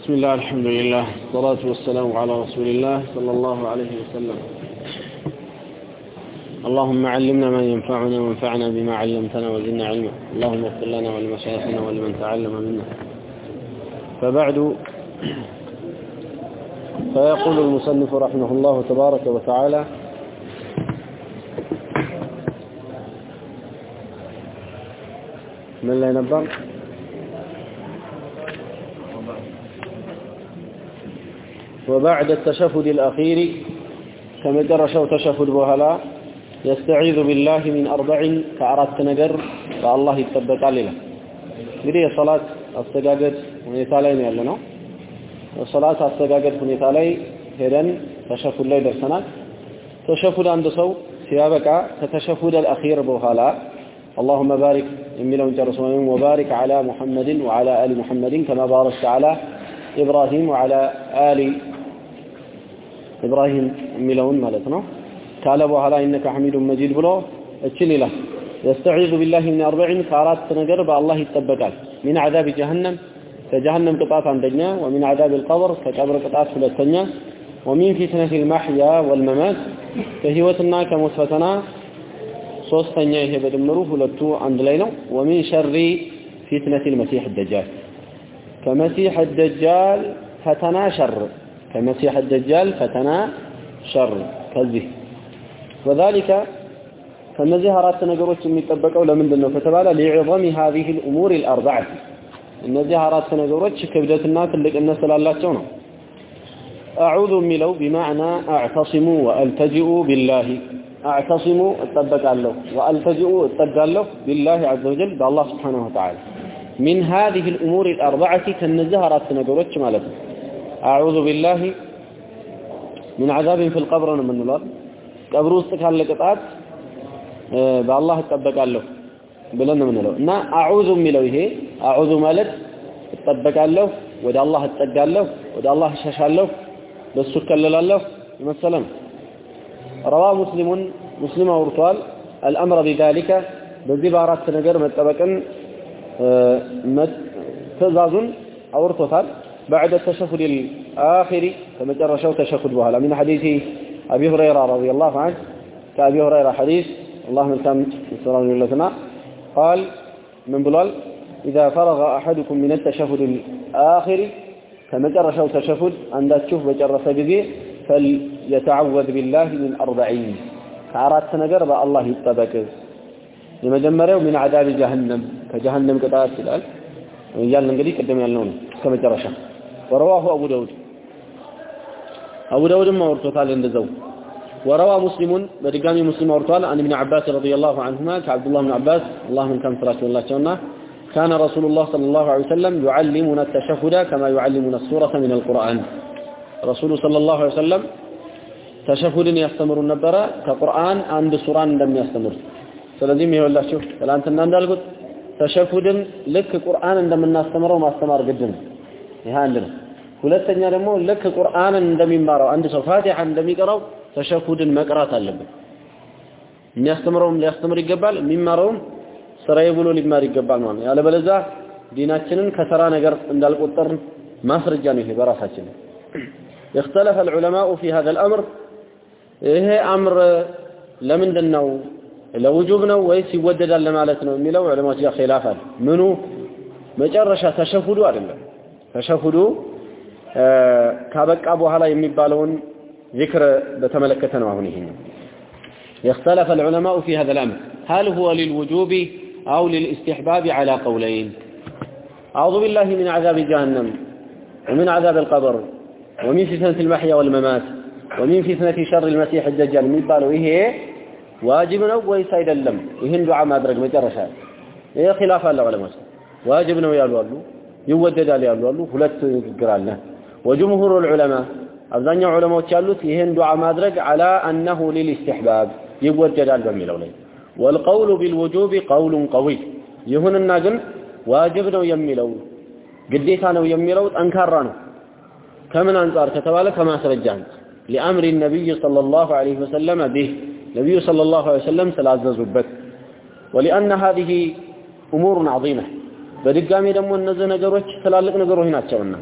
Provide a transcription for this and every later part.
بسم الله الحمد لله. والصلاة والسلام على رسول الله صلى الله عليه وسلم. اللهم علمنا ما ينفعنا وانفعنا بما علمتنا وزدنا علما. اللهم اغفر لنا ولمشايخنا ولمن تعلم منا. فبعد فيقول المصنف رحمه الله تبارك وتعالى من لا ينبر وبعد التشهد الأخير كما درشوا تشهد بهلا يستعيذ بالله من أربع كأرات نجر فالله يتبت علينا እንግዲህ የሶላት አስተጋገድ ሁኔታ ላይ ነው ያለነው የሶላት አስተጋገድ ሁኔታ ላይ ሄደን ተሸፉድ ላይ ደርሰናል ተሸፉድ አንድ ሰው ሲያበቃ ከተሸፉድ አልአኺር በኋላ اللهم بارك የሚለውን ጨርሶ ወይም وبارك على محمد وعلى آل محمد كما باركت على إبراهيم وعلى آل إبراهيم የሚለውን ማለት ነው ካለ በኋላ إنك حميد مجيد ብሎ እችን ይላል يستعيذ بالله من أربع كارات نجر بالله يتبقال من عذاب جهنم كجهنم قطعة عندنا ومن عذاب القبر كقبر قطعة ثلاثة ومن فتنة المحيا والممات كهوتنا كمسفتنا ሶስተኛ ይሄ በድምሩ ሁለቱ አንድ ላይ ነው ومن شر فتنة المسيح الدجال كمسيح الدجال فتنا شر كمسيح الدجال فتنا شر كذب وذلك ከነዚህ አራት ነገሮች የሚጠበቀው ለምንድን ነው ከተባለ لعظم هذه الامور الاربعه እነዚህ አራት ነገሮች ክብደትና ትልቅነት ስላላቸው ነው اعوذ የሚለው بمعنى اعتصم والتجئ بالله اعتصم እጠበቃለሁ والتجئ እጠጋለሁ بالله عز وجل بالله سبحانه وتعالى من هذه الامور الاربعه ከነዚህ አራት ነገሮች أعوذ بالله من عذاب في القبر أنا من الأرض قبر وسطك هل قطعت آه، بالله تطبق الله بلن من الله. نا أعوذ من الله أعوذ مالك تطبق الله ودى الله تطبق الله ودى الله شاشا الله بس تكلل الله مثلا روى مسلم مسلم ورطال الأمر بذلك بزبارة نجر متبكا آه، متزازن أورطوثال بعد التشهد الآخر كما جرشوا تشهد بها. من حديث أبي هريرة رضي الله عنه كأبي هريرة حديث اللهم كان السلام لله قال من بلال إذا فرغ أحدكم من التشهد الآخر كما جرشوا تشهد عند تشوف بجرس بذي فليتعوذ بالله من أربعين. كعرات نجر الله يتبك. لما جمروا من عذاب جهنم كجهنم قطعات الآن ويال نقدي قدم يالنون كما جرشا ورواه أبو داود أبو داود ما ورثوثال عند زوج وروى مسلم بدقامي مسلم ورطال عن ابن عباس رضي الله عنهما كعبد الله بن عباس اللهم كم صلاة الله شونا كان رسول الله صلى الله عليه وسلم يعلمنا التشهد كما يعلمنا السورة من القرآن رسول صلى الله عليه وسلم تشهد يستمر النبرة كقرآن عند سورة لم يستمر ስለዚህም ይኸውላ شوف ትላንትና እንዳልኩት ተሸፉድን ልክ ቁርአን እንደምናስተምረው ማስተማር ግድ ነው ይሄ አንድ ነው ሁለተኛ ደግሞ ልክ ቁርአንን እንደሚማረው አንድ ሰው ፋቲሃ እንደሚቀራው ተሸሁድን መቅራት አለበት የሚያስተምረውም ሊያስተምር ይገባል የሚማረውም ስራዬ ብሎ ሊማር ይገባል ማለት ያለበለዚያ ዲናችንን ከሰራ ነገር እንዳልቆጠር ማስረጃ ነው ይሄ በራሳችን اختلف العلماء في هذا الامر ይሄ አምር ለምንድን ነው ለውጁብ ነው ወይስ ይወደዳል ለማለት ነው የሚለው ዑለማዎች ጋር ኺላፍ አለ ምኑ መጨረሻ ተሸሁዱ አይደለም ተሸሁዱ ካበቃ በኋላ የሚባለውን ذكر بتملكتنا هنا هنا يختلف العلماء في هذا الأمر هل هو للوجوب أو للاستحباب على قولين أعوذ بالله من عذاب جهنم ومن عذاب القبر ومن فتنة المحيا والممات ومن فتنة شر المسيح الدجال من قالوا إيه واجب أو ويسايد اللم إهن دعاء ما أدرك مجرشا إيه خلاف العلماء واجب أو يالوالو يودد يالوالو فلت قرالنا وجمهور العلماء አብዛኛው ዑለማዎች ያሉት ይሄን ዱዓ ማድረግ على انه للاستحباب ይወደዳል በሚለው ላይ والقول بالوجوب قول قوي ይሁንና ግን ዋጅብ ነው የሚለው ግዴታ ነው የሚለው ጠንካራ ነው ከምን አንጻር ከተባለ ከማስረጃ አንጻር لامر النبي صلى الله عليه وسلم به ነብዩ صلى الله عليه وسلم ስላዘዙበት ولان هذه امور عظيمه በድጋሚ ደግሞ እነዚህ ነገሮች ትላልቅ ነገሮች ናቸውና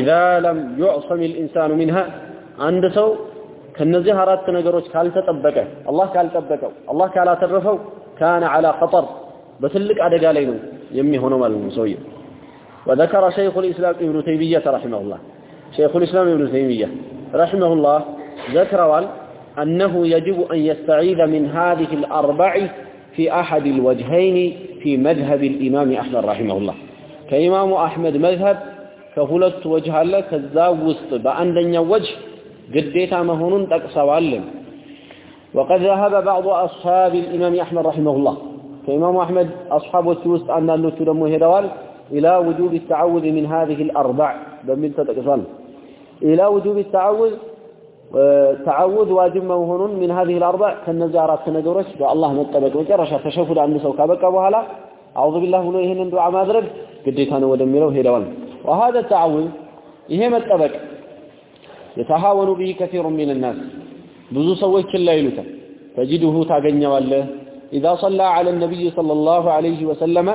إذا لم يعصم الإنسان منها عند سو كنزي هرات نجروش كال تطبقه الله كال تطبقه الله كال ترفه كان على خطر بتلك أدقى لينو يمي هنا مال المسوي وذكر شيخ الإسلام ابن تيمية رحمه الله شيخ الإسلام ابن تيمية رحمه الله ذكر أنه يجب أن يستعيذ من هذه الأربع في أحد الوجهين في مذهب الإمام أحمد رحمه الله. كإمام أحمد مذهب كهلت وجه الله كذاب وسط بأندن وجه قديتا مهون تقصوال وقد ذهب بعض أصحاب الإمام أحمد رحمه الله. كإمام أحمد أصحاب الوسط أن نتلمه هدوال إلى وجوب التعوذ من هذه الأربع. بمن تتقصال إلى وجوب التعوذ تعوذ واجب መሆኑን من هذه الاربع ከነዚህ አራት ነገሮች በአላህ መጠበቅ መጨረሻ ተሸሁድ አንድ ሰው ካበቃ በኋላ አዑዙ ቢላህ ብሎ ይህንን ዱዓ ማድረግ ግዴታ ነው ወደሚለው ሄደዋል وهذا التعوذ ይሄ መጠበቅ የተሃወኑ به كثير من الناس ብዙ ሰዎች ችላ ይሉታል ተጅዱሁ ታገኘዋለህ إذا صلى على النبي صلى الله عليه وسلم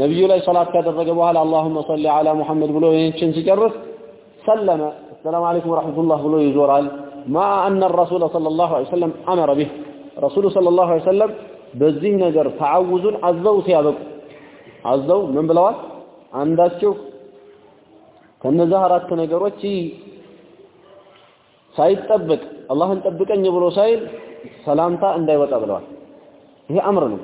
ነብዩ ላይ ሶላት ካደረገ በኋላ اللهم صل على محمد ብሎ ይህችን ሲጨርስ ሰለመ السلام عليكم ورحمة الله ብሎ ይዞራል مع أن الرسول صلى الله عليه وسلم أمر به رسول صلى الله عليه وسلم በዚህ ነገር ተዓውዙን አዘው ሲያበቁ አዘው ምን ብለዋል አንዳቸው ከነዛ አራት ነገሮች ሳይጠብቅ አላህን ጠብቀኝ ብሎ ሳይል ሰላምታ እንዳይወጣ ብለዋል ይሄ አምር ነው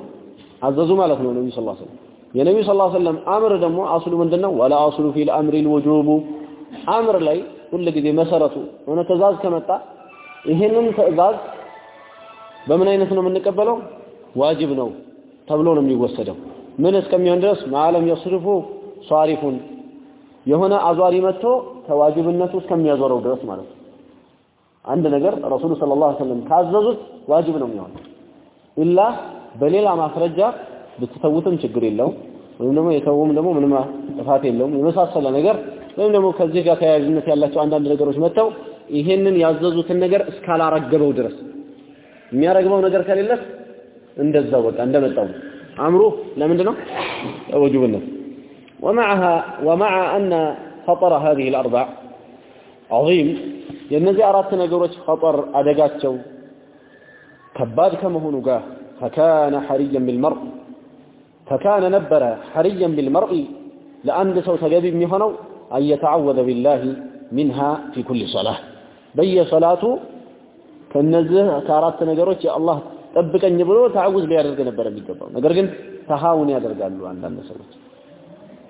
አዘዙ ማለት ነው ነብዩ ሰለላሁ ዐለይሂ ወሰለም የነብዩ ሰለላሁ ዐለይሂ ወሰለም አምር ደግሞ አስሉ ምንድነው ወላ አስሉ ፊል አምሪ الوجوب አምር ላይ ሁል ጊዜ መሰረቱ የሆነ ትእዛዝ ከመጣ ይሄንን ትእዛዝ በምን አይነት ነው የምንቀበለው? ዋጅብ ነው ተብሎ ነው የሚወሰደው። ምን እስከሚሆን ድረስ? ማለም የስርፉ ሷሪፉን የሆነ አዟሪ መጥቶ ከዋጅብነቱ እስከሚያዞረው ድረስ ማለት ነው። አንድ ነገር ረሱሉ ሰለላሁ ዐለይሂ ወሰለም ካዘዙት ዋጅብ ነው የሚሆነው። ኢላ በሌላ ማስረጃ ብትተውትም ችግር የለውም። ወይም ደግሞ የተውም ደግሞ ምንም ጥፋት የለውም። የመሳሰለ ነገር ወይም ደግሞ ከዚህ ጋር ተያያዥነት ያላቸው አንዳንድ ነገሮች መጥተው ይሄንን ያዘዙትን ነገር እስካላረገበው ድረስ የሚያረግበው ነገር ከሌለ እንደዛው በቃ እንደመጣው አምሩ ለምንድን ነው ወጅብነት ومعها ومع أن خطر هذه الأربع عظيم የነዚህ አራት ነገሮች خطر አደጋቸው ከባድ ከመሆኑ ጋር فكان حريا بالمرء فكان نبر حريا بالمرء لأند سو تجابي የሚሆነው أن يتعوذ بالله منها في كل صلاة بي صلاته كنزه كارات نجاروش يا الله طبك أن يبرو تعوز بيا رزقنا برا بيجبا نجارين تهاون يا درجال لو عندنا مسلوك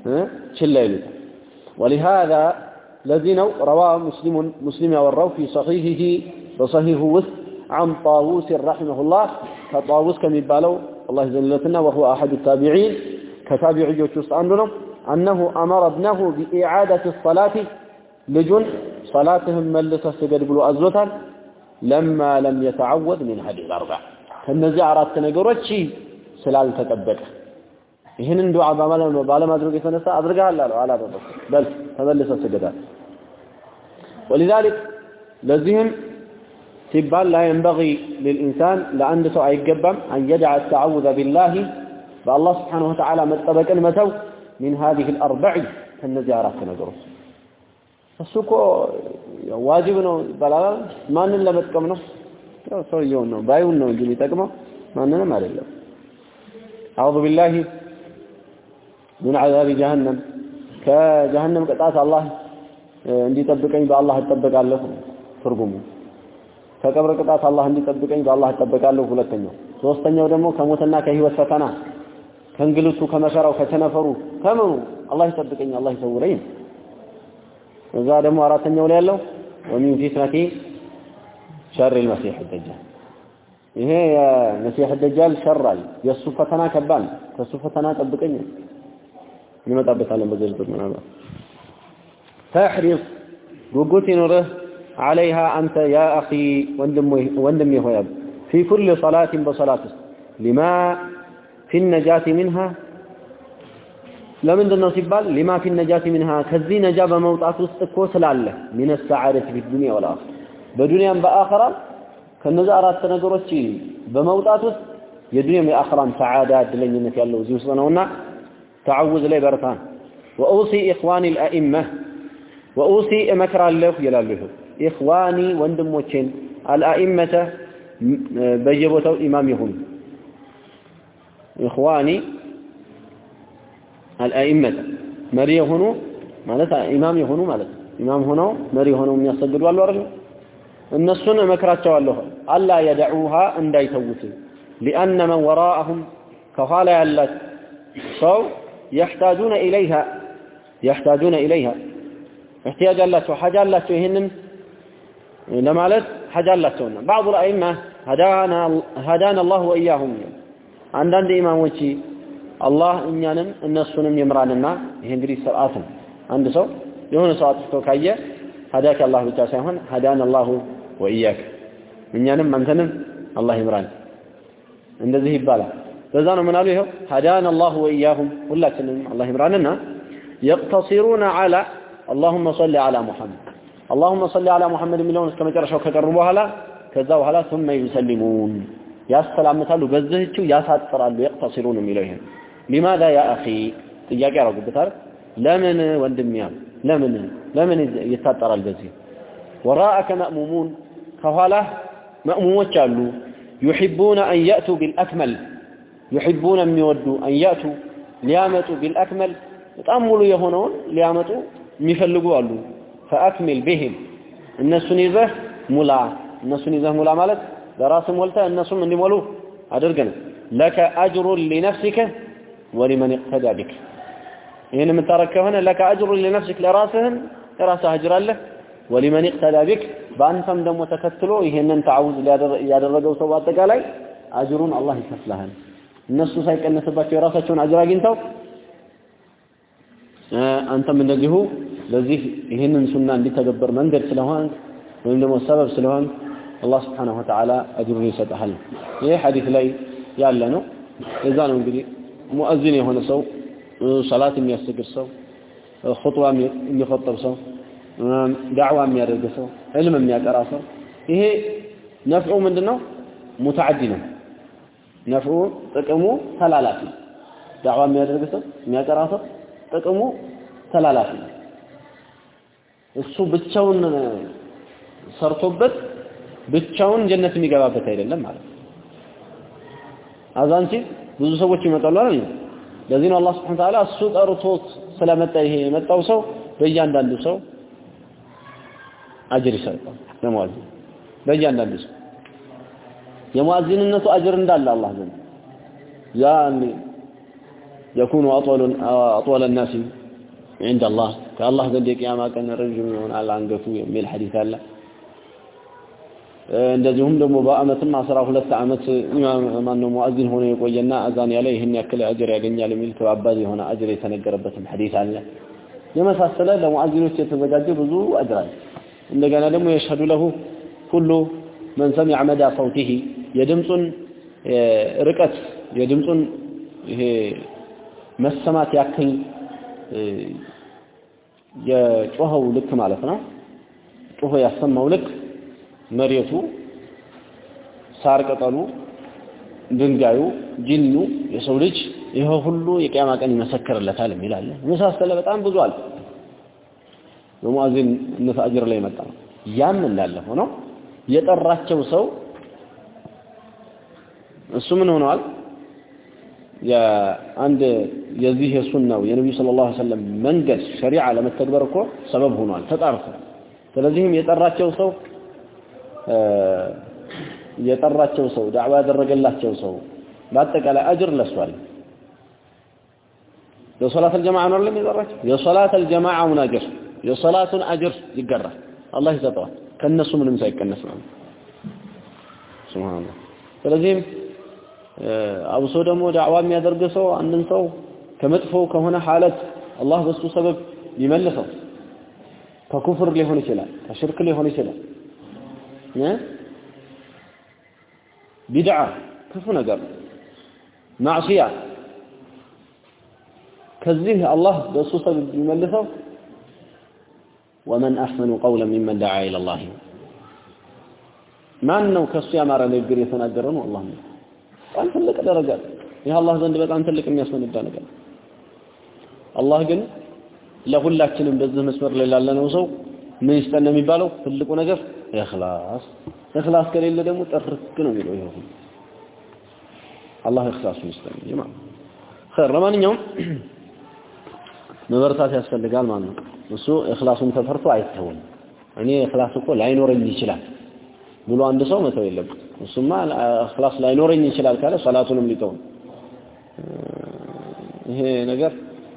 ها شلة يلوك ولهذا الذين رواه مسلم مسلم والرو في صحيحه وصحيح وث عن طاووس رحمه الله فطاووس كم يبالو الله زلتنا وهو أحد التابعين كتابع جوتشوس عندنا أنه أمر ابنه بإعادة الصلاة ልጁን صلاتهم መልሰህ ስገድ ብሎ አዞታል لما لم يتعوذ من هذه الأربع ከነዚህ አራት ነገሮች ስላልተጠበቀ ይህንን ዱዓ ባለማድረግ የተነሳ አድርገሃል አለው አላደረኩም በል ተመልሰህ ስገዳል ولذلك ለዚህም ሲባል لا ينبغي للإنسان ለአንድ ሰው አይገባም أن يدع التعوذ بالله በአላህ ስብሓንሁ ወተዓላ መጠበቅን መተው من هذه الأربع ከነዚህ አራት ነገሮች እሱ እኮ ዋጅብ ነው ይባላል። ማንን ለመጥቀም ነው? ያው ሰውየውን ነው ባዩን ነው እንጂ የሚጠቅመው ማንንም አይደለም። አዑዙ ቢላሂ ምን ዓዛቢ ጀሀነም ከጀሀነም ቅጣት አላህ እንዲጠብቀኝ በአላህ እጠበቃለሁ። ትርጉሙ ከቀብር ቅጣት አላህ እንዲጠብቀኝ በአላህ እጠበቃለሁ። ሁለተኛው ሶስተኛው ደግሞ ከሞትና ከህይወት ፈተና ከእንግልቱ ከመከራው ከቸነፈሩ ከምኑ? አላህ ይጠብቀኝ አላህ ይሰውረኝ እዛ ደግሞ አራተኛው ላይ ያለው ወሚን ፊትነቲ ሸር المسيح الدجال ይሄ የመሲህ الدجال ሸር አለ የሱ ፈተና ከባድ ከሱ ፈተና ጠብቀኝ እንመጣበታለን በዝርዝር ምናልባት ተሕሪስ ጉጉት ይኑርህ عليها أنت يا أخي وندمي هو في كل صلاة بصلاة لما في النجاة منها ለምንድን ነው ሲባል ሊማ ፊ ነጃቲ ሚንሃ ከዚህ ነጃ በመውጣት ውስጥ እኮ ስላለ ሚነ ሰዓደት ፊ ዱንያ ወል አኺራ። በዱንያም በአኺራ ከነዛ አራት ነገሮች በመውጣት ውስጥ የዱንያም የአኺራም ሰዓዳ እድለኝነት ያለው እዚህ ውስጥ ነውና ተዓውዝ ላይ በርታ ወኡሲ ኢኽዋኒ አልአኢመ ወኡሲ እመክራለሁ ይላሉ። ይኸው። ኢኽዋኒ ወንድሞቼን አልአኢመተ በየቦታው ኢማም የሆኑ ኢኽዋኒ አልአኢመተ መሪ የሆኑ ማለት ኢማም የሆኑ ማለት ኢማም ሆነው መሪ ሆነው የሚያሰግዱ አሉ አይደል? እነሱን እመክራቸዋለሁ። አላ የደዑሃ እንዳይተውት ሊአነ መን ወራአሁም ከኋላ ያላት ሰው የሕታጁነ ኢለይሃ የሕታጁነ ኢለይሃ እሕትያጅ አላቸው ሐጃ አላቸው። ይህንን ለማለት ሐጃ አላቸውና ባዕዱ ልአይማ ሀዳና አላሁ ወኢያሁም። አንዳንድ ኢማሞች አላህ እኛንም እነሱንም ይምራንና ይሄ እንግዲህ ስርዓት ነው አንድ ሰው የሆነ ሰው አጥፍቶ ካየ ሀዳክ አላህ ብቻ ሳይሆን ሀዳን አላሁ ወኢያክ እኛንም አንተንም አላህ ይምራን እንደዚህ ይባላል በዛ ነው ምን አሉ ይኸው ሀዳን አላሁ ወኢያሁም ሁላችንም አላህ ይምራንና የቅተሲሩነ አላ አላሁመ ሰሊ አላ ሙሐመድ አላሁመ ሰሊ አላ ሙሐመድ የሚለውን እስከ መጨረሻው ከቀሩ በኋላ ከዛ በኋላ ثم يسلمون ያስተላምታሉ በዚህችው ያሳጥራሉ የቅተሲሩን የሚለው ይሄ ሊማذا ያ አኺ? ጥያቄ ያደርጉበታል ለምን ወንድም ያሉ ለምን? ለምን ይታጠራል በዚህ? ወራአከ መእሙሙን ከኋላ መእሙሞች አሉ። ዩሒቡነ አን ያእቱ ቢልአክመል يحبون የሚወዱ أن يأتوا ሊያመጡ بالأكمل በጣም ሙሉ የሆነውን ሊያመጡ የሚፈልጉ አሉ። فأكمل بهم እነሱን ይዘህ ሙላ። እነሱን ይዘህ ሙላ ማለት በራስህ ሞልተህ እነሱም እንዲሞሉ አድርገን። لك أجر لنفسك ولمن اقتدى بك ይህን የምታረግ ከሆነ لك أجر لنفسك ለራስህም የራስህ አጅር አለህ ولمن اقتدى بك በአንተም ደግሞ ተከትሎ ይሄንን ተዓውዝ ያደረገው ሰው በአጠቃላይ አጅሩን አላህ ይከፍልሃል እነሱ ሳይቀነስባቸው የራሳቸውን አጅር አግኝተው አንተም እንደዚሁ ለዚህ ይህንን ሱና እንዲተገበር መንገድ ስለሆን ወይም ደግሞ ሰበብ ስለሆን አላህ ስብሓነሁ ወተዓላ አጅሩን ይሰጥሃል። ይህ ሐዲስ ላይ ያለ ነው። እዛ ነው እንግዲህ ሙአዚን የሆነ ሰው ሰላት የሚያሰግድ ሰው ኹጥባ የሚፈጥር ሰው ዳዕዋ የሚያደርግ ሰው ዕልም የሚያቀራ ሰው ይሄ ነፍዑ ምንድን ነው? ሙተዓዲ ነው። ነፍዑ ጥቅሙ ተላላፊ ዳዕዋ የሚያደርግ ሰው የሚያቀራ ሰው ጥቅሙ ተላላፊ ነው። እሱ ብቻውን ሰርቶበት ብቻውን ጀነት የሚገባበት አይደለም ማለት ነው። አዛን ሲል ብዙ ሰዎች ይመጣሉ አይደል? ለዚህ ነው አላህ Subhanahu Ta'ala እሱ ጠርቶት ስለመጣ ይሄ የመጣው ሰው በእያንዳንዱ ሰው አጅር ይሰጣል ለሙአዚን በእያንዳንዱ ሰው የሙአዚንነቱ አጅር እንዳለ አላህ ዘንድ ያን يكون أطول أطول الناس عند الله كالله ዘንድ የቂያማ ቀን ረጅም ይሆናል አንገቱ የሚል ሐዲስ አለ እንደዚሁም ደግሞ በአመትም 12 አመት ማን ሙአዚን ሆኖ የቆየና አዛን ያለ ይህን ያክል አጅር ያገኛል የሚል ተባባዝ የሆነ አጅር የተነገረበትም ሐዲስ አለ። የመሳሰለ ለሙአዚኖች የተዘጋጀ ብዙ አጅር አለ። እንደገና ደግሞ የሽሀዱ ለሁ ሁሉ መን ሰሚዐ መዳ ሰውቲሂ የድምፁን ርቀት የድምፁን ይሄ መሰማት ያክል የጮኸው ልክ ማለት ነው ጮኸ ያሰማው ልክ መሬቱ ሳር ቅጠሉ ድንጋዩ ጅኑ የሰው ልጅ ይሄ ሁሉ የቂያማ ቀን ይመሰክርለታል የሚላለ መሳሰለ በጣም ብዙ አለ። በሙአዚንነት አጅር ላይ መጣ። ነው ያም እንዳለ ሆኖ የጠራቸው ሰው እሱ ምን ሆነዋል? የአንድ የዚህ የሱናው የነቢዩ ሰለላሁ ዐለይሂ ወሰለም መንገድ ሸሪዓ ለመተግበር እኮ ሰበብ ሆኗል ተጣርቶ ስለዚህም የጠራቸው ሰው የጠራቸው ሰው ዳዕዋ ያደረገላቸው ሰው በአጠቃላይ አጅር ለሷል። የሶላት አልጀማዓ ነው አይደለም የጠራቸው የሶላት አልጀማዓውን አጅር የሶላቱን አጅር ይገራል። አላህ ይሰጠዋል። ከነሱ ምንም ሳይቀነስ ነው። ሱብሃንአላህ። ስለዚህም አብሶ ደግሞ ዳዕዋ የሚያደርግ ሰው አንድን ሰው ከመጥፎ ከሆነ ሐለት አላህ በሱ ሰበብ ሊመልሰው ከኩፍር ሊሆን ይችላል ከሽርክ ሊሆን ይችላል ቢድዓ ክፉ ነገር ማዕሲያ ከዚህ አላህ በእሱ ሰበብ ሊመልሰው ወመን አሕሰኑ ቀውለን ሚመን ደዓ ኢለላህ ማን ነው ከእሱ ያማረ ንግግር የተናገረ ነው አላህ ነው። በጣም ትልቅ ደረጃ ይህ አላህ ዘንድ በጣም ትልቅ የሚያስመነዳ ነገር። አላህ ግን ለሁላችንም በዚህ መስመር ላይ ላለነው ሰው ምን ይስጠን ነው የሚባለው? ትልቁ ነገር ኢኽላስ። ኢኽላስ ከሌለ ደግሞ ጥርቅ ነው የሚለው ሁሉ። አላህ ኢኽላሱን ይስጠን ነው። ኸይር ለማንኛውም መበርታት ያስፈልጋል ማለት ነው። እሱ ኢኽላሱን ተፈርቶ አይተውም። እኔ ኢኽላስ እኮ ላይኖረኝ ይችላል ብሎ አንድ ሰው መተው የለበት። እሱማ ኢኽላስ ላይኖረኝ ይችላል ካለ ሰላቱንም ሊተው ይሄ ነገር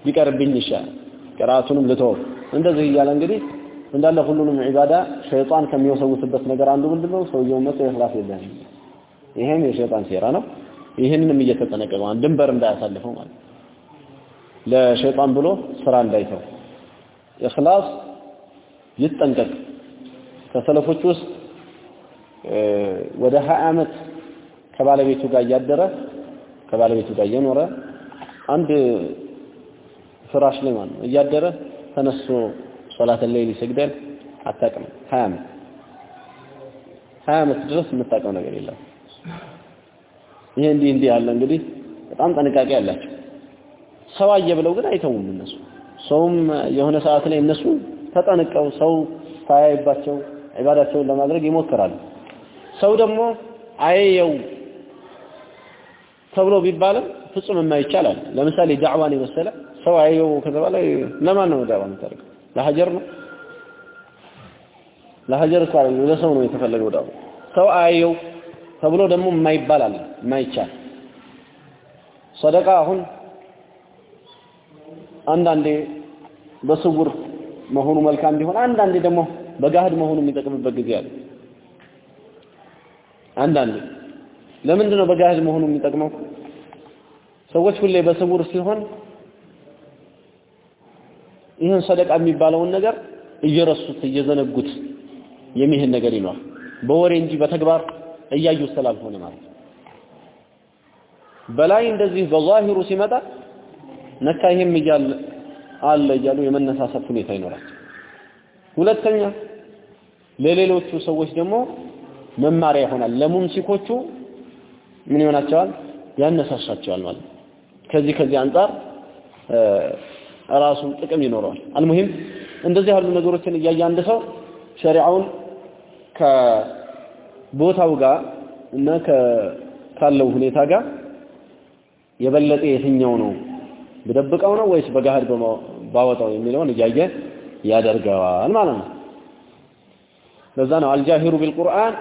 ቢቀርብኝ ይሻላል፣ ቅራአቱንም ልተው። እንደዚህ እያለ እንግዲህ እንዳለ ሁሉንም ዒባዳ ሸይጣን ከሚወሰውትበት ነገር አንዱ ምንድነው? ሰውየው መቶ ኢኽላስ የለህም። ይሄም የሸይጣን ሴራ ነው። ይህንንም እየተጠነቀቀ ድንበር እንዳያሳልፈው ማለት ለሸይጣን ብሎ ስራ እንዳይተው ኢኽላስ ይጠንቀቅ። ከሰለፎች ውስጥ ወደ 20 ዓመት ከባለቤቱ ጋር እያደረ ከባለቤቱ ጋር እየኖረ አንድ ፍራሽ ላይ ማለት ነው እያደረ ተነስቶ ሶላት ሌሊት ይሰግዳል። አታውቅም። 20 ዓመት 20 ዓመት ድረስ የምታውቀው ነገር የለም። ይሄ እንዲህ እንዲህ ያለ እንግዲህ በጣም ጥንቃቄ አላቸው። ሰው አየ ብለው ግን አይተውም እነሱ ሰውም የሆነ ሰዓት ላይ እነሱ ተጠንቀው ሰው ሳያይባቸው ዒባዳቸውን ለማድረግ ይሞክራሉ። ሰው ደግሞ አየየው ተብሎ ቢባልም ፍጹም የማይቻል አለ። ለምሳሌ ዳዕዋን የመሰለ ሰው አየየው ከተባለ ለማን ነው ዳዕዋ የምታደርገው? ለሀጀር ነው? ለሀጀር እኮ አይደለም፣ ለሰው ነው የተፈለገው ዳዕዋ። ሰው አየየው ተብሎ ደግሞ የማይባል አለ፣ የማይቻል ሰደቃ አሁን አንዳንዴ በስውር መሆኑ መልካም ቢሆን አንዳንዴ ደግሞ በጋህድ መሆኑ የሚጠቅምበት ጊዜ አለ። አንዳንዴ ለምንድን ነው በጋህድ መሆኑ የሚጠቅመው? ሰዎች ሁሌ በስውር ሲሆን ይህን ሰደቃ የሚባለውን ነገር እየረሱት እየዘነጉት የሚሄድ ነገር ይኖራል። በወሬ እንጂ በተግባር እያዩት ስላልሆነ ማለት በላይ እንደዚህ በዛሂሩ ሲመጣ ነካ ይሄም እያለ አለ እያሉ የመነሳሳት ሁኔታ ይኖራል። ሁለተኛ ለሌሎቹ ሰዎች ደግሞ መማሪያ ይሆናል። ለሙምሲኮቹ ምን ይሆናቸዋል? ያነሳሳቸዋል ማለት ነው። ከዚህ ከዚህ አንጻር ራሱ ጥቅም ይኖረዋል። አልሙሂም እንደዚህ ያሉ ነገሮችን እያየ አንድ ሰው ሸሪዓውን ከቦታው ጋር እና ካለው ሁኔታ ጋር የበለጠ የትኛው ነው ብደብቀው ነው ወይስ በጋህድ ባወጣው የሚለውን እያየ ያደርገዋል ማለት ነው። ለዛ ነው አልጃሂሩ ቢልቁርአን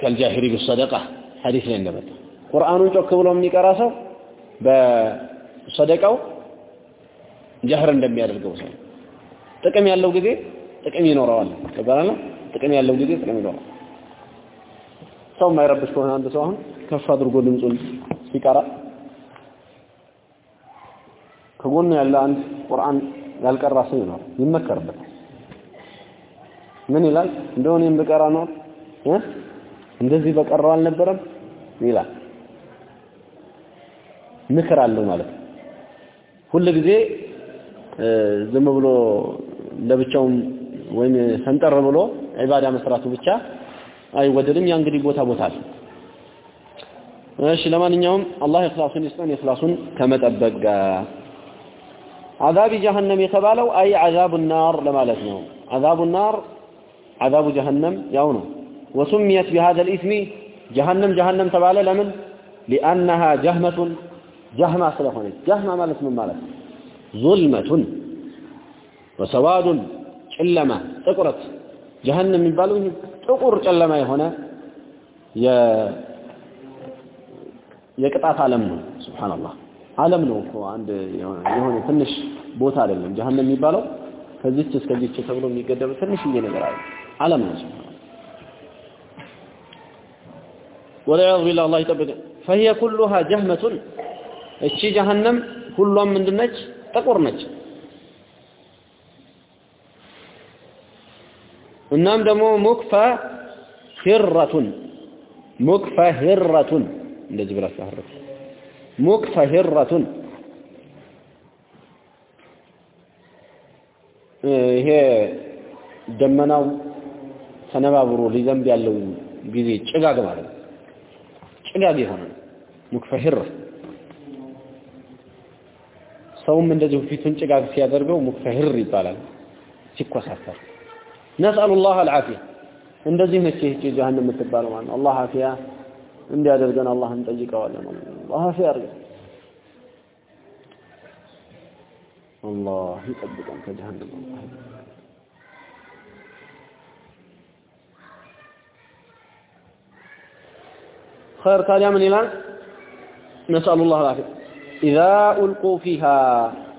ከልጃሂሪ ቢሰደቃ ሐዲስ ላይ እንደመጣ ቁርአኑን ጮክ ብሎ የሚቀራ ሰው በሰደቃው ጀህር እንደሚያደርገው ሰው ጥቅም ያለው ጊዜ ጥቅም ይኖረዋል። ተባላለ ጥቅም ያለው ጊዜ ጥቅም ይኖረዋል። ሰው የማይረብሽ ከሆነ አንድ ሰው አሁን ከፍ አድርጎ ድምፁን ሲቀራ ከጎኑ ያለ አንድ ቁርአን ያልቀራ ሰው ይኖር ይመከርበታል። ምን ይላል? እንደው እኔም ብቀራ እንደዚህ በቀረው አልነበረም ይላል። ምክር አለው ማለት ነው። ሁል ጊዜ ዝም ብሎ ለብቻውም ወይም ሰንጠር ብሎ ዒባዳ መስራቱ ብቻ አይወደድም። ያ እንግዲህ ቦታ ቦታ አለ። እሺ ለማንኛውም አላህ ኢኽላሱን ይስጠን። ኢኽላሱን ከመጠበቅ ጋር عذاب جهنم የተባለው አይ عذاب النار ለማለት ነው። عذاب النار عذاب جهنم ያው ነው። وسميت بهذا الاسم جهنم ጀሀነም ተባለ ለምን? لأنها جهمة ጀህማ ስለሆነች። ጀህማ ማለት ምን ማለት ነው? ዙልመቱን ወሰዋዱን ጨለማ፣ ጥቁረት ጀሀነም የሚባለው ጥቁር ጨለማ የሆነ የቅጣት ዓለም ነው። ሱብሃንአላህ ዓለም ነው እኮ አንድ የሆነ ትንሽ ቦታ አይደለም። ጀሀነም የሚባለው ከዚች እስከዚች ተብሎ የሚገደብ ትንሽዬ ነገር አለ ዓለም ነው። ወለያዝ ቢላህ አላህ ይጠብቀን። ፈሂየ ኩሉሃ ጀህመቱን እቺ ጀሀነም ሁሏም ምንድነች? ጥቁር ነች። እናም ደግሞ ሙክፈ ሂረቱን ሙክፈ ሂረቱን እንደዚህ ብላችሁ አህረቱ ሙክፈሂረቱን ይሄ ደመናው ተነባብሮ ሊዘንብ ያለው ጊዜ ጭጋግ ማለት ነው። ጭጋግ የሆነ ነው። ሙክፈሂር ሰውም እንደዚሁ ፊቱን ጭጋግ ሲያደርገው ሙክተህር ይባላል ሲኮሳተር ነስአሉላህ አልዓፊያ እንደዚህ ነች ይህች ጀሃነም የምትባለው ማለት ነው አላህ አፊያ እንዲያደርገን አላህ እንጠይቀዋለን አላህ አፊያ አድርገን አላህ ይጠብቀን ከጀሃነም خير ታዲያ ምን ይላል نسأل الله العافية إذا ألقوا فيها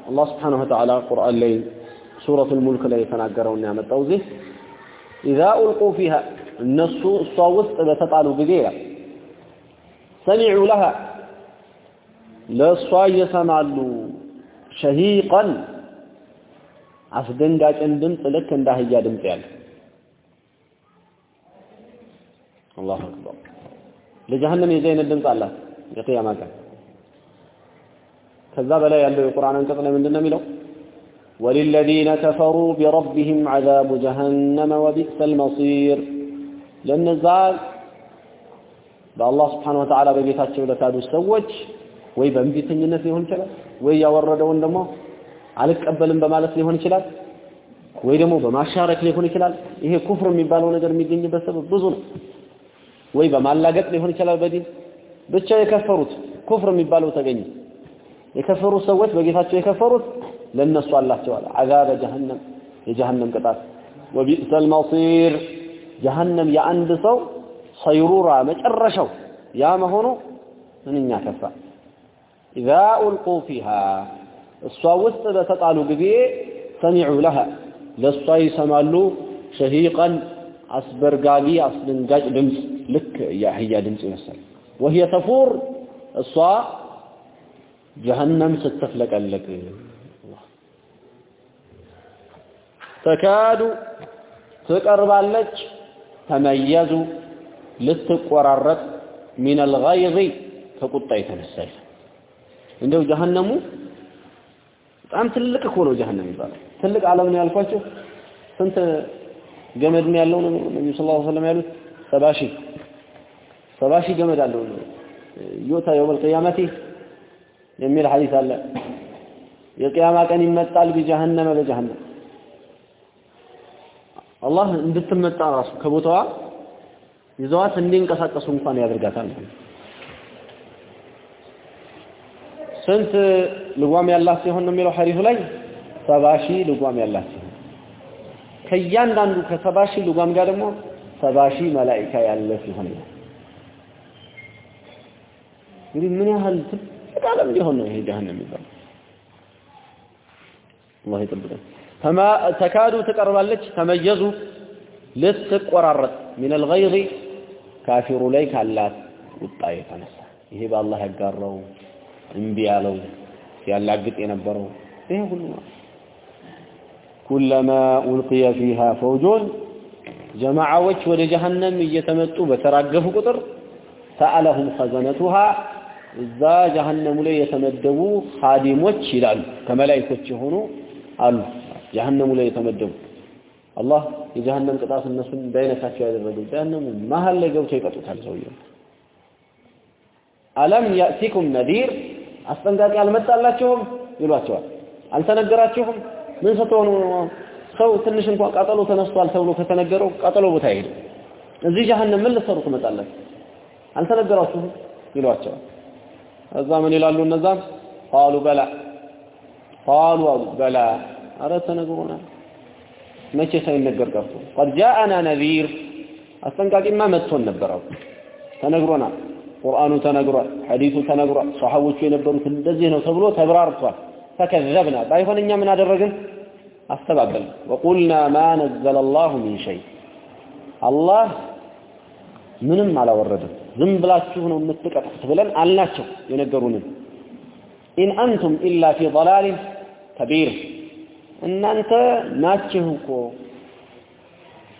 الله سبحانه وتعالى قرآن لي سورة الملك لي تناقروا النعمة التوزيه إذا ألقوا فيها النص الصوت بتطالوا بذيرة سمعوا لها لصاي يسمعوا شهيقا አስደንጋጭን ድምፅ ልክ እንደ አህያ ድምፅ ያለ አላሁ አክበር ለጀሃነም የዚህ አይነት ድምፅ አላት የቅያማ ቀን ከዛ በላይ ያለው የቁርአን አንቀጽ ላይ ምንድነው የሚለው? ወሊለዚነ ከፈሩ ቢረቢህም ዐዛቡ ጀሀነመ ወቢእሰል መሲር። ለነዛ በአላህ ስብሐነ ወተዓላ በጌታቸው ለካዱ ሰዎች ወይ በእምቢተኝነት ሊሆን ይችላል ወይ ያወረደውን ደግሞ አልቀበልም በማለት ሊሆን ይችላል ወይ ደግሞ በማሻረክ ሊሆን ይችላል። ይሄ ኩፍር የሚባለው ነገር የሚገኝበት ሰበብ ብዙ ነው። ወይ በማላገጥ ሊሆን ይችላል በዲን። ብቻ የከፈሩት ኩፍር የሚባለው ተገኘ። የከፈሩት ሰዎች በጌታቸው የከፈሩት ለነሱ አላቸዋል። አዛበ ጀሃነም የጀሃነም ቅጣት። ወቢእሰል መሲር ጀሃነም የአንድ ሰው ሰይሩራ መጨረሻው። ያ መሆኑ ምንኛ ከፋ። ኢዛ ኡልቁ ፊሃ እሷ ውስጥ በተጣሉ ጊዜ ሰሚዑ ለሃ ለእሷ ይሰማሉ ሸሂቀን አስበርጋጊ አስደንጋጭ ድምፅ። ልክ የአህያ ድምፅ ይመስላል። ወህየ ተፉር እሷ ጀሀነም ስትፍለቀለቅ ተካዱ ትቀርባለች ተመየዙ ልትቆራረጥ። ሚን አልገይዝ ከቁጣ የተነሳ እንደው ጀሀነሙ በጣም ትልቅ እኮ ነው ጀሀነም ይባላል ትልቅ ዓለም ነው ያልኳቸው ስንት ገመድ ነው ያለው ነው ነብዩ ሰለላሁ ዐለይሂ ወሰለም ያሉት? ሰባ ሺህ። ሰባ ሺህ ገመድ አለው ዮታ የውመል ቂያመቲ የሚል ሐዲስ አለ። የቂያማ ቀን ይመጣል ቢጀሃነመ በጀሃነም። አላህ እንድትመጣ ራሱ ከቦታዋ ይዘዋት እንዲንቀሳቀሱ እንኳን ያደርጋታል። ስንት ልጓም ያላት ሲሆን ነው የሚለው ሐዲሱ ላይ? ሰባ ሺህ ልጓም ያላት ሲሆን። ከእያንዳንዱ ከሰባ ሺህ ልጓም ጋር ደግሞ ሰባ ሺህ መላኢካ ያለ ሲሆን እንግዲህ ምን ያህል ዓለም ሊሆን ነው ይሄ ጀሃነም የሚባለው። አላህ ይጠብቀን። ፈማ ተካዱ ትቀርባለች። ተመየዙ ልትቆራረጥ ሚን አልገይዝ ካፊሩ ላይ ካላት ቁጣ የተነሳ። ይሄ በአላህ ያጋራው እምቢ ያለው ሲያላግጥ የነበረው ይሄ ሁሉ ነው። ኩለማ ኡልቂየ ፊሃ ፈውጁን ጀማዓዎች ወደ ጀሀነም እየተመጡ በተራገፉ ቁጥር ሰአለሁም ኸዘነቱሃ እዛ ጀሀነሙ ላይ የተመደቡ ኻዲሞች ይላሉ። ከመላይኮች የሆኑ አሉ። ጀሀነሙ ላይ የተመደቡ አላህ የጀሀነም ቅጣት እነሱን እንዳይነካቸው ያደረገው። ጀሀነሙ መሀል ላይ ገብቶ ይቀጡታል ሰውየው። አለም ያእቲኩም ነዲር አስጠንቃቂ አልመጣላችሁም ይሏቸዋል። አልተነገራችሁም? ምን ስትሆኑ ሰው ትንሽ እንኳን ቃጠሎ ተነስቷል ተብሎ ከተነገረው ቃጠሎ ቦታ ይሄድ እዚህ ጀሀነም ምን ልትሰሩ ትመጣላችሁ? አልተነገራችሁም ይሏቸዋል እዛ ምን ይላሉ እነዛም ቃሉ በላ። ቃሉ አሉ በላ። አረ ተነግሮናል መቼ ሳይነገር ቀርቶ? ቀድ ጃአና ነዚር። አስጠንቃቂማ መጥቶን ነበረው ተነግሮናል። ቁርአኑ ተነግሯል ሐዲሱ ተነግሯል ሰሃቦቹ የነበሩት እንደዚህ ነው ተብሎ ተብራርቷል። ፈከዘብና። ባይሆን እኛ ምን አደረግን? አስተባበል وقلنا ما نزل الله من شيء። አላህ ምንም አላወረድም ዝም ብላችሁ ነው የምትቀጥፉት ብለን አልናቸው የነገሩንን። إن أنتم إلا في ضلال كبير። እናንተ ናችሁ እኮ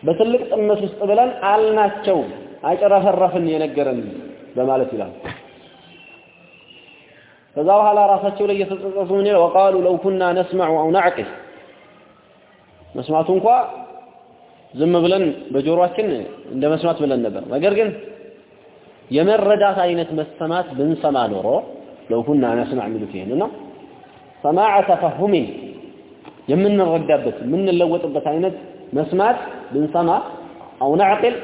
በትልቅ ጥመት ውስጥ ብለን አልናቸው አጨረፈረፍን የነገረን በማለት ይላል። ከዛ በኋላ ራሳቸው ላይ እየተጸጸቱ ምን ይላል? ወቃሉ ለው ኩና ነስመዑ አው ናዕቅል መስማቱ እንኳ ዝም ብለን በጆሮአችን እንደ መስማት ብለን ነበር። ነገር ግን የመረዳት አይነት መሰማት ብንሰማ ኖሮ ለው ኩና ነስማዕ የሚሉት ይሄን ነው። ሰማዐ ተፈሁሚን የምንረዳበት የምንለወጥበት አይነት መስማት ብንሰማ አው ነዕቅል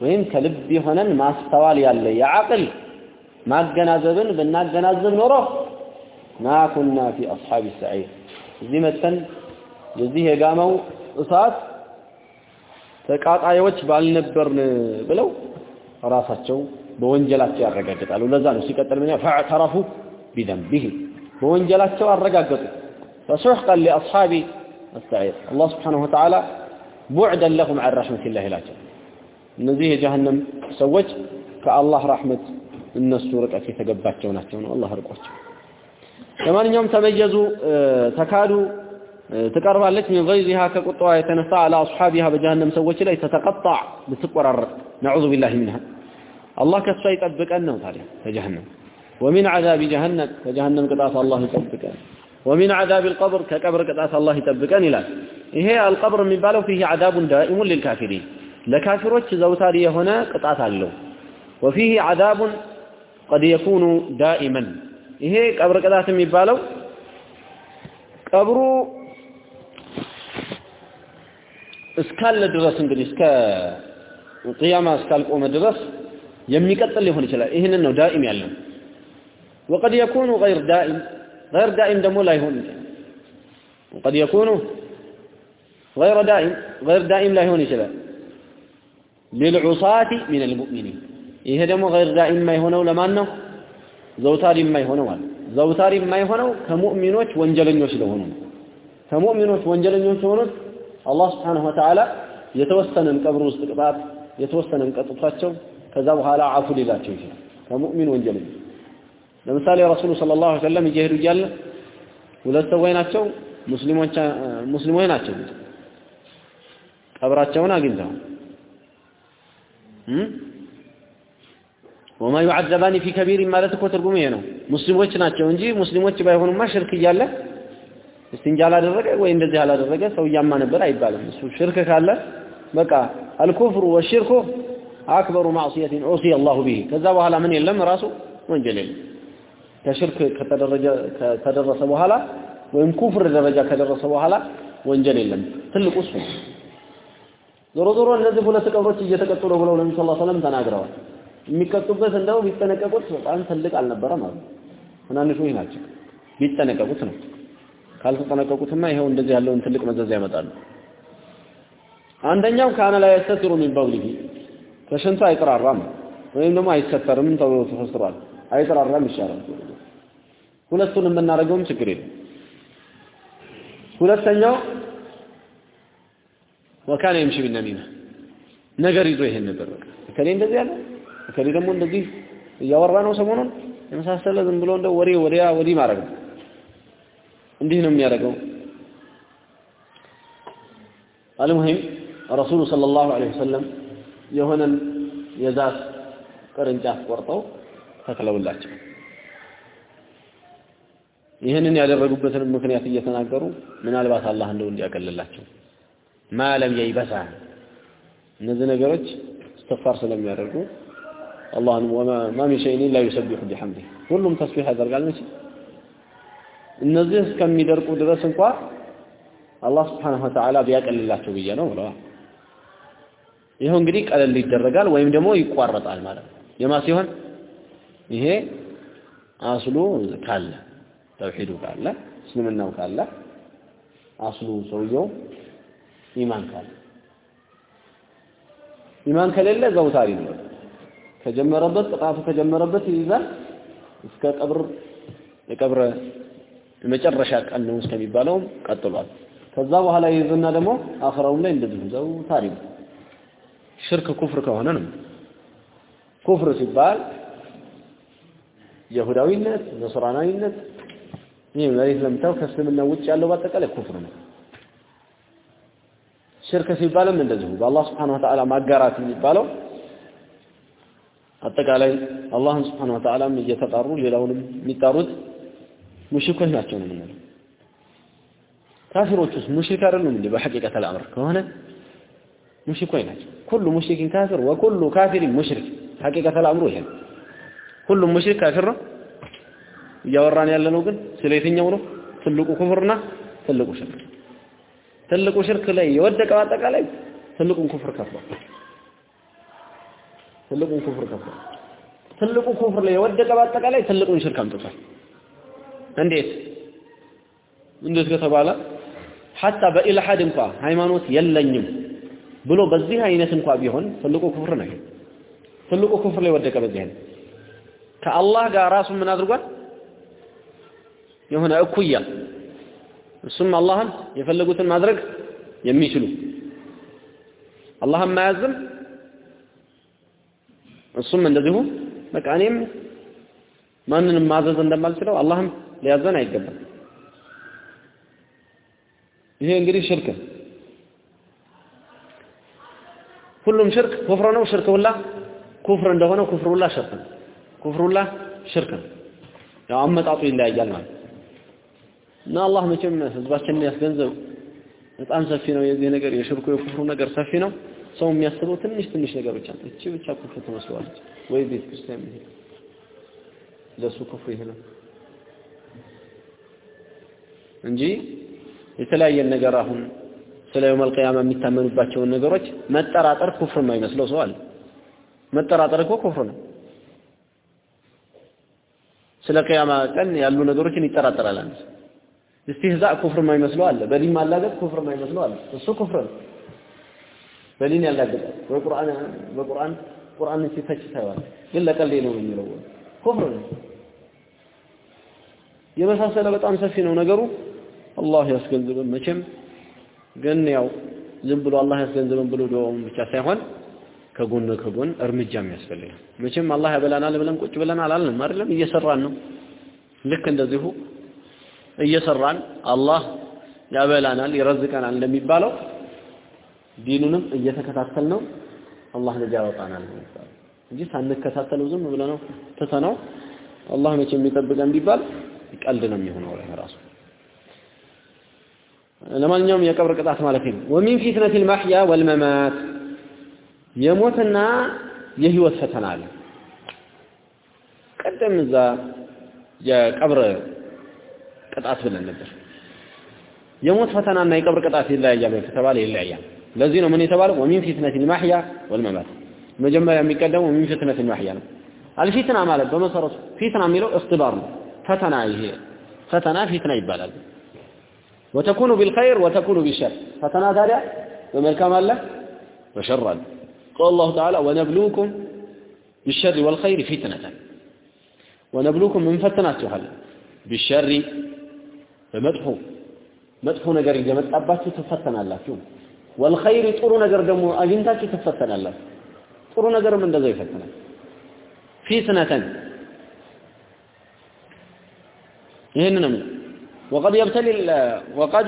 ወይም ከልብ የሆነን ማስተዋል ያለ የዓቅል ማገናዘብን ብናገናዘብ ኖሮ ማ ኩና ፊ አስሓቢ ሰዒር እዚህ መተን የዚህ የጋማው እሳት ተቃጣዮች ባልነበርን ብለው ራሳቸው በወንጀላቸው ያረጋግጣሉ። ለዛ ነው ሲቀጥል ምን ፈዕተረፉ ቢዘንቢህ በወንጀላቸው አረጋገጡ። ፈሱሕቀን ሊአስሓቢ አሰዒር አላህ ስብሓነሁ ወተዓላ ቡዕደን ለሁም ዐን ረሕመቲላህ ይላቸው። እነዚህ የጀሃነም ሰዎች ከአላህ ረሕመት እነሱ ርቀት የተገባቸው ናቸው ነው አላህ ርቋቸው። ለማንኛውም ተመየዙ ተካዱ ትቀርባለች። ሚን ገይዚሃ ከቁጣዋ የተነሳ አላ አስሓቢሃ በጀሃነም ሰዎች ላይ ተተቀጣዕ ልትቆራረጥ። ነዑዙ ቢላሂ ሚንሃ። አላህ ከእሷ ይጠብቀን ነው ታዲያ ከጀሃነም ወሚን ዓዛቢ ጀሃነም ከጀሃነም ቅጣት አላህ ይጠብቀን። ወሚን ዓዛቢ ልቀብር ከቀብር ቅጣት አላህ ይጠብቀን ይላል። ይሄ አልቀብር የሚባለው ፊህ ዓዛቡን ዳኢሙን ልልካፊሪን ለካፊሮች ዘውታሪ የሆነ ቅጣት አለው። ወፊህ ዓዛቡን ቀድ የኩኑ ዳኢመን። ይሄ ቀብር ቅጣት የሚባለው ቀብሩ እስካለ ድረስ እንግዲህ እስከ ቅያማ እስካልቆመ ድረስ የሚቀጥል ሊሆን ይችላል። ይህንን ነው ዳኢም ያለው። ወቀድ የኩኑ ገይር ዳኢም ገይር ዳኢም ደግሞ ላይሆን ይችላል። ወቀድ የኩኑ ገይረ ዳኢም ገይር ዳኢም ላይሆን ይችላል። ሊልዑሳቲ ሚነል ሙእሚኒን ይሄ ደግሞ ገይር ዳኢም የማይሆነው ለማን ነው? ዘውታሪ የማይሆነው ማለት ዘውታሪ የማይሆነው ከሙእሚኖች ወንጀለኞች ለሆኑ ከሙእሚኖች ወንጀለኞች የሆኑት አላህ ስብሓነሁ ወተዓላ የተወሰነን ቀብር ውስጥ ቅጣት የተወሰነን ቀጥቷቸው ከዛ በኋላ አፉ ሊላቸው ይችላል። ከሙእሚን ወንጀለኞች ለምሳሌ ረሱሉ ሰለላሁ ዐለይሂ ወሰለም እየሄዱ እያለ ሁለት ሰዎች ናቸው ሙስሊሞች ሙስሊሞች ናቸው ቀብራቸውን አግኝተዋል። ወማ ዩዓዘባኒ ፊ ከቢር ማለት እኮ ትርጉም ይሄ ነው። ሙስሊሞች ናቸው እንጂ ሙስሊሞች ባይሆኑማ ሽርክ እያለ እስቲንጃ አላደረገ ወይ እንደዚህ አላደረገ ሰው እያማ ነበር አይባልም። እሱ ሽርክ ካለ በቃ አልኩፍሩ ወሽርኩ አክበሩ ማዕሲየቲን ዑሲየ አላሁ ቢሂ ከዛ በኋላ ምን የለም ራሱ ወንጀል የለም። ከሽርክ ከተደረጀ ከተደረሰ በኋላ ወይም ኩፍር ደረጃ ከደረሰ በኋላ ወንጀል የለም። ትልቁ እሱ ዞሮ ዞሮ እነዚህ ሁለት ቀብሮች እየተቀጡ ነው ብለው ነብዩ ሰለላሁ ዐለይሂ ወሰለም ተናግረዋል። የሚቀጡበት እንደው ቢጠነቀቁት በጣም ትልቅ አልነበረም አሉ። ትናንሾች ናቸው። ቢጠነቀቁት ነው። ካልተጠነቀቁትማ ይኸው እንደዚህ ያለውን ትልቅ መዘዝ ያመጣሉ። አንደኛው ካነ ላይ ያስተትሩ ሚን በውሊሂ ከሽንቱ አይጠራራም ወይም ደግሞ አይሰተርም ተብሎ ተፈስሯል። አይጠራራም ይሻላል። ሁለቱን የምናደርገውም ችግር የለም። ሁለተኛው ወካነ የምሺ ቢነሚማ ነገር ይዞ ይሄን ነበር እከሌ እንደዚህ ያለ እከሌ ደግሞ እንደዚህ እያወራ ነው ሰሞኑን የመሳሰለ ዝም ብሎ እንደው ወሬ ወዲያ ወዲህ ማድረግ ነው። እንዲህ ነው የሚያደርገው። አልሙሂም ረሱሉ ሰለላሁ ዐለይሂ ወሰለም የሆነን የዛፍ ቅርንጫፍ ቆርጠው ተክለውላቸው ይህንን ያደረጉበትን ምክንያት እየተናገሩ ምናልባት አላህ እንደው እንዲያቀልላቸው ማለም የይበሳ እነዚህ ነገሮች እስትግፋር ስለሚያደርጉ አላህን ወማ ሚን ሸይን ኢላ ዩሰቢሑ ቢሐምዲህ ሁሉም ተስቢሕ ያደርጋል መቼ እነዚህ እስከሚደርቁ ድረስ እንኳ አላህ ስብሓነሁ ወተዓላ ቢያቀልላቸው ብዬ ነው ብለዋል። ይኸው እንግዲህ ቀለል ይደረጋል ወይም ደግሞ ይቋረጣል ማለት ነው። የማ ሲሆን ይሄ አስሉ ካለ ተውሂዱ ካለ እስልምናው ካለ አስሉ ሰውየው ኢማን ካለ ኢማን ከሌለ ዘውታሪ ነው። ከጀመረበት ቅጣቱ ከጀመረበት ይይዛል እስከ ቀብር የቀብረ የመጨረሻ ቀን ነው እስከሚባለውም ቀጥሏል። ከዛ በኋላ ይዝና ደግሞ አኽራውም ላይ እንደዚሁ ዘውታሪ ነው። ሽርክ ኩፍር ከሆነ ነው። ኩፍር ሲባል የሁዳዊነት፣ ነስራናዊነት ይህ መሬት ለምታው ከእስልምና ውጭ ያለው በአጠቃላይ ኩፍር ነው። ሽርክ ሲባልም እንደዚሁ በአላህ ስብሓነሁ ወተዓላ ማጋራት የሚባለው አጠቃላይ አላህን ስብሓነሁ ወተዓላም እየተጣሩ ሌላውንም የሚጣሩት ሙሽሪኮች ናቸው ነው የምንለው። ካፊሮቹስ ሙሽሪክ አይደሉም እንዴ? በሐቂቀተል አምር ከሆነ ሙሽሪኮች ናቸው። ኩሉ ሙሽሪኪን ካፊር ወኩሉ ካፊሪን ሙሽሪክ። ሐቂቀተል አምሩ ይሄ ነው። ሁሉም ሙሽሪክ ካፊር ነው። እያወራን ያለነው ግን ስለ የትኛው ነው? ትልቁ ኩፍርና ትልቁ ሽርክ ትልቁ ሽርክ ላይ የወደቀው አጠቃላይ ትልቁን ኩፍር ከፍሯል። ትልቁን ኩፍር ከፍሯል። ትልቁ ኩፍር ላይ የወደቀ በአጠቃላይ ትልቁን ሽርክ አምጥቷል። እንዴት እንዴት ከተባለ ሐታ በኢልሐድ እንኳ ሃይማኖት የለኝም ብሎ በዚህ አይነት እንኳ ቢሆን ትልቁ ኩፍር ነው። ትልቁ ኩፍር ላይ ወደቀ። በዚህ አይነት ከአላህ ጋር ራሱ ምን አድርጓል? የሆነ እኩያ እሱም አላህን የፈለጉትን ማድረግ የሚችሉ አላህም ማያዝም እሱም እንደዚሁ በቃ እኔም ማንንም ማዘዝ እንደማልችለው አላህም ሊያዘን አይገባም። ይሄ እንግዲህ ሽርክ ሁሉም ሽርክ ኩፍር ነው። ሽርክ ሁላ ኩፍር እንደሆነ ኩፍር ሁላ ሽርክ ነው። ኩፍር ሁላ ሽርክ ነው። ያው አመጣጡ ይለያያል ማለት እና አላህ መቼም ህዝባችንን ያስገንዘብ በጣም ሰፊ ነው። የዚህ ነገር የሽርኩ የኩፍሩ ነገር ሰፊ ነው። ሰው የሚያስበው ትንሽ ትንሽ ነገር ብቻ እቺ ብቻ ኩፍር ትመስለዋለች ወይ ቤተ ክርስቲያን ለሱ ኩፍር ይሄ ነው እንጂ የተለያየ ነገር አሁን ስለ የውመል ቂያማ የሚታመኑባቸውን ነገሮች መጠራጠር ኩፍር የማይመስለው ሰው አለ። መጠራጠር እኮ ኩፍር ነው። ስለ ቂያማ ቀን ያሉ ነገሮችን ይጠራጠራል አንድ እስትህዛእ ኩፍር የማይመስለው አለ። በዲን ማላገጥ ኩፍር የማይመስለው አለ። እሱ ኩፍር ነው። በዲን ያላገጣል። በቁርአን በቁርአን ቁርአንን ሲተች ታየዋል። ግን ለቀልዴ ነው የሚለው ኩፍር ነው። የመሳሰለ በጣም ሰፊ ነው ነገሩ። አላህ ያስገንዝበን። መቼም ግን ያው ዝም ብሎ አላህ ያስገንዝበን ብሎ ዱዓውን ብቻ ሳይሆን ከጎን ከጎን እርምጃም ያስፈልጋል። መቼም አላህ ያበላናል ብለን ቁጭ ብለን አላልንም አይደለም፣ እየሰራን ነው። ልክ እንደዚሁ እየሰራን አላህ ያበላናል ይረዝቀናል እንደሚባለው ዲኑንም እየተከታተል ነው አላህ ነጃ ያወጣናል እንጂ ሳንከታተለው ዝም ብለነው ትተነው አላህ መቼም የሚጠብቀን ቢባል ቀልድ ነው የሚሆነው ራሱ ለማንኛውም የቀብር ቅጣት ማለት ነው። ወሚን ፊትነቲል ማህያ ወልመማት የሞትና የህይወት ፈተና አለ። ቀደም እዛ የቀብር ቅጣት ብለን ነበር። የሞት ፈተናና የቀብር ቅጣት ይለያያል ከተባለ ይለያያል። ለዚህ ነው ምን የተባለው? ወሚን ፊትነቲል ማህያ ወልመማት። መጀመሪያ የሚቀደመው ወሚን ፊትነቲል ማህያ ነው። አልፊትና ማለት በመሰረቱ ፊትና የሚለው እክትባር ነው። ፈተና ይሄ። ፈተና ፊትና ይባላል وتكون بالخير وتكون بالشر فتنا تاريا بملكام الله وشر قال الله تعالى ونبلوكم بالشر والخير فتنة ونبلوكم من فتنات هل بالشر بمدحو مدحو نجر جمت أباتي تفتن الله شو والخير ጥሩ ነገር ደግሞ አግኝታችሁ ትፈተናላችሁ ጥሩ ነገርም እንደዛው ይፈተናል ፊትነተን ይህንንም وقد يبتلي وقد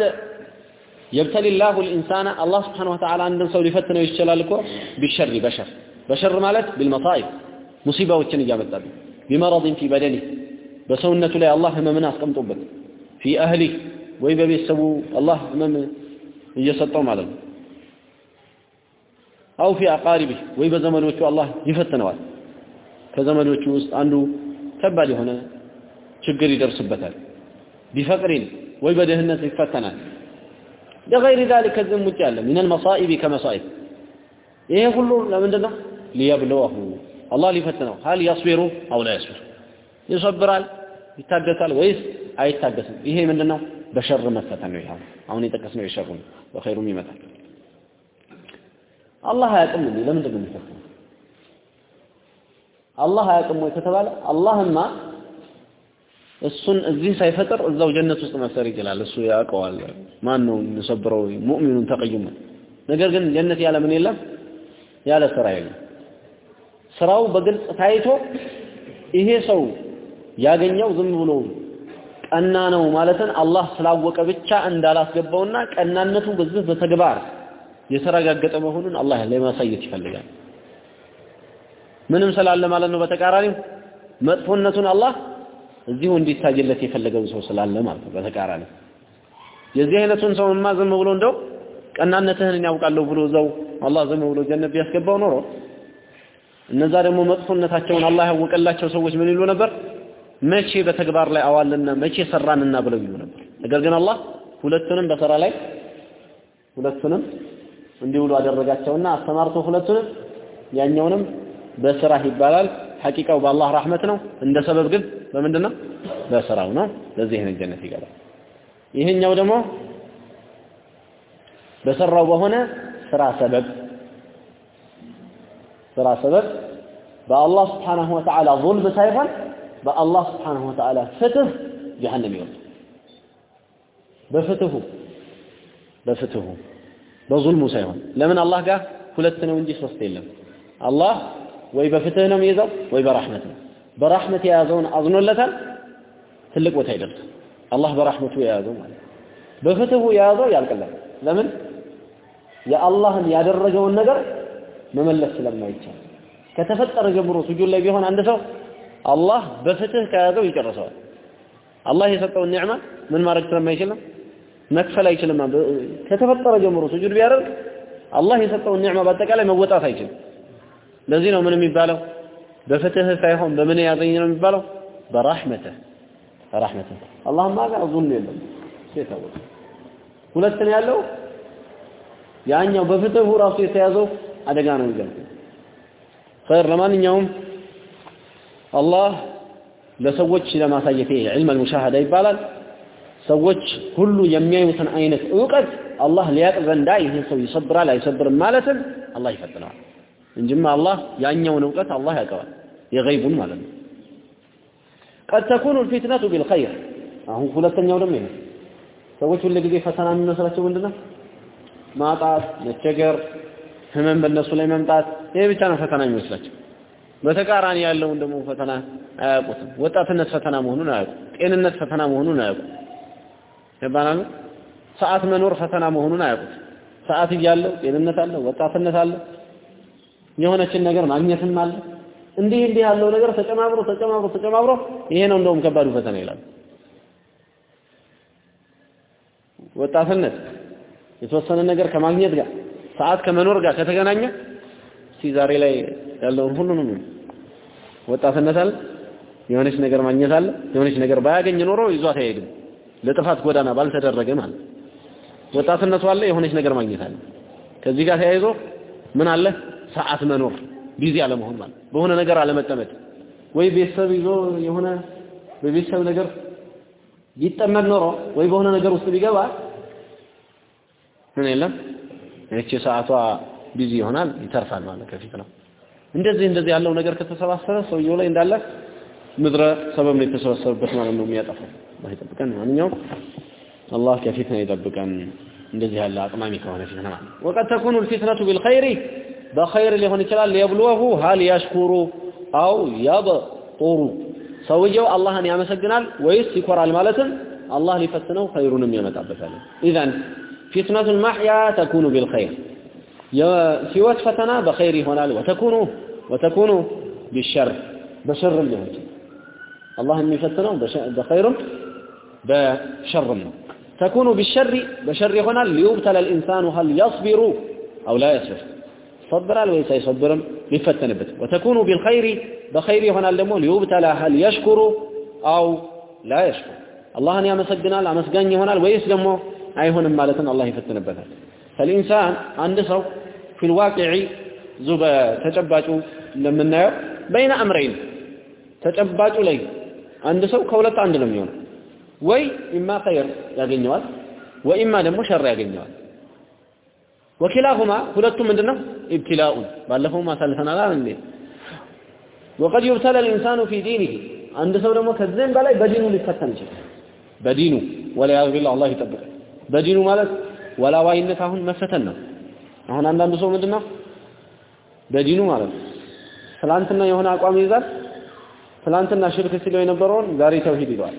يبتلي الله الإنسان الله سبحانه وتعالى عند سو لفتنه يشلال እኮ بالشر بشر بشر ማለት بالمصائب ሙሲባዎችን እያመጣብ بمرض في بدنه በሰውነቱ ላይ አላህ ህመምን አስቀምጦበት في اهله ወይ በቤተሰቡ አላህ ህመም እየሰጠው ማለት ነው አው في اقاربه ወይ በዘመዶቹ አላህ ይፈትነዋል ከዘመዶቹ ውስጥ አንዱ ከባድ የሆነ ችግር ይደርስበታል بفقر ويبدهن سفتنا لغير ذلك الذنب جال من المصائب كمصائب. إيه كله لمن دنا ليبلوه. الله ليفتنه. هل يصبر أو لا يصبر؟ يصبر على يتقص على ويس أي تقص إيه من دنا بشر مفتنه يا الله. عوني تقص من الشر وخير مي مثلا الله يقوم لمن دنا الله يقوم ويتتبع الله ما እሱን እዚህ ሳይፈጥር እዛው ጀነት ውስጥ መፍጠር ይችላል። እሱ ያውቀዋል። ማን ነው የሚሰብረው? ሙእሚኑን ተቀይሙ ነገር ግን ጀነት ያለ ምን የለም? ያለ ስራ የለም። ስራው በግልጽ ታይቶ ይሄ ሰው ያገኘው ዝም ብሎ ቀና ነው ማለትን አላህ ስላወቀ ብቻ እንዳላስገባውና ቀናነቱ በዚህ በተግባር የተረጋገጠ መሆኑን አላህ ለማሳየት ይፈልጋል። ምንም ስላለ ማለት ነው። በተቃራኒው መጥፎነቱን አላህ እዚሁ እንዲታይለት የፈለገው ሰው ስላለ ማለት ነው በተቃራኒ። የዚህ አይነቱን ሰውማ ዝም ብሎ እንደው ቀናነትህን ያውቃለሁ ብሎ እዛው አላህ ዝም ብሎ ጀነት ቢያስገባው ኖሮ እነዛ ደግሞ መጥፎነታቸውን አላህ ያወቀላቸው ሰዎች ምን ይሉ ነበር? መቼ በተግባር ላይ አዋልና መቼ ሰራንና ብለው ይሉ ነበር። ነገር ግን አላህ ሁለቱንም በስራ ላይ ሁለቱንም እንዲውሉ አደረጋቸውና አስተማርቶ ሁለቱንም ያኛውንም በስራ ይባላል ሐቂቃው በአላህ ረህመት ነው። እንደ ሰበብ ግን በምንድን ነው በስራው ነው። ለዚህ ነው ጀነት ይገባል። ይሄኛው ደግሞ በሰራው በሆነ ስራ ሰበብ ስራ ሰበብ በአላህ ስብሓንሁ ወተዓላ ظልም ሳይሆን በአላህ ስብሓንሁ ወተዓላ ፍትህ ጀሃነም ይወጣል። በፍትሁ በፍትሁ በዙልሙ ሳይሆን ለምን አላህ ጋር ሁለት ነው እንጂ ሶስት የለም? አላህ ወይ በፍትህ ነው የሚይዘው ወይ በራህመት ነው። በራህመት የያዘውን አዝኖለታል ትልቅ ቦታ ይደርሳል። አላህ በራህመቱ የያዘው ማለት በፍትሁ የያዘው ያልቅላል ለምን? የአላህን ያደረገውን ነገር መመለስ ስለማይቻል። ከተፈጠረ ጀምሮ ስጁድ ላይ ቢሆን አንድ ሰው አላህ በፍትህ ከያዘው ይጨርሰዋል። አላህ የሰጠውን ኒዕማ ምን ማድረግ ስለማይችል ነው? መክፈል አይችልም። ከተፈጠረ ጀምሮ ስጁድ ቢያደርግ አላህ የሰጠውን ኒዕማ በአጠቃላይ መወጣት አይችልም ለዚህ ነው ምን የሚባለው? በፍትህ ሳይሆን በምን ያዘኝ ነው የሚባለው? በራህመትህ በራህመትህ። አላህማ ጋር ዙልም የለም። ሲታወቅ ሁለት ነው ያለው። ያኛው በፍትሁ ራሱ የተያዘው አደጋ ነው የሚገልጸው። ኸይር ለማንኛውም አላህ ለሰዎች ለማሳየት ይሄ ዒልም አልሙሻሃዳ ይባላል። ሰዎች ሁሉ የሚያዩትን አይነት እውቀት አላህ ሊያቅ ዘንዳ ይሄ ሰው ይሰብራል አይሰብርም ማለትን አላህ ይፈትነዋል እንጂማ አላህ ያኛውን እውቀት አላህ ያውቀዋል። የገይቡን ማለት ነው። ቀድ ተኩኑ ልፊትነቱ ቢልኸይር። አሁን ሁለተኛው ደግሞ ይሄ ሰዎች ሁሉ ጊዜ ፈተና የሚመስላቸው ምንድነው? ማጣት መቸገር ህመም በእነሱ ላይ መምጣት ይሄ ብቻ ነው ፈተና የሚመስላቸው። በተቃራኒ ያለውን ደግሞ ፈተና አያውቁትም። ወጣትነት ፈተና መሆኑን አያውቁ። ጤንነት ፈተና መሆኑን አያውቁ። ይባላል ሰዓት መኖር ፈተና መሆኑን አያውቁት ሰዓት እያለው ጤንነት አለ ወጣትነት አለ የሆነችን ነገር ማግኘትም አለ። እንዲህ እንዲህ ያለው ነገር ተጨማምሮ ተጨማምሮ ተጨማምሮ ይሄ ነው እንደውም ከባዱ ፈተና ይላል። ወጣትነት የተወሰነ ነገር ከማግኘት ጋር ሰዓት ከመኖር ጋር ከተገናኘ እስቲ ዛሬ ላይ ያለውን ሁሉንም ወጣትነት አለ የሆነች ነገር ማግኘት አለ የሆነች ነገር ባያገኝ ኖሮ ይዟት አይሄድም። ለጥፋት ጎዳና ባልተደረገ ማለት ወጣትነቱ አለ የሆነች ነገር ማግኘት አለ። ከዚህ ጋር ተያይዞ ምን አለ ሰዓት መኖር ቢዚ አለመሆን ማለት በሆነ ነገር አለመጠመድ ወይ ቤተሰብ ይዞ የሆነ በቤተሰብ ነገር ቢጠመድ ኖሮ ወይ በሆነ ነገር ውስጥ ቢገባ ምን የለም እቺ ሰዓቷ ቢዚ ይሆናል ይተርፋል ማለት ከፊት ነው እንደዚህ እንደዚህ ያለው ነገር ከተሰባሰበ ሰውየው ላይ እንዳለ ምድረ ሰበብ ነው የተሰበሰበበት ማለት ነው የሚያጠፋው አላህ ይጠብቀን ማንኛውም አላህ ከፊትና ይጠብቀን እንደዚህ ያለ አጥማሚ ከሆነ ፊትና ማለት ወቀድ ተኩኑ الفتنة بالخير በኸይር ሊሆን ይችላል ሊየብሉወሁ ሀል ያሽኩሩ አው ያበጡሩ ሰውየው አላህን ያመሰግናል ወይስ ይኮራል ማለትም አላህ ሊፈትነው ኸይሩንም ያመጣበታል ኢዘን ፊትነቱል ማሕያ ተኩኑ ቢልኸይር የህይወት ፈተና በኸይር ይሆናል ወተኩኑ ወተኩኑ ቢሸር በሸርም ሊሆን ይችላል አላህ የሚፈትነው በኸይርም በሸርም ነው ተኩኑ ቢሸሪ በሸር ይሆናል ሊዩብተለ ልኢንሳኑ ሀል የስቢሩ አው ላ የስብር صدر الوي سيصدر بفتنبت وتكون بالخير بخير هنا لمو يبتلى. هل يشكر أو لا يشكر؟ الله أن يمسقنا لا مسقني هنا الوي سلمه أي هنا مالة الله يفتنبت فالإنسان عندسه في الواقع زبا تجبات لما بين أمرين. تجبات إليه عندسه قولة عند لم يون. وي إما خير يغنيوات وإما لم شر يغنيوات. ወኪላሁማ ሁለቱም ምንድነው ኢብትላኡን ባለፈው ማሳልፈናል እንዴ وقد يبتلى الانسان في دينه አንድ ሰው ደግሞ ከዚህም በላይ በዲኑ ሊፈተን ይችላል በዲኑ ወለያዝ ቢላህ አላህ ይጠብቅ በዲኑ ማለት ወላዋይነት አሁን መፈተን ነው አሁን አንዳንዱ ሰው ምንድነው በዲኑ ማለት ነው ትላንትና የሆነ አቋም ይይዛል ትላንትና ሽርክ ሲለው የነበረውን ዛሬ ተውሂድ ይለዋል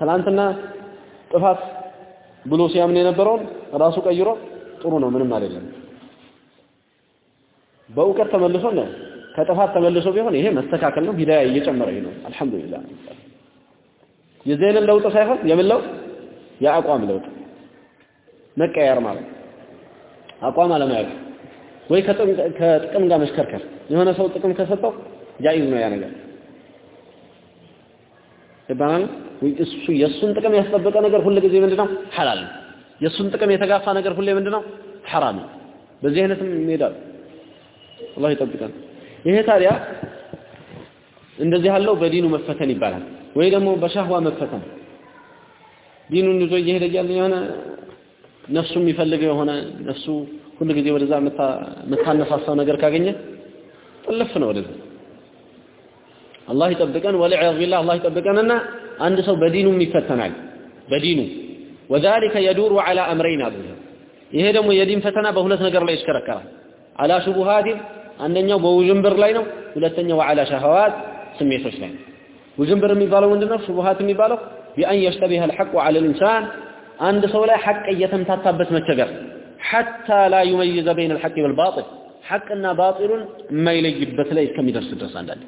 ትላንትና ጥፋት ብሎ ሲያምን የነበረውን ራሱ ቀይሮ ጥሩ ነው ምንም አይደለም። በእውቀት ተመልሶ ነው ከጥፋት ተመልሶ ቢሆን ይሄ መስተካከል ነው ሂዳያ እየጨመረ ነው። አልহামዱሊላህ የዘይንን ለውጥ ሳይሆን የምን ለውጥ? የአቋም ለውጥ። መቀየር ማለት አቋም አለማየት። ወይ ከጥቅም ጋር መሽከርከር። የሆነ ሰው ጥቅም ከሰጠው ጃኢዝ ነው ያ ነገር። ይባላል? እሱ የእሱን ጥቅም ያስጠበቀ ነገር ሁል ጊዜ ምንድነው? ሐላል ነው የእሱን ጥቅም የተጋፋ ነገር ሁሌ ምንድነው? ሐራም በዚህ አይነትም ይሄዳል። አላህ ይጠብቀን። ይሄ ታዲያ እንደዚህ ያለው በዲኑ መፈተን ይባላል። ወይ ደግሞ በሻህዋ መፈተን። ዲኑን ይዞ እየሄደ እያለ የሆነ ነፍሱ የሚፈልገው የሆነ ነፍሱ ሁሉ ጊዜ ወደዛ የምታነሳሳው ነገር ካገኘ ጥልፍ ነው ወደዛ አላህ ይጠብቀን። ወልዒያዝ ቢላህ አላህ ይጠብቀንና አንድ ሰው በዲኑም ይፈተናል። በዲኑ وذلك يدور على أمرين አሉ። ይሄ ደግሞ የዲን ፈተና በሁለት ነገር ላይ ይሽከረከራል። على شبهات አንደኛው በውዥንብር ላይ ነው ሁለተኛው على شهوات ስሜቶች ላይ ነው። ውዥንብር የሚባለው ምንድነው? شبهات የሚባለው بأن يشتبه الحق على الإنسان አንድ ሰው ላይ ሐቅ እየተምታታበት መቸገር حتى لا يميز بين الحق والباطل ሐቅና ባጢሉን የማይለይበት ላይ እስከሚደርስ ድረስ አንዳንድ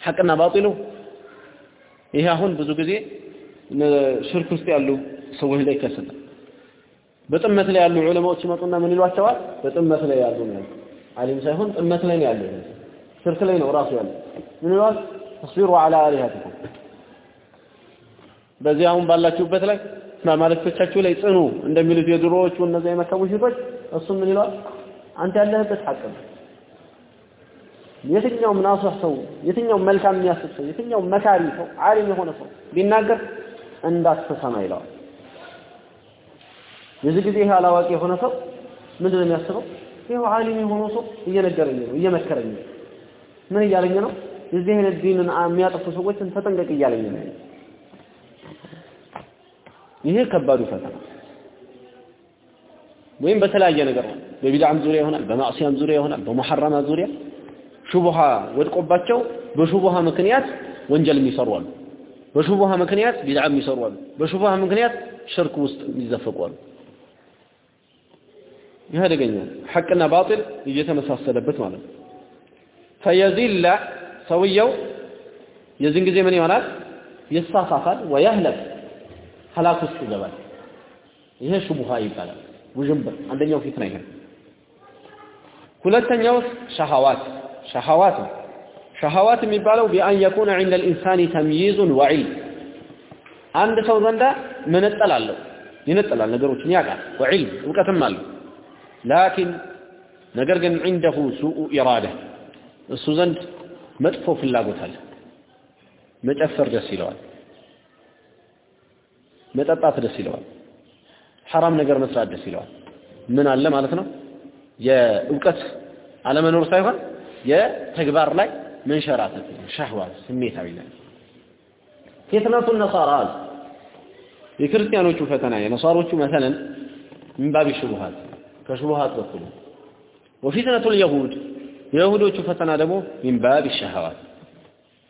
ሐቅና ባጢሉ ይሄ አሁን ብዙ ጊዜ ሽርክ ውስጥ ያሉ ሰዎች ላይ ይከሰታል በጥመት ላይ ያሉ ዑለማዎች ይመጡና ምን ይሏቸዋል? በጥመት ላይ ያሉ ነው አሊም ሳይሆን ጥመት ላይ ነው ያለው። ሽርክ ላይ ነው ራሱ ያለው። ምን ይሏል? ተስቢሩ ዐላ አሊሃቲኩም። በዚህ አሁን ባላችሁበት ላይ ማማለክቶቻችሁ ላይ ጽኑ እንደሚሉት የድሮዎቹ እነዚያ የመካ ሙሽሪኮች እሱም ምን ይሏል? አንተ ያለህበት ሐቅ ነው። የትኛውም ናሷህ ሰው የትኛውም መልካም የሚያስብ ሰው የትኛውም መካሪ ሰው ዓሊም የሆነ ሰው ቢናገር እንዳትሰማ ይለዋል። የዚህ ጊዜ ይሄ አላዋቂ የሆነ ሰው ምንድን ነው የሚያስበው? ይኸው ዓሊም የሆነው ሰው እየነገረኝ ነው እየመከረኝ ነው። ምን እያለኝ ነው? የዚህ አይነት ዲንን የሚያጠፉ ሰዎችን ተጠንቀቅ እያለኝ ነው። ይሄ ከባዱ ፈተና ወይም በተለያየ ነገር ነው። በቢድዓም ዙሪያ ይሆናል በማዕሲያም ዙሪያ ይሆናል በሙሐረማ ዙሪያ ሹቡሃ ወድቆባቸው በሹቡሃ ምክንያት ወንጀል የሚሰሩ አሉ በሹቡሃ ምክንያት ቢድዓ የሚሰሩ አሉ። በሹቡሃ ምክንያት ሽርክ ውስጥ የሚዘፈቁ አሉ። ይህ አደገኛ ሐቅና ባጢል እየተመሳሰለበት ማለት ነው። ፈየዚላ ሰውየው የዚህን ጊዜ ምን ይሆናል? ይሳሳፋል ወያህለክ ሀላክ ውስጥ ይገባል። ይሄ ሹቡሃ ይባላል። ውዥንብር አንደኛው ፊትና ይሄ ሁለተኛው ሸሃዋት ሸሃዋት ነው ሸሃዋት የሚባለው ቢአን የኩነ ዒንደ ልኢንሳኒ ተምይዙን ወዒልም አንድ ሰው ዘንዳ መነጠል አለው ይነጠላል ነገሮችን ያውቃል። ወዒልም እውቀትም አለው። ላኪን ነገር ግን ዒንደሁ ሱኡ ኢራዳ እሱ ዘንድ መጥፎ ፍላጎት አለ። መጨፈር ደስ ይለዋል መጠጣት ደስ ይለዋል ሐራም ነገር መስራት ደስ ይለዋል። ምን አለ ማለት ነው? የእውቀት አለመኖር ሳይሆን የተግባር ላይ መንሸራተት ነው ሻህዋ ስሜታዊነት ፊትነቱ ነሳራ የክርስቲያኖቹ ፈተና የነሳሮቹ መሰለን ምንባብ ሽቡሃት ከሽቡሃት በኩል ወፊትነቱ የሁድ የይሁዶቹ ፈተና ደግሞ ምንባብ ሸህዋት።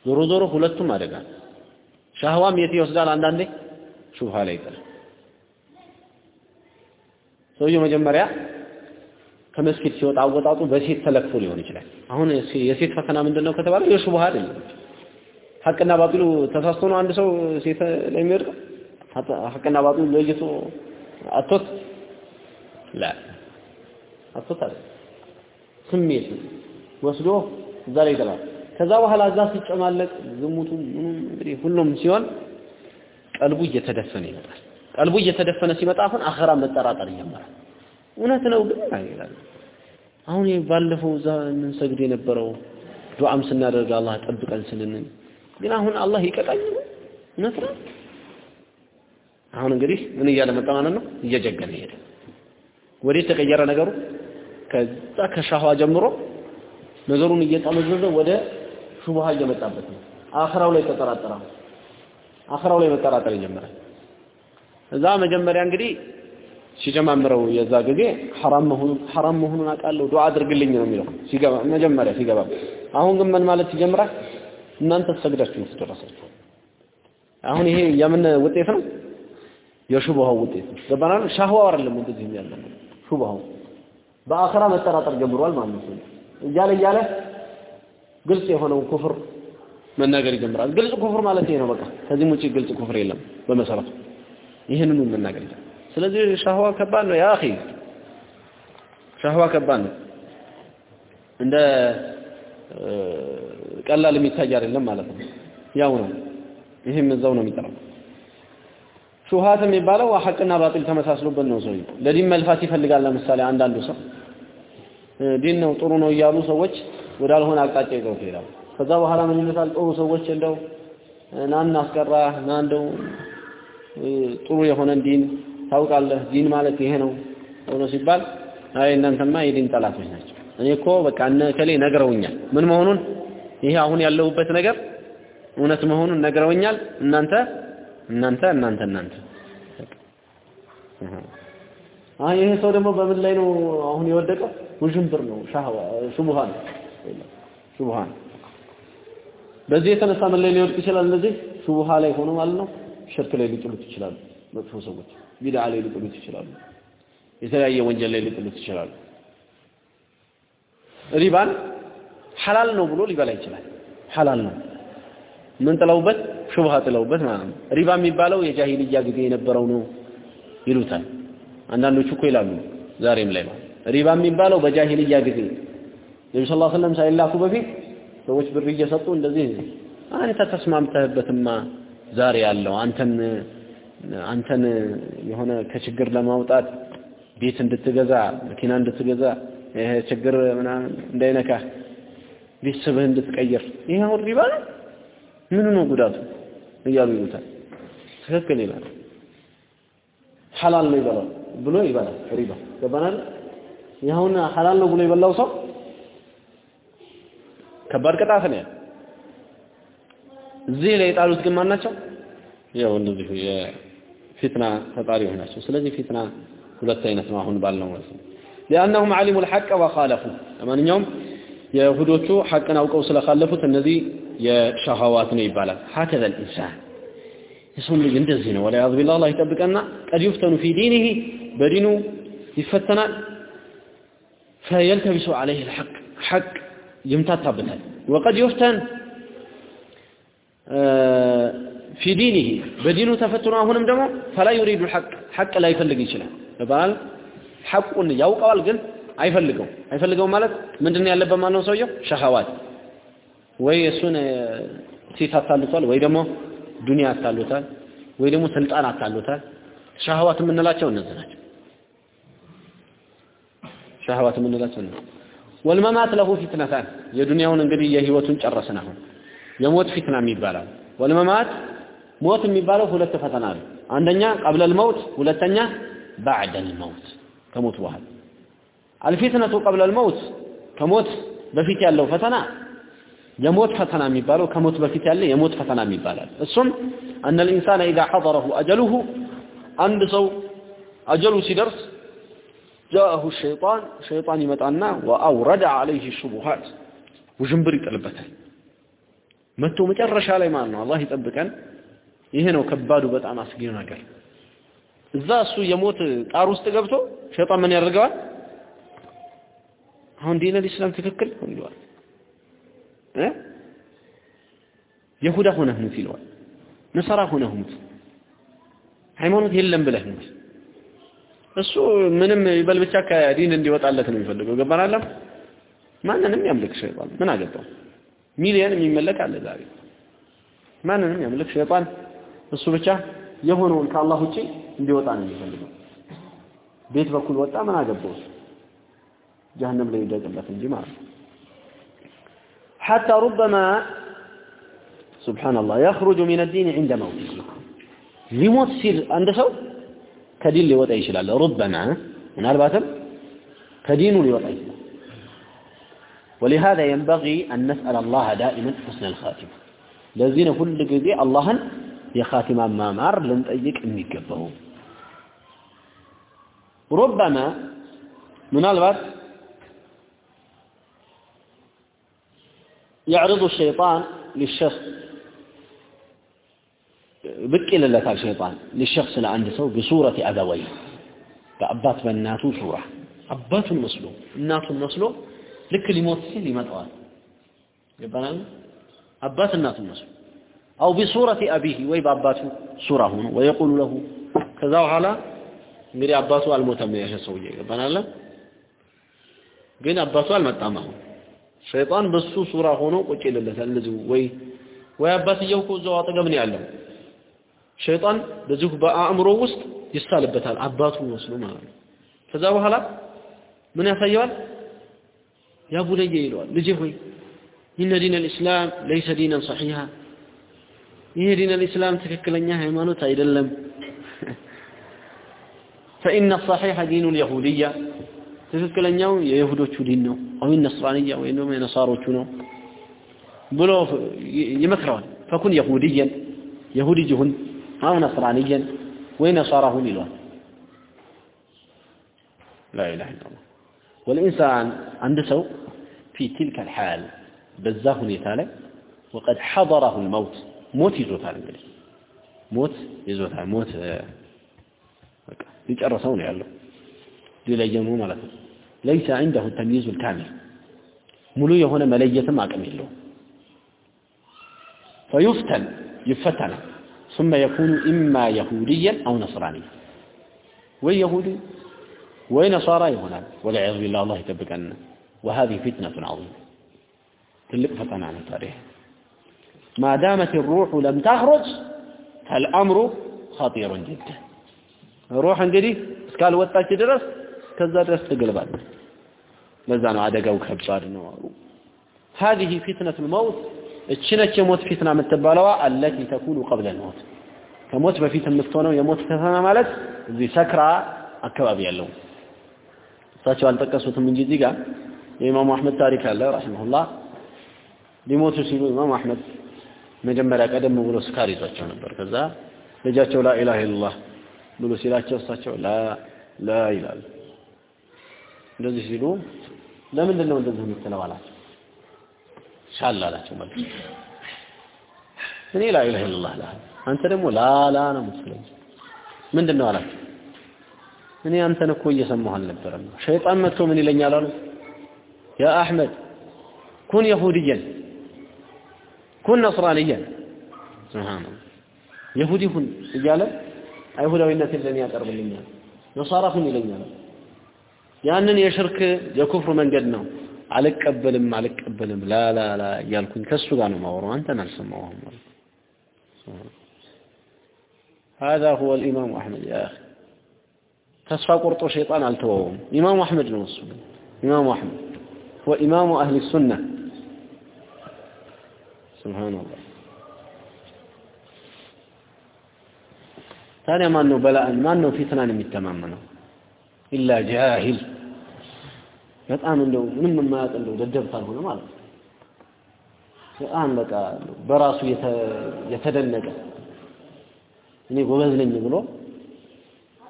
ዞሮ ዞሮ ሁለቱም አደጋ ሻህዋም የት ይወስዳል? አንዳንዴ ሹብሃ ላይ ይጥላል። ሰውየው መጀመሪያ ከመስጊድ ሲወጣ አወጣጡ በሴት ተለክፎ ሊሆን ይችላል። አሁን የሴት ፈተና ምንድነው ከተባለ የሹብሃ አይደለም። ሐቅና ባጢሉ ተሳስቶ ነው አንድ ሰው ሴት ላይ የሚወድቀው? ሐቅና ባጢሉ ለይቶ አቶት ላ አቶት አይደል? ስሜት ወስዶ እዛ ላይ ይጥላል ከዛ በኋላ እዛ ሲጨማለቅ ዝሙቱ ምኑም እንግዲህ ሁሉም ሲሆን ቀልቡ እየተደፈነ ይመጣል። ቀልቡ እየተደፈነ ሲመጣ አሁን አኸራ መጠራጠር ይጀምራል እውነት ነው ግን ይላል። አሁን ባለፈው እዛ ምን ሰግድ የነበረው ዱዓም ስናደርግ አላህ ጠብቀን ስንልን ግን አሁን አላህ ይቀጣኝ እውነት ነው? አሁን እንግዲህ ምን እያለ መጣ ማለት ነው? እየጀገነ ሄደ። ወዴት ተቀየረ ነገሩ? ከዛ ከሻህዋ ጀምሮ ነገሩን እየጠመዘዘ ወደ ሹብሃ እየመጣበት ነው። አኸራው ላይ ተጠራጠረ። አኸራው ላይ መጠራጠር ይጀምራል እዛ መጀመሪያ እንግዲህ ሲጀማምረው የዛ ጊዜ ሐራም መሆኑን ሐራም መሆኑን አውቃለሁ ዱዓ አድርግልኝ ነው የሚለው። ሲገባ መጀመሪያ ሲገባ። አሁን ግን ምን ማለት ይጀምራል እናንተ ሰግዳችሁ ትደረሳችሁ አሁን ይሄ የምን ውጤት ነው? የሹብሃው ውጤት ገባናል ሻህዋው አይደለም እንደዚህ ያለ ሹብሃው በአኺራ መጠራጠር ጀምሯል ማለት ነው። እያለ እያለ ግልጽ የሆነውን ኩፍር መናገር ይጀምራል። ግልጽ ኩፍር ማለት ይሄ ነው በቃ። ከዚህም ውጪ ግልጽ ኩፍር የለም በመሰረቱ። ይህንኑ መናገር ይችላል ስለዚህ ሻህዋ ከባድ ነው ያ ሻህዋ ከባድ ነው እንደ ቀላል የሚታይ አይደለም ማለት ነው ያው ነው ይሄም እዛው ነው የሚጠራው ሹሃት የሚባለው ሐቅና ባጢል ተመሳስሎበት ነው። ሰው ለዲን መልፋት ይፈልጋል። ለምሳሌ አንዳንዱ ሰው ዲን ነው ጥሩ ነው እያሉ ሰዎች ወዳልሆነ አቅጣጫ ይዘው ይሄዳሉ። ከዛ በኋላ ምን ይመስላል? ጥሩ ሰዎች እንደው ና እናስቀራ ና እንደው ጥሩ የሆነን ዲን ታውቃለህ፣ ዲን ማለት ይሄ ነው ብሎ ሲባል አይ እናንተማ የዲን ጠላቶች ናቸው። እኔ እኮ በቃ እነ ከሌ ነግረውኛል ምን መሆኑን ይሄ አሁን ያለሁበት ነገር እውነት መሆኑን ነግረውኛል። እናንተ እናንተ እናንተ እናንተ አይ ይሄ ሰው ደግሞ በምን ላይ ነው አሁን የወደቀው? ውዥንብር ነው፣ ሻህዋ ሹቡሃን ሹቡሃን። በዚህ የተነሳ ምን ላይ ሊወድቅ ይችላል? እነዚህ ሹቡሃ ላይ ሆኖ ማለት ነው ሽርክ ላይ ሊጥሉት ይችላሉ። መጥፎ ሰዎች ቢድዓ ላይ ሊጥሉት ይችላሉ። የተለያየ ወንጀል ላይ ሊጥሉት ይችላሉ። ሪባን ሐላል ነው ብሎ ሊበላ ይችላል። ሐላል ነው ምን ጥለውበት ሹብሃ ጥለውበት ማለት ነው። ሪባ የሚባለው የጃሂልያ ጊዜ የነበረው ነው ይሉታል። አንዳንዶቹ እኮ ይላሉ ዛሬም ላይ ማለት ሪባ የሚባለው በጃሂልያ ጊዜ ነብዩ ሰለላሁ ዐለይሂ ሳይላኩ በፊት ሰዎች ብር እየሰጡ እንደዚህ አንተ ተስማምተህበትማ ዛሬ ያለው አንተን አንተን የሆነ ከችግር ለማውጣት ቤት እንድትገዛ መኪና እንድትገዛ ይሄ ችግር ምናምን እንዳይነካ ቤተሰብህ እንድትቀይር ይሄ አሁን ሪባ ነው። ምኑ ነው ጉዳቱ እያሉ ይሉታል። ትክክል ይላል። ሐላል ነው ይበላል ብሎ ይበላል ሪባ ገባናል። ይኸውን ሐላል ነው ብሎ የበላው ሰው ከባድ ቅጣት ነው። እዚህ ላይ የጣሉት ግን ማን ናቸው? ያው እንደዚሁ የፊትና ፈጣሪዎች ናቸው። ስለዚህ ፊትና ሁለት አይነት ነው አሁን ባልነው ማለት ነው። ሊአነሁም ዓሊሙ ልሐቀ ወኻለፉ ለማንኛውም የይሁዶቹ ሐቅን አውቀው ስለካለፉት እነዚህ የሸሃዋት ነው ይባላል። ሀከዘ ልኢንሳን የሰው ልጅ እንደዚህ ነው። ወላ ያዝ ቢላህ አላህ ይጠብቀና قد يفتن في دينه በዲኑ ይፈተናል። فيلتبس عليه الحق ሐቅ ይምታታበታል። وقد يفتن في دينه በዲኑ ተፈትኖ አሁንም ደግሞ فلا يريد الحق ሐቅ ላይፈልግ ይችላል። ይባላል። ሐቁን ያውቀዋል ግን አይፈልገው አይፈልገው ማለት ምንድን ያለበት ማለት ነው ሰውየው? شهوات ወይ እሱን ሴት አታሉታል ወይ ደግሞ ዱንያ አታሉታል ወይ ደግሞ ስልጣን አታሉታል ሸሃዋት የምንላቸው እነዚህ ናቸው። ሸሃዋት የምንላቸው እነዚህ ወልመማት ለሁ ፊትነታን። የዱንያውን እንግዲህ የህይወቱን ጨረስን አሁን። የሞት ፊትና ይባላል። ወልመማት ሞት የሚባለው ሁለት ፈተና ነው። አንደኛ ቀብለል መውት ሁለተኛ ባዕደል መውት ከሞት በኋላ። አልፊትነቱ ቀብለል መውት ከሞት በፊት ያለው ፈተና። የሞት ፈተና የሚባለው ከሞት በፊት ያለ የሞት ፈተና ይባላል እሱም አነ ልኢንሳን ኢዛ ሐضረሁ አጀሉሁ አንድ ሰው አጀሉ ሲደርስ ጃአሁ ሸይጣን ሸይጣን ይመጣና ወአውረደ አለይህ ሹቡሃት ውዥንብር ይጥልበታል። መጥቶ መጨረሻ ላይ ማለት ነው አላህ ይጠብቀን ይሄ ነው ከባዱ በጣም አስጊው ነገር። እዛ እሱ የሞት ጣር ውስጥ ገብቶ ሸይጣን ምን ያደርገዋል? አሁን ዲን አልኢስላም ትክክል ይለዋል እ? ይሁዳ ሆነህ ሙት ይለዋል። ነሰራ ሆነህ ሙት። ሃይማኖት የለም ብለህ ሙት። እሱ ምንም ይበል ብቻ ከዲን እንዲወጣለት ነው የሚፈልገው። ገባናለም ማንንም ያምልክ ሸይጣን። ምን አገባው? ሚሊየን የሚመለክ አለ ዛሬ። ማንንም ያምልክ ሸይጣን እሱ ብቻ የሆነውን ከአላህ ውጪ እንዲወጣ ነው የሚፈልገው ቤት በኩል ወጣ ምን አገባው ጀሀነም ላይ ይደቅለት እንጂ ማለት ነው حتى ربما سبحان الله يخرج من الدين عند موته ሊሞት ሲል አንድ ሰው ከዲን ሊወጣ ይችላል ربما ምናልባትም ከዲኑ ሊወጣ ይችላል ولهذا ينبغي أن نسأل الله دائما حسن الخاتمة ለዚህ ነው ሁል ጊዜ አላህን የኻቲማ ማማር ልንጠይቅ የሚገባው ሩበማ ምናልባት يعرض الشيطان للشخص ብቅ ይልለታል ሸይጣን للشخص ለአንድ ሰው بصورة أبويه በአባት በእናቱ ሱራ አባቱን መስሎ እናቱን መስሎ ልክ ሊሞት ሲል ይመጣዋል ይባላል አባት እናቱን መስሎ አው ቢሱረቲ አቢሂ ወይ በአባቱ ሱራ ሆኖ ወየቁሉ ለሁ። ከዛ በኋላ እንግዲህ አባቱ አልሞተም ያሸ ሰውዬ። ይገባናል ግን አባቱ አልመጣም አሁን። ሸይጣን በሱ ሱራ ሆኖ ቁጭ ይልለታል። እንደዚሁ ወይ ወይ አባትየው እኮ እዛው አጠገብ ነው ያለው። ሸይጣን በዚሁ በአእምሮ ውስጥ ይሳልበታል አባቱ መስሎ ማለት ነው። ከዛ በኋላ ምን ያሳየዋል? ያ ቡለየ ይለዋል። ልጄ ሆይ ኢነ ዲን አልእስላም ለይሰ ዲናን ሰሒሃ ይሄ ዲን አልእስላም ትክክለኛ ሃይማኖት አይደለም فإن الصحيح دين اليهودية ትክክለኛው የይሁዶቹ ዲን ነው አው ነስራንያ ወይም ደግሞ የነሳሮቹ ነው ብሎ ይመክረዋል ፈኩን የሁድየን የሁዲ ይሁን አው ነስራንየን ወይ ነሳራሁን ይለዋል لا إله إلا الله والإنسان عند سو في تلك الحال بزاه نتاله وقد حضره الموت موت يزوتال እንግዲህ ሞት ይዞታል ሞት በቃ ሊጨርሰው ነው ያለው ሊለየሙ ማለት ነው ليس عنده التمييز الكامل ሙሉ የሆነ መለየትም አቅም የለውም فيفتن يفتن ثم يكون إما يهوديا أو نصرانيا ويهودي ونصارى يهونان والعياذ بالله الله يتبقنا وهذه فتنة عظيمة تلك فتنة عن التاريخ ما دامت الروح لم تخرج فالأمر خطير جدا روح እንግዲህ እስካልወጣች ድረስ ከዛ ድረስ ትገልባለች ለዛ ነው አደጋው ከባድ ነው አሉ هذه فتنة الموت እቺ ነች የሞት ፊትና የምትባለዋ التي تكون قبل الموت ከሞት በፊት የምትሆነው የሞት ፈተና ማለት እዚህ ሰክራ አካባቢ ያለው እሳቸው አልጠቀሱትም እንጂ እዚህ ጋር የኢማሙ አህመድ ታሪክ አለ ረሂመሁላህ ሊሞቱ ሲሉ ኢማሙ አህመድ መጀመሪያ ቀደም ብሎ ስካር ይዟቸው ነበር። ከዛ ልጃቸው ላ ኢላሃ ኢላላህ ብሎ ሲላቸው እሳቸው ላ ላ ይላሉ። እንደዚህ ሲሉ ለምንድን ነው እንደዚህ የምትለው አላቸው። ሻል አላቸው ማለት እኔ ላ ኢላሃ ኢላላህ እልሃለሁ አንተ ደግሞ ላ ላ ነው የምትለው ምንድን ነው አላቸው። እኔ አንተን እኮ እየሰማሁ አልነበረም። ሸይጣን መጥቶ ምን ይለኛል አሉ። ያ አሕመድ ኩን የሁድየን ኩን ነስራንየን ስብሓንላህ የሁዲ ሁን እያለ አይሁዳዊነትን ለእኔ ያቀርብልኛል ነሳራ ሁን ይለኛል ያንን የሽርክ የኩፍር መንገድ ነው አልቀበልም አልቀበልም ላላላ እያልኩኝ ከእሱ ጋር ነው ማወራው አንተን አልሰማሁም ማለት هذا هو الإمام أحمد يا أخي ተስፋ ቆርጦ ሸይጣን አልተወውም ኢማሙ አህመድ ነው እሱ ኢማሙ አህመድ هو إمام أهل السنة سبحان الله ታዲያ ማን ነው በላእን ማን ነው ፊትናን የሚተማመነው ኢላ ጃሂል በጣም እንደው ምንም የማያውቅ እንደው ደደብ ካልሆነ ማለት ነው በጣም በቃ በራሱ የተደነቀ እኔ ጎበዝ ነኝ ብሎ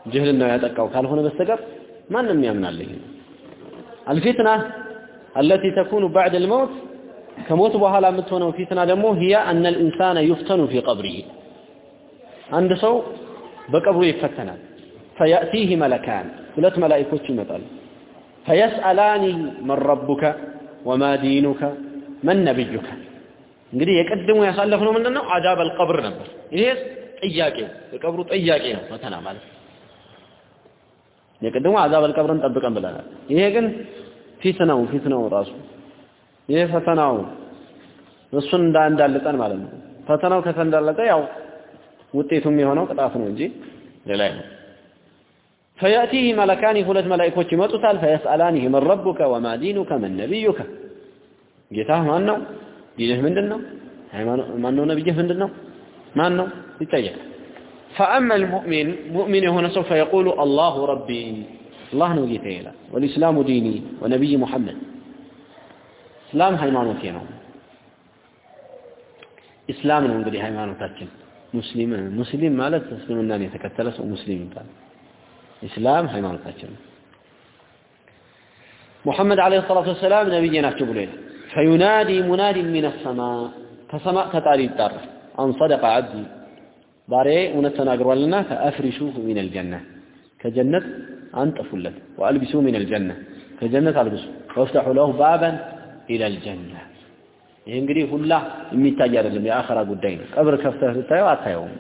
ጅህልናው ያጠቃው ካልሆነ በስተቀር ማንም ያምናል ይሄ አልፊትና التي تكون بعد الموت ከሞት በኋላ የምትሆነው ፊትና ደግሞ هي أن الإنسان يفتن في قبره አንድ ሰው በቀብሩ ይፈተናል فيأتيه ملكان ሁለት መላእክቶች ይመጣሉ فيسألانه من ربك وما دينك من نبيك እንግዲህ የቀድሞ ያሳለፍነው ምንድነው አዳብ አልቀብር ነበር ይሄ ጥያቄ የቀብሩ ጥያቄ ነው ፈተና ማለት የቀድሞ አዛብ አልቀብርን ጠብቀን ብለናል ይሄ ግን ፊትናው ፊትናው ራሱ ይሄ ፈተናው እሱን እንዳንዳልጠን ማለት ነው ፈተናው ከተንዳለጠ ያው ውጤቱም የሆነው ቅጣት ነው እንጂ ሌላ ነው فيأتيه ملكان ሁለት መላእክቶች ይመጡታል فيسألانه من ربك وما دينك من نبيك ጌታህ ማን ነው ዲንህ ምንድን ነው ሃይማኖት ማን ነው ነብይህ ምንድን ነው ማን ነው ይጠየቃል فأما المؤمن مؤمن هنا سوف يقول الله ربي الله نوجيته إلى والإسلام ديني ونبي محمد اسلام حیمانو کینو اسلام نه اندی حیمانو تاکین مسلم مسلم مالت تسلیم نه نه تکتلس ومسلم مسلم انتان اسلام حیمانو تاکین محمد عليه الصلاة والسلام نبي جناح اكتب فينادي مناد من السماء فسماء تتاري الدار ان صدق عبدي باري ونتنا لنا فأفرشوه من الجنة كجنة أنت فلت وألبسوه من الجنة كجنة ألبسوه وافتحوا له بابا ኢላ አልጀና ይህ እንግዲህ ሁላ የሚታይ አይደለም የአኸራ ጉዳይ ነው። ቀብር ከፍተህ ብታየው አታየውም።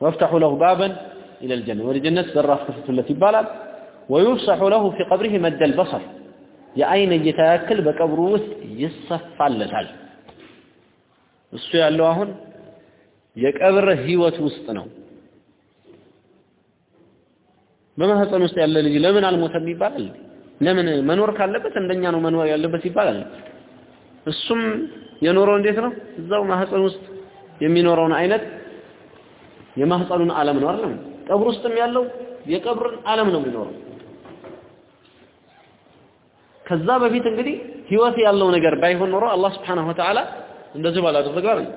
ወፍተሑ ለሁ ባበን ኢላ አልጀና ወደ ጀነት በራፍ ክፍቱለት ይባላል። ወዩፍሰሑ ለሁ ፊ ቀብሪህ መደ አልበሰር የአይን እይታ ያክል በቀብሩ ውስጥ ይሰፋለታል። እሱ ያለው አሁን የቀብር ህይወት ውስጥ ነው። በማህፀን ውስጥ ያለ ልጅ ለምን አልሞተም ይባላል? ለምን መኖር ካለበት እንደኛ ነው መኖር ያለበት ይባላል። እሱም የኖረው እንዴት ነው? እዛው ማህፀን ውስጥ የሚኖረውን አይነት የማህፀኑን ዓለም ነው አይደል? ቀብር ውስጥም ያለው የቀብርን ዓለም ነው የሚኖረው። ከዛ በፊት እንግዲህ ህይወት ያለው ነገር ባይሆን ኖሮ አላህ Subhanahu Wa Ta'ala እንደዚህ ባላደረገው አይደል?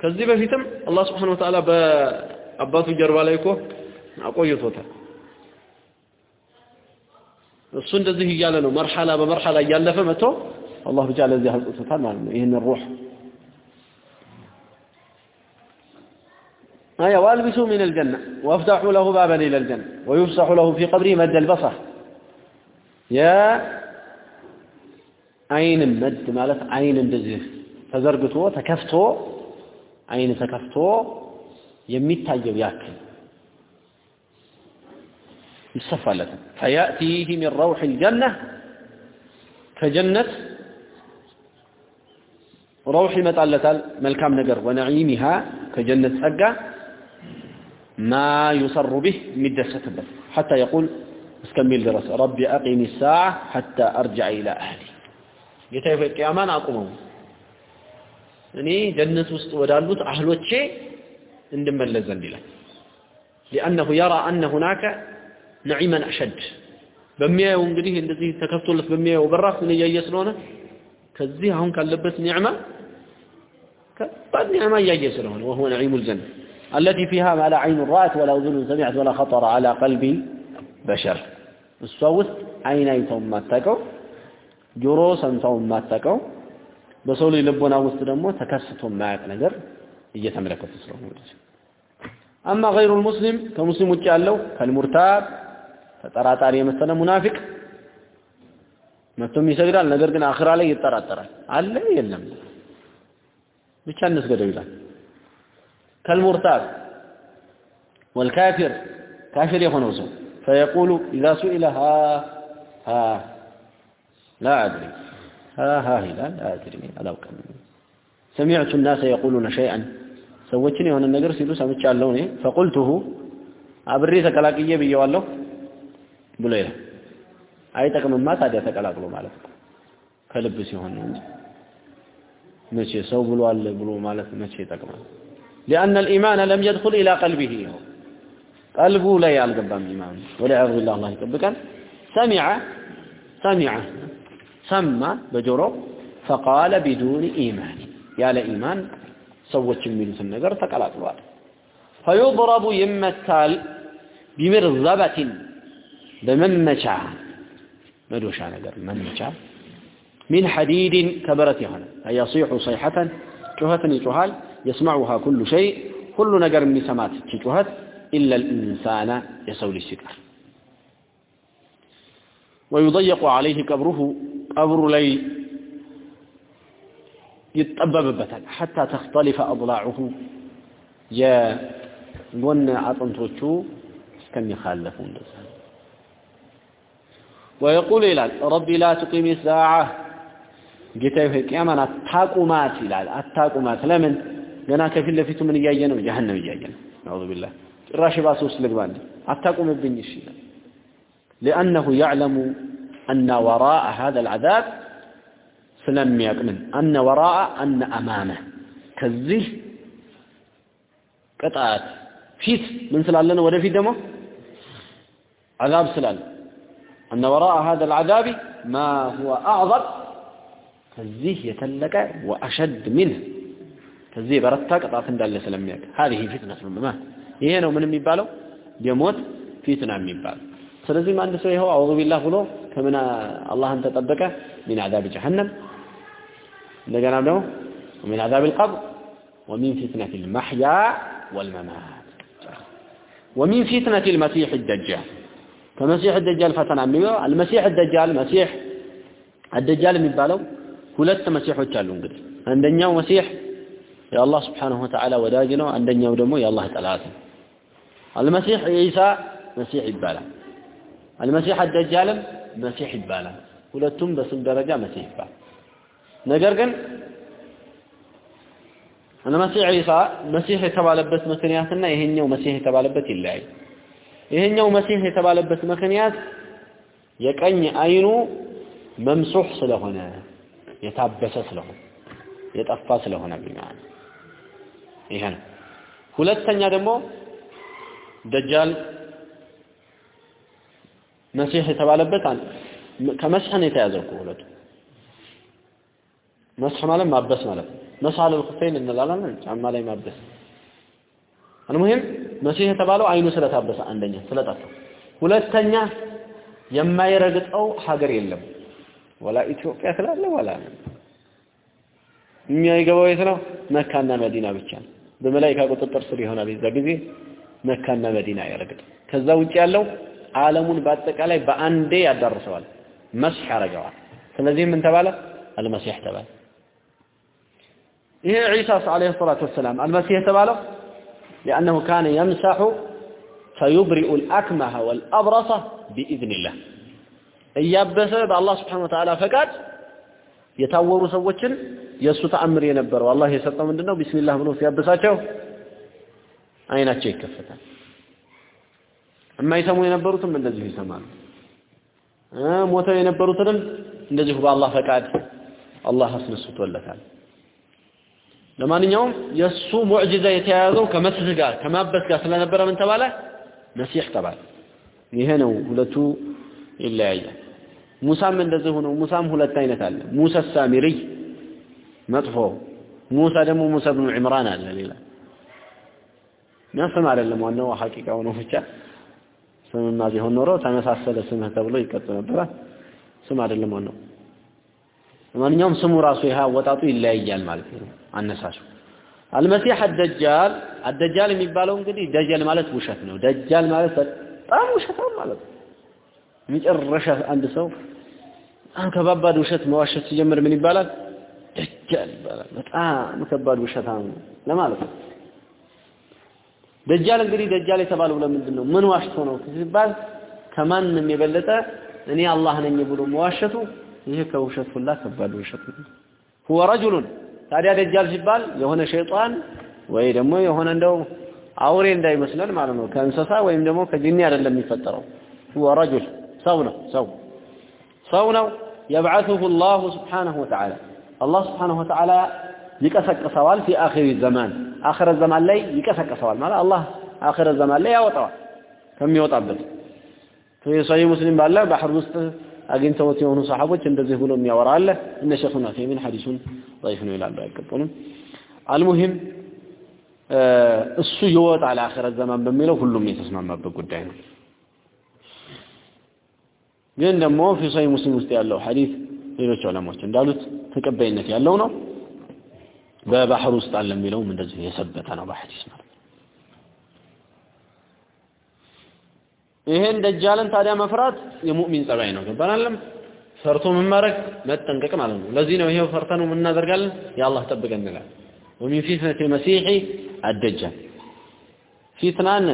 ከዚህ በፊትም አላህ Subhanahu Wa Ta'ala በአባቱ ጀርባ ላይ እኮ አቆይቶታል። እሱ እንደዚህ እያለ ነው መርሐላ በመርሐላ እያለፈ መጥቶ አላህ ብቻ ለዚህ አልጥቶታል ማለት ነው። ይህን ሩህ آية والبسوا من الجنة وافتحوا له بابا إلى الجنة ويفسح له في قبره مد البصر يا عين مد مالت عين እንደዚህ ተዘርግቶ ተከፍቶ አይን ተከፍቶ የሚታየው ያክል ይሰፋለታል ፈያእቲህ ሚን ረውሕ ልጀና ከጀነት ረውሕ ይመጣለታል መልካም ነገር ወነዒሚሃ ከጀነት ጸጋ ማ ዩሰሩ ቢህ የሚደሰትበት ሐታ የቁል እስከሚል ድረስ ረቢ አቂም ሳዓ ሐታ አርጅዐ ኢላ አህሊ ጌታዬ ቅያማን አቁመው እኔ ጀነት ውስጥ ወዳሉት አህሎቼ እንድመለስ ዘንድ ይላል ሊአነሁ የራ አነ ሁናከ ነዒመን አሸድ በሚያየው እንግዲህ እንደዚህ ተከፍቶለት በሚያየው በራፍ ምን እያየ ስለሆነ ከዚህ አሁን ካለበት ኒዕማ ከባድ ኒዕማ እያየ ስለሆነ ወሁወ ነዒሙ ልጀና التي فيها ما لا عين رأت ولا أذن سمعت ولا خطر على قلب بشر እሷ ውስጥ አይን አይተው የማታውቀው ጆሮ ሰምተው የማታውቀው በሰው ልጅ ልቦና ውስጥ ደግሞ ተከስቶ የማያውቅ ነገር እየተመለከቱ ስለሆነ ወደዚህ አማ ገይሩ ሙስሊም ከሙስሊም ውጭ ያለው ከልሙርታብ ተጠራጣሪ የመሰለ ሙናፊቅ መጥቶም ይሰግዳል፣ ነገር ግን አኽራ ላይ ይጠራጠራል። አለ የለም። ብቻ እንስገደው ይላል። ከልሙርታብ ወልካፊር ካፊር የሆነው ሰው ፈየቁሉ ኢዛ ሱኢለ ሃ ሃ ላ አድሪ። ሃ ሃ ይላል። አድሪ አላውቅም። ሰሚዕቱ ናሰ የቁሉነ ሸይአን ሰዎችን የሆነ ነገር ሲሉ ሰምቻለሁ እኔ። ፈቁልቱሁ አብሬ ተቀላቅዬ ብየዋለሁ ብሎ ይላል። አይጠቅምማ ታዲያ ተቀላቅሎ ማለት ነው። ከልብ ሲሆን ነው እንጂ መቼ ሰው ብሏል ብሎ ማለት መቼ ይጠቅማል? لأن الإيمان لم يدخل إلى قلبه قلبه لا يالقبام إيمان ولعظ الله الله يطبقا سمع سمع سمى بجرو فقال بدون إيمان يا لإيمان سوت من النجر تقلق الوعد فيضرب يمثال بمرزبة بمنمشا مدوشا نقر منمشا من حديد كبرت هنا يصيح صيحة. جهتني جهال يسمعها كل شيء. كل نقر من سمات جهت إلا الإنسان يسولي السكر ويضيق عليه قبره. قبر لي يتأببب حتى تختلف أضلاعه. يا ون عطنتوشو كم يخالفون. لسان ወየቁል ይላል ረቢ ላ ትቂም ሳዓ ጌታዬ ሆይ ቅያማን አታቁማት ይላል አታቁማት ለምን ገና ከፊት ለፊቱ ምን እያየ ነው ጀሀነም እያየ ነው አዑዙ ቢላህ ጭራሽ ባሰ ውስጥ ልግባ እንዴ አታቁምብኝ እሺ ይላል لأنه يعلم أن وراء هذا العذاب ስለሚያውቅ ምን አነ ወራአ አነ አማመ ከዚህ ቅጣት ፊት ምን ስላለ ነው ወደፊት ደግሞ عذاب ስላለ أن وراء هذا العذاب ما هو أعظم ከዚህ የተለቀ وأشد منه ከዚህ የበረታ ቅጣት እንዳለ ስለሚያውቅ هذه فتنة الممات ይሄ ነው ምን የሚባለው የሞት ፊትና የሚባለው ስለዚህም አንድ ሰው ይኸው አዑዙ ቢላህ ብሎ ከምን አላህን ተጠበቀ ሚን عذاب جهنم እንደገናም ደግሞ ومن عذاب القبر ومن فتنة المحيا والممات ومن فتنة المسيح الدجال كمسيح الدجال فتن عميمه المسيح الدجال مسيح الدجال مبالو كلت مسيح وتشالو انقد عندنا مسيح يا الله سبحانه وتعالى وداجنا عندنا ودمو يا الله تعالى المسيح عيسى مسيح يبالا المسيح الدجال مسيح يبالا كلتهم بس الدرجه مسيح يبالا نجركن المسيح عيسى مسيح تبالبس مكنياتنا يهنيو مسيح تبالبس اللعين ይሄኛው መሲህ የተባለበት ምክንያት የቀኝ አይኑ መምሱህ ስለሆነ የታበሰ ስለሆነ የጠፋ ስለሆነ ቢማን ይሄ ሁለተኛ ደግሞ ደጃል መሲህ የተባለበት ከመስህ ነው የተያዘው ሁለቱ። መስህ ማለት ማበስ ማለት ነው። ኹፈይን እንላለን ጫማ ላይ ማበስ። አልሙሂም መሲህ የተባለው አይኑ ስለታበሰ አንደኛ ስለጠፋ። ሁለተኛ የማይረግጠው ሀገር የለም። ወላ ኢትዮጵያ ስላለ ወላ የሚገባው የት ነው? መካና መዲና ብቻ ነው። በመላይካ ቁጥጥር ስር ይሆናል የዛ ጊዜ መካና መዲና ያረግጥ። ከዛ ውጭ ያለው ዓለሙን በአጠቃላይ በአንዴ ያዳርሰዋል መስህ ያደርገዋል ስለዚህ ምን ተባለ? አልመሲህ ተባለ። ይሄ ዒሳ ዓለይሂ ሰላቱ ወሰላም አልመሲህ የተባለው لأنه كان يمسح فيبرئ الأكمه والأبرص بإذن الله እያበሰ በአላህ ስብሓን ወተዓላ ፈቃድ የታወሩ ሰዎችን የእሱ ተአምር የነበረው አላህ የሰጠው ምንድነው ቢስሚላህ ብሎ ሲያበሳቸው አይናቸው ይከፈታል የማይሰሙ የነበሩትም እንደዚሁ ይሰማሉ ሞተው የነበሩትንም እንደዚሁ በአላህ ፈቃድ አላህ አስነስቶለታል ለማንኛውም የእሱ ሙዕጅዛ የተያያዘው ከመስህ ጋር ከማበስ ጋር ስለነበረ ምን ተባለ? መሲሕ ተባለ። ይሄ ነው ሁለቱ ይለያያል። ሙሳም እንደዚህ ሆኖ ሙሳም ሁለት አይነት አለ። ሙሳ ሳሚሪ መጥፎ ሙሳ ደግሞ ሙሳ ብኑ ዕምራን አለ ሌላ። ስም አይደለም ዋናው ሐቂቃው ነው ብቻ። ስምማ ቢሆን ኖሮ ተመሳሰለ ስምህ ተብሎ ይቀጥ ነበረ። ስም አይደለም ዋናው። ለማንኛውም ስሙ ራሱ ይሄ አወጣጡ ይለያያል ማለት ነው አነሳሱ አልመሲህ አደጃል አደጃል የሚባለው እንግዲህ ደጀል ማለት ውሸት ነው ደጃል ማለት በጣም ውሸታም ማለት ነው መጨረሻ አንድ ሰው በጣም ከባባድ ውሸት መዋሸት ሲጀምር ምን ይባላል ደጃል ይባላል በጣም ከባድ ውሸታም ነው ለማለት ነው ደጃል እንግዲህ ደጃል የተባለው ለምንድን ነው ምን ዋሽቶ ነው ሲባል ከማንም የበለጠ እኔ አላህ ነኝ ብሎ መዋሸቱ ይሄ ከውሸት ሁላ ከባድ ውሸት ነው هو رجل ታዲያ ደጃል ሲባል የሆነ ሸይጣን ወይ ደግሞ የሆነ እንደው አውሬ እንዳይመስለን ማለት ነው ከእንስሳ ወይም ደግሞ ከጂኒ አይደለም የሚፈጠረው هو رجل ሰው ነው ሰው ሰው ነው يبعثه الله سبحانه وتعالى الله سبحانه وتعالى ይቀሰቅሰዋል في آخر الزمان آخر الزمان ላይ ይቀሰቅሰዋል ማለት አላህ آخر الزمان ላይ ያወጣዋል ከሚወጣበት في ሙስሊም ባለ ባህር ውስጥ አግኝተውት የሆኑ ሰሃቦች እንደዚህ ብሎ የሚያወራ አለ እነ ሸኹና ፊሚን ሐዲሱን ضعيف ነው ይላሉ አይቀጥሉም አልሙሂም እሱ ይወጣል አኺረት ዘማን በሚለው ሁሉም የተስማማበት ጉዳይ ነው ግን ደግሞ ፊ ሰሂህ ሙስሊም ውስጥ ያለው ሐዲስ ሌሎች ዑለማዎች እንዳሉት ተቀባይነት ያለው ነው በባህር ውስጥ አለ የሚለውም እንደዚህ የሰበተ ነው በሐዲስ ማለት ይሄን ደጃልን ታዲያ መፍራት የሙእሚን ጸባይ ነው። ገባን አይደለም? ፈርቶ መማረክ መጠንቀቅ ማለት ነው። ለዚህ ነው ይሄው ፈርተን ምን እናደርጋለን? የአላህ ጠብቀን እንላለን። ወሚን ፊትነቲ መሲሒ አደጃል ፊትናን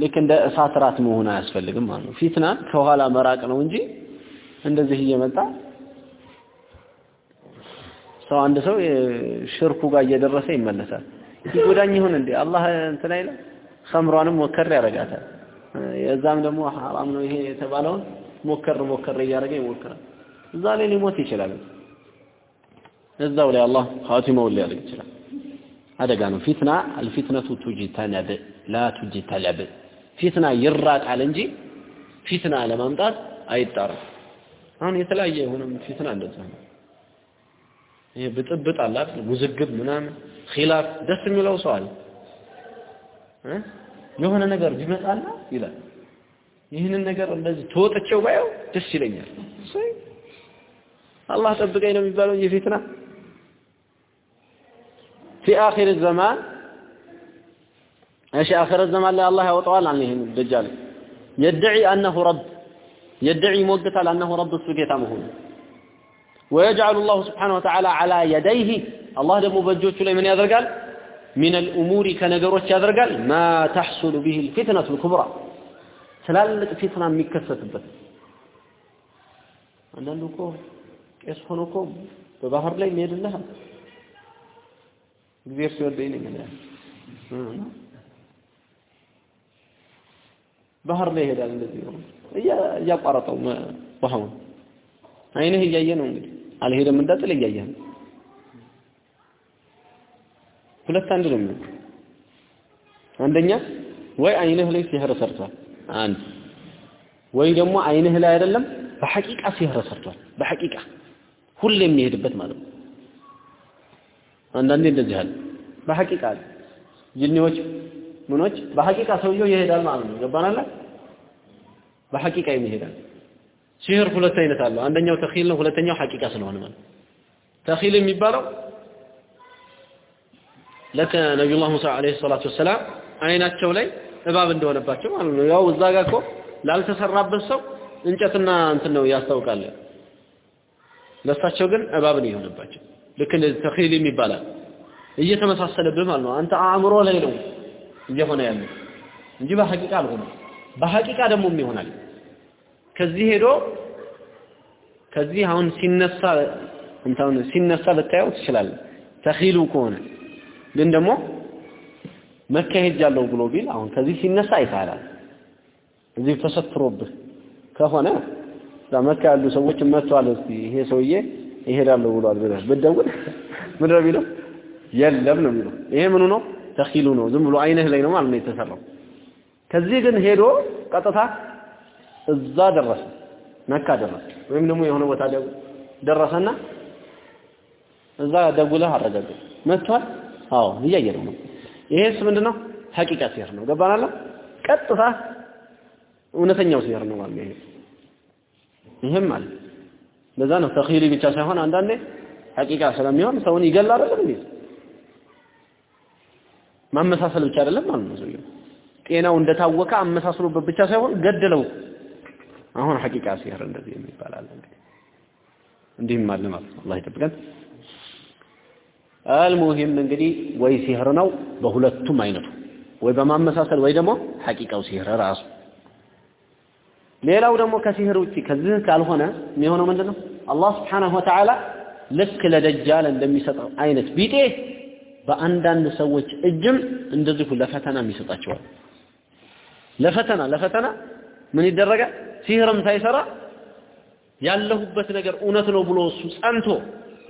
ልክ እንደ እሳት ራት መሆን አያስፈልግም ማለት ነው። ፊትናን ከኋላ መራቅ ነው እንጂ እንደዚህ እየመጣ ሰው አንድ ሰው ሽርኩ ጋር እየደረሰ ይመለሳል። ይጎዳኝ ይሁን እንዴ አላህ እንትን አይልም። ኸምሯንም ወከር ያደርጋታል። የዛም ደግሞ ሐራም ነው ይሄ የተባለውን ሞከር ሞከር እያደረገ ይሞክራል። እዛ ላይ ሊሞት ይችላል። እዛው ላይ አላህ ኻቲመውን ሊያደርግ ይችላል። አደጋ ነው። ፊትና አልፊትነቱ ቱጅተነብ ላ ቱጅተለብ ፊትና ይራቃል እንጂ ፊትና ለማምጣት አይጣርም አሁን የተለያየ የሆነ ፊትና እንደዛ ነው። ይሄ ብጥብጥ አለ ውዝግብ ምናምን ኺላፍ ደስ የሚለው ሰው አለ የሆነ ነገር ቢመጣና ይላል ይህንን ነገር እንደዚህ ተወጥቼው ባየው ደስ ይለኛል አላህ ጠብቀኝ ነው የሚባለው የፊትና في آخر الزمان ايش آخر الزمان لا الله يوطوال عن الدجال يدعي أنه رب يدعي موقت على أنه رب السجيت مهون ويجعل الله سبحانه وتعالى على يديه الله دم بجوت من يذرقال من الأمور كنجروت يدرجال ما تحصل به الفتنة الكبرى. ትላልቅ ፊትና የሚከሰትበት አንዳንዱ እኮ ቄስ ሆኖ እኮ በባህር ላይ የሚሄድልሃል እግዚአብሔር ሲወደኝ ነው ይላል ባህር ላይ ይሄዳል እንደዚህ ነው እያቋረጠው ባህሩን አይንህ እያየ ነው እንግዲህ አልሄደም እንዳትል እያየ ነው ሁለት አንድ ነው የሚሆነው አንደኛ ወይ አይንህ ላይ ሲህር ሰርቷል። አንድ። ወይ ደግሞ አይንህ ላይ አይደለም በሐቂቃ ሲህር ሰርቷል። በሐቂቃ ሁሌ የሚሄድበት ማለት ነው። አንዳንዴ እንደዚህ አለ። በሐቂቃ ጅኒዎች ምኖች በሐቂቃ ሰውየው ይሄዳል ማለት ነው። ገባናላ በሐቂቃ የሚሄዳል ሲህር ሁለት አይነት አለው። አንደኛው ተኺል ነው ሁለተኛው ሐቂቃ ስለሆነ ማለት ተኺል የሚባለው ለከ ነቢዩላህ ሙሳ አለይሂ ሰላቱ ወሰላም አይናቸው ላይ እባብ እንደሆነባቸው ማለት ነው። ያው እዛ ጋር እኮ ላልተሰራበት ሰው እንጨትና እንትን ነው ያስታውቃል። ለሳቸው ግን እባብን የሆነባቸው። ልክ እንደዚህ ተኺል ይባላል እየተመሳሰለብህ ማለት ነው። አንተ አእምሮ ላይ ነው እየሆነ ያለው እንጂ በሐቂቃ አልሆነ በሐቂቃ ደግሞ ይሆናል። ከዚህ ሄዶ ከዚህ አሁን ሲነሳ እንታውን ሲነሳ ልታየው ትችላለህ። ተኺሉ ከሆነ ግን ደግሞ መካ ሄጃለሁ ብሎ ቢል አሁን ከዚህ ሲነሳ ይታላል እዚህ ተሰትሮብህ ከሆነ መካ ያሉ ሰዎች መጥተዋል እስቲ ይሄ ሰውዬ ይሄዳለሁ ብሏል ብለህ ብትደውል ምንድን ነው የሚለው? የለም ነው የሚለው። ይሄ ምኑ ነው? ተኺሉ ነው። ዝም ብሎ አይንህ ላይ ነው ማለት ነው የተሰራው። ከዚህ ግን ሄዶ ቀጥታ እዛ ደረሰ መካ ደረሰ። ወይም ደግሞ የሆነ ቦታ ደረሰና እዛ ደውለህ አረጋግጥ መጥቷል አዎ እያየነው ነው። ይሄስ ምንድነው? ሐቂቃ ሲህር ነው። ገባናላ ቀጥታ እውነተኛው ሲህር ነው ማለት ይሄ። ይሄም አለ። ለዛ ነው ተኺሊ ብቻ ሳይሆን አንዳንዴ ሐቂቃ ስለሚሆን ሰውን ይገላል አይደል እንዴ? ማመሳሰል ብቻ አይደለም ማለት ነው ሰውየው። ጤናው እንደታወቀ አመሳስሎበት ብቻ ሳይሆን ገደለው። አሁን ሐቂቃ ሲህር እንደዚህ የሚባል አለ እንግዲህ እንዲህም አለ ማለት ነው። አላህ ይጠብቀን አልሙሂም እንግዲህ ወይ ሲህር ነው በሁለቱም አይነቱ። ወይ በማመሳሰል ወይ ደግሞ ሐቂቃው ሲህር ራሱ። ሌላው ደግሞ ከሲህር ውጪ ከዚህ ካልሆነ የሚሆነው ምንድነው? አላህ Subhanahu Wa Ta'ala ልክ ለደጃል እንደሚሰጠው አይነት ቢጤ በአንዳንድ ሰዎች እጅም እንደዚሁ ለፈተና የሚሰጣቸዋል። ለፈተና ለፈተና ምን ይደረጋል ሲህርም ሳይሰራ ያለሁበት ነገር እውነት ነው ብሎ እሱ ጸንቶ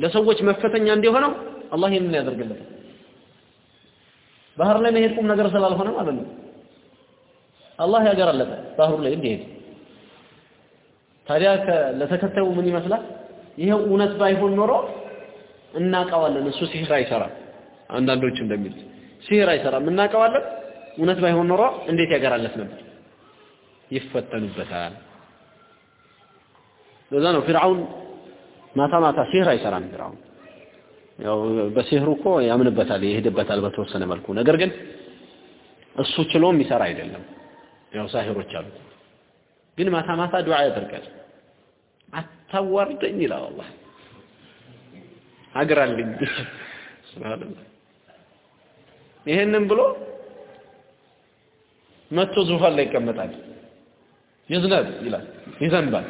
ለሰዎች መፈተኛ እንዲሆነው አላህ ይህንን ያደርግለታል ባህር ላይ መሄድ ቁም ነገር ስላልሆነ ማለት ነው አላህ ያገራለታል ባህሩ ላይ እንዲሄድ። ታዲያ ለተከታዩ ምን ይመስላል? ይሄው እውነት ባይሆን ኖሮ እናውቀዋለን። እሱ ሲህር አይሰራም። አንዳንዶች እንደሚሉት ሲህር አይሰራም። እናውቀዋለን። እውነት ባይሆን ኖሮ እንዴት ያገራለት ነበር? ይፈተኑበታል። ለዛ ነው ፊርዓውን ማታ ማታ ሲህር አይሰራም ፊርዓውን ያው በሲህሩ እኮ ያምንበታል ይሄድበታል በተወሰነ መልኩ። ነገር ግን እሱ ችሎ የሚሰራ አይደለም። ያው ሳሂሮች አሉ። ግን ማታ ማታ ዱዓ ያደርጋል። አታዋርደኝ ይላል አላህ። አግራልኝ ሱብሃንአላህ። ይሄንን ብሎ መጥቶ ዙፋን ላይ ይቀመጣል። ይዝነብ ይላል ይዘንባል።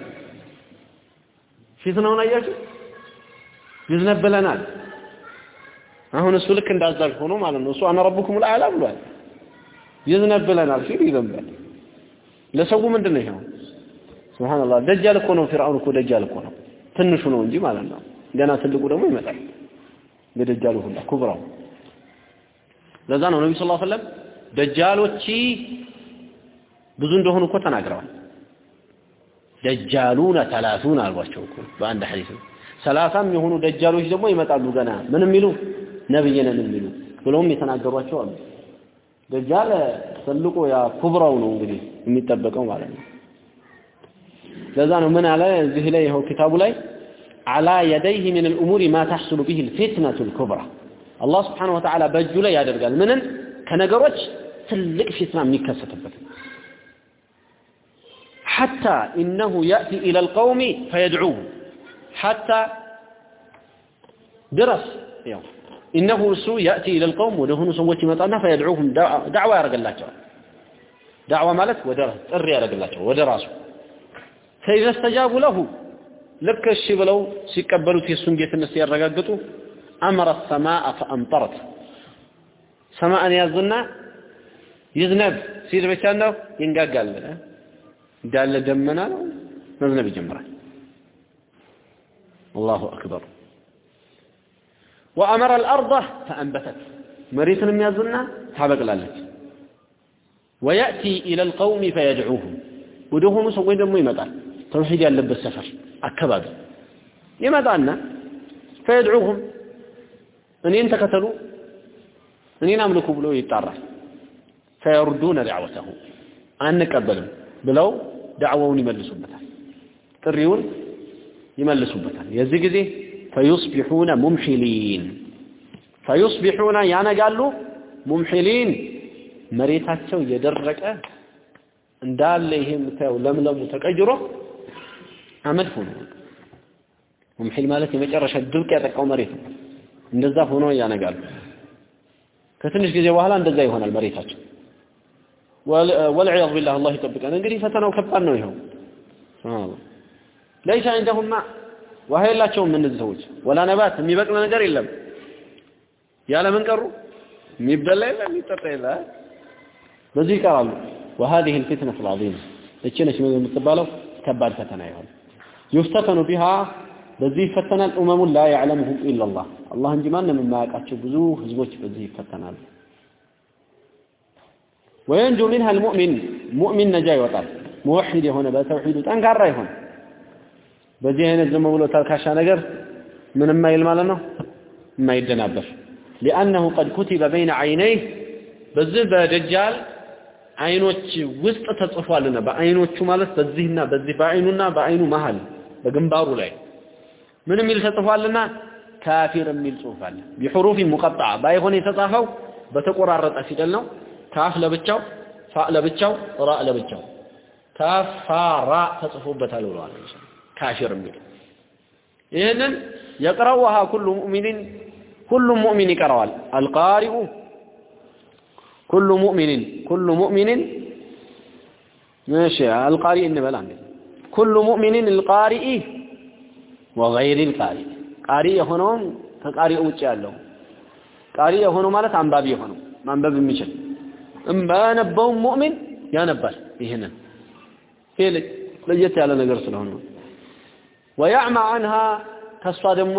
ፊትናውን አያችሁ? ይዝነብ ብለናል አሁን እሱ ልክ እንዳዛዥ ሆኖ ማለት ነው። እሱ አነ ረቡኩም ልአላ ብሏል። ይዝነብ ብለናል ሲል ይዘንባል ለሰው ምንድን ነው ይሄው? ሱብሃንአላህ ደጃል እኮ ነው። ፊርዓውን እኮ ደጃል እኮ ነው። ትንሹ ነው እንጂ ማለት ነው። ገና ትልቁ ደግሞ ይመጣል። በደጃሉ ሁላ ኩብራው። ለዛ ነው ነብዩ ሰለላሁ ዐለይሂ ወሰለም ደጃሎች ብዙ እንደሆኑ እኮ ተናግረዋል። ደጃሉነ ተላቱን አልኳቸው እኮ በአንድ ሐዲስ። ሰላሳም የሆኑ ደጃሎች ደግሞ ይመጣሉ ገና። ምን የሚሉ ነብይ ነን የሚሉ ብለውም የተናገሯቸው አሉ። ደጃል ትልቁ ያ ኩብራው ነው እንግዲህ የሚጠበቀው ማለት ነው። ለዛ ነው ምን አለ? እዚህ ላይ ይኸው ኪታቡ ላይ አላ የደይህ ምን ልእሙሪ ማ ተሕሱሉ ብህ ልፊትነቱ ልኩብራ አላህ ስብሓነ ወተዓላ በእጁ ላይ ያደርጋል። ምንን? ከነገሮች ትልቅ ፊትና የሚከሰትበት ሐታ ኢነሁ ያእቲ ኢላ ልቀውሚ ፈየድዑሁም ሐታ ድረስ ያው ኢነሁ እሱ ያእቲ ኢለል ቀውም ወደ ሆኑ ሰዎች ይመጣና ፈየድዑሁም ዳዕዋ ያደርግላቸዋል። ዳዕዋ ማለት ወደ ጥሪ ያደርግላቸው ወደ ራሱ ፈኢዘ ስተጃቡ ለሁ ልክ እሺ ብለው ሲቀበሉት የእሱን ጌትነት ሲያረጋግጡ አመረ ሰማአ ፈአምጠረት ሰማአን ያዝና ይዝነብ ሲል ብቻ ነው ይንጋጋል። እንዳለ ደመና ነው መዝነብ ይጀምራል። አላሁ አክበር ወአመረ አልአርض ፈአንበተት መሬትን የሚያዙና ታበቅላለች። ወየእቲ ኢለ ልቀውሚ ፈየድዑሁም ወደ ሆኑ ሰዎች ደግሞ ይመጣል። ተውሒድ ያለበት ሰፈር አካባቢ ይመጣና ፈየድዑሁም እኔን ተከተሉ እኔን አምልኩ ብሎ ይጣራል። ፈየሩዱነ ዳዕወተሁ አንቀበልም ብለው ዳዕዋውን ይመልሱበታል፣ ጥሪውን ይመልሱበታል። የዚህ ጊዜ ፈዩስቢሑነ ሙምሒሊን ፈዩስቢሑነ ያነጋሉ ሙምሒሊን መሬታቸው የደረቀ እንዳለ ይሄ የምታየው ለምለሙ ተቀይሮ አመድ ሆኖ ሙምሒል ማለት የመጨረሻ ድርቅ ያጠቃው መሬት እንደዛ ሆኖ ያነጋሉ። ከትንሽ ጊዜ በኋላ እንደዛ ይሆናል መሬታቸው። ወልዕያዙ ቢላህ አላህ ይጠብቀን። እንግዲህ ፈተናው ከባድ ነው። ይኸው ለይሰ ዐንደሁም ማ ውሃ የላቸውም እነዚህ ሰዎች፣ ወላ ነባት የሚበቅል ነገር የለም። ያለ ምን ቀሩ? የሚበላ የለ የሚጠጣ የለ። በዚህ ይቀራሉ። وهذه الفتنة العظيمة እቺ ነች የምትባለው ከባድ ፈተና ይሆን يفتتن بها በዚህ ይፈተናል ኡመሙን ላ ያዕለሙሁም ኢላላህ አላህ እንጂ ማንም የማያውቃቸው ብዙ ህዝቦች በዚህ ይፈተናሉ። ወየንጁ ሚንሃ ልሙእሚን ሙእሚን ነጃ ይወጣል። ሙወሒድ የሆነ በተውሒዱ ጠንካራ ይሆን በዚህ አይነት ዝም ብሎ ተልካሻ ነገር ምን የማይል ማለት ነው? የማይደናበር። ሊአነሁ ቀድ ኩቲበ በይነ ዐይነይህ በዚህ በደጃል አይኖች ውስጥ ተጽፏልና በአይኖቹ ማለት በዚህና በዚህ በአይኑና በአይኑ መሃል በግንባሩ ላይ ምን የሚል ተጽፏልና ካፊር የሚል ጽሑፍ አለ። ቢሑሩፍ ሙቀጣ ባይሆን የተጻፈው በተቆራረጠ ፊደል ነው። ካፍ ለብቻው ፋ ለብቻው ራ ለብቻው። ካፋራ ተጽፎበታል ብለዋል ካፊር የሚል። ይህንን የቅረውሃ ኩሉ ሙእሚኒን ሁሉም ሙእሚን ይቀረዋል። አልቃሪኡ ኩሉ ሙእሚኒን ኩሉ ሙእሚኒን እሺ አልቃሪእ እንበል አንዴ። ኩሉ ሙእሚኒን አልቃሪኢ ወገይሪ አልቃሪእ ቃሪ የሆነውን ከቃሪ ውጭ ያለው። ቃሪ የሆነው ማለት አንባቢ የሆነው ማንበብ የሚችል። እምባነበውም ሙእሚን ያነባል። ይህንን ይሄ ለየት ያለ ነገር ስለሆነ ወያዕማ አንሃ ከሷ ደግሞ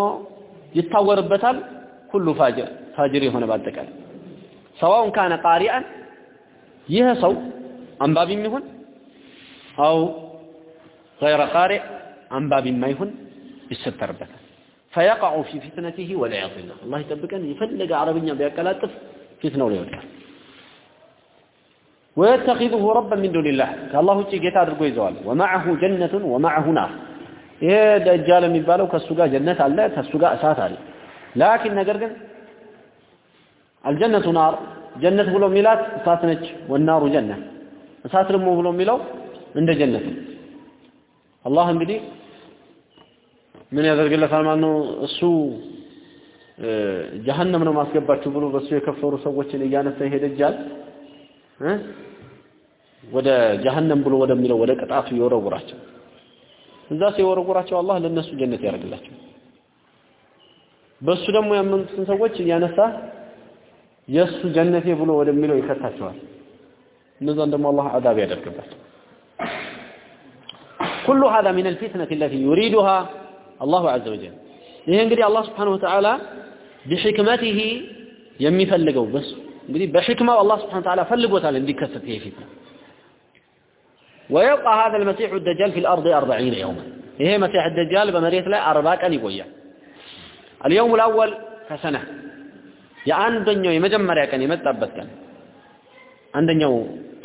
ይታወርበታል። ኩሉ ፋጅር ፋጅር የሆነ በአጠቃላይ ሰዋውን ካነ ቃሪአን ይህ ሰው አንባቢም ይሁን አው ገይረ ቃሪእ አንባቢም አይሁን ይሰተርበታል። ፈየቃዑ ፊ ፊትነቲህ ወልዕያዙ ቢላህ አላህ ይጠብቀን የፈለገ አረብኛ ቢያቀላጥፍ ፊትናው ላይ ይወድቃል። ወየተኺዙሁ ረበን ሚን ዱኒላህ ከአላህ ውጭ ጌታ አድርጎ ይዘዋል። ወማዐሁ ጀነቱን ወማዐሁ ናር ይሄ የሚባለው ከእሱ ጋር ጀነት አለ ከእሱ ጋር እሳት አለ። ላኪን ነገር ግን አልጀነቱ ናር ጀነት ብሎ የሚላት እሳት ነች ወናሩ ጀነ እሳት ደግሞ ብሎ የሚለው እንደ ጀነት አላህ እንግዲህ ምን ያደርግለታል ማለት ነው? እሱ ጀሀነም ነው ማስገባችሁ ብሎ በሱ የከፈሩ ሰዎችን እያነሳ ይሄ ደጃል ወደ ጀሀነም ብሎ ወደሚለው ወደ ቅጣቱ ይወረውራቸው እዛ ሲወረውራቸው አላህ ለነሱ ጀነት ያደርግላቸው። በሱ ደግሞ ያመኑትን ሰዎች እያነሳ የሱ ጀነቴ ብሎ ወደሚለው ይከታቸዋል። እነዛን ደግሞ አላህ አዛብ ያደርግባቸው። ኩሉ ሀዛ ሚነል አልፊትነት ለቲ ዩሪዱሃ አላሁ ዐዘ ወጀል። ይሄ እንግዲህ አላህ ስብሓነሁ ወተዓላ ቢሕክመቲሂ የሚፈልገው በሱ እንግዲህ በሕክማው አላህ ስብሓነሁ ወተዓላ ፈልጎታል እንዲከሰት ይሄ ፊትና ويبقى هذا المسيح الدجال في الأرض أربعين يوما ይሄ مسيح الدجال በመሬት ላይ 40 ቀን ይቆያል اليوم الأول كسنة የአንደኛው የመጀመሪያ ቀን የመጣበት ቀን አንደኛው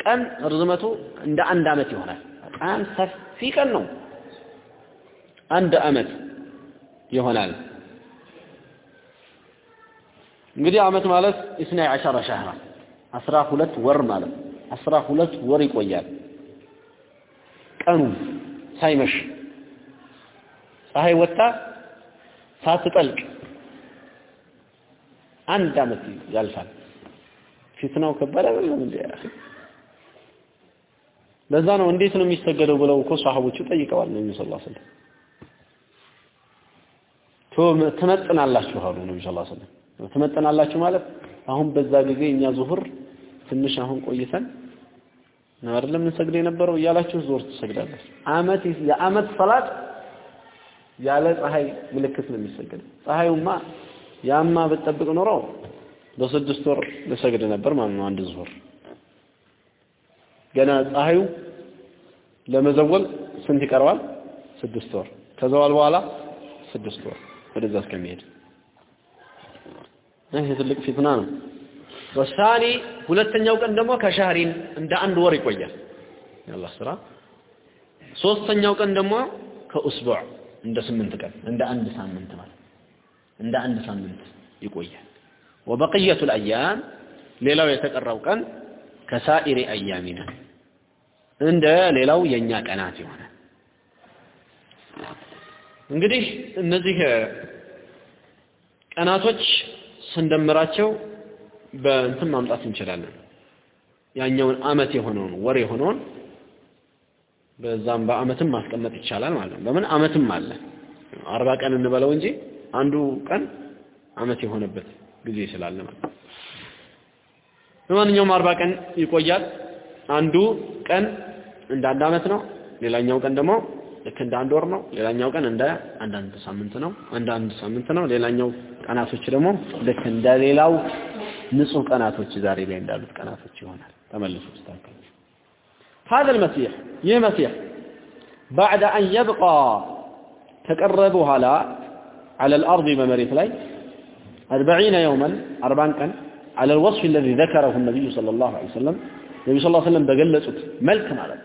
ቀን ርዝመቱ እንደ አንድ አመት ይሆናል በጣም ሰፊ ቀን ነው አንድ አመት ይሆናል እንግዲህ አመት ማለት ኢስና ዓሸረ ሸህራ አስራ ሁለት ወር ማለት አስራ ሁለት ወር ይቆያል ቀኑ ሳይመሽ ፀሐይ ወጣ ሳትጠልቅ አንድ አመት ያልፋል። ፊትናው ከባድ አይደለም እንዴ? ለዛ ነው እንዴት ነው የሚሰገደው ብለው እኮ ሰሃቦቹ ጠይቀዋል ነብዩ ሰለላሁ ዐለይሂ ወሰለም። ትመጥናላችሁ አሉ ነብዩ ሰለላሁ ዐለይሂ ወሰለም። ትመጥናላችሁ ማለት አሁን በዛ ጊዜ እኛ ዙሁር ትንሽ አሁን ቆይተን ነው አይደለም እንሰግድ የነበረው እያላችሁ ዙሁር ትሰግዳለች። አመት የአመት ሰላት ያለ ፀሐይ ምልክት ነው የሚሰገድ። ፀሐዩማ ያማ ብትጠብቅ ኖሮ በስድስት ወር ልሰግድ ነበር ማለት ነው አንድ ዙሁር። ገና ፀሐዩ ለመዘወል ስንት ይቀረዋል? ስድስት ወር። ከዘዋል በኋላ ስድስት ወር ወደዛ እስከሚሄድ ይህ ትልቅ ፊትና ነው። ወሳኒ ሁለተኛው ቀን ደግሞ ከሻህሪን እንደ አንድ ወር ይቆያል። የአላህ ስራ። ሶስተኛው ቀን ደግሞ ከኡስቡዕ እንደ ስምንት ቀን እንደ አንድ ሳምንት ማለት እንደ አንድ ሳምንት ይቆያል። ወበቅየቱ ልአያም ሌላው የተቀረው ቀን ከሳኢሪ አያሚና እንደ ሌላው የእኛ ቀናት ይሆናል። እንግዲህ እነዚህ ቀናቶች ስንደምራቸው በእንትን ማምጣት እንችላለን። ያኛውን አመት የሆነውን ወር የሆነውን በዛም በአመትም ማስቀመጥ ይቻላል ማለት ነው። ለምን አመትም አለ። አርባ ቀን እንበለው እንጂ አንዱ ቀን አመት የሆነበት ጊዜ ስላለ ማለት ነው። በማንኛውም አርባ ቀን ይቆያል። አንዱ ቀን እንደ አንድ አመት ነው። ሌላኛው ቀን ደግሞ ልክ እንደ አንድ ወር ነው። ሌላኛው ቀን እንደ አንድ አንድ ሳምንት ነው። እንደ አንድ ሳምንት ነው። ሌላኛው ቀናቶች ደግሞ ልክ እንደ ሌላው ንጹህ ቀናቶች ዛሬ ላይ እንዳሉት ቀናቶች ይሆናል። ተመልሶ ይስተካከል። هذا المسيح ይህ መሲህ بعد أن يبقى ከቀረቡ ኋላ على الأرض በመሬት ላይ أربعين يوما أربعين ቀን على الوصف الذي ذكره النبي صلى الله عليه وسلم النبي صلى الله عليه وسلم በገለጹት መልክ ማለት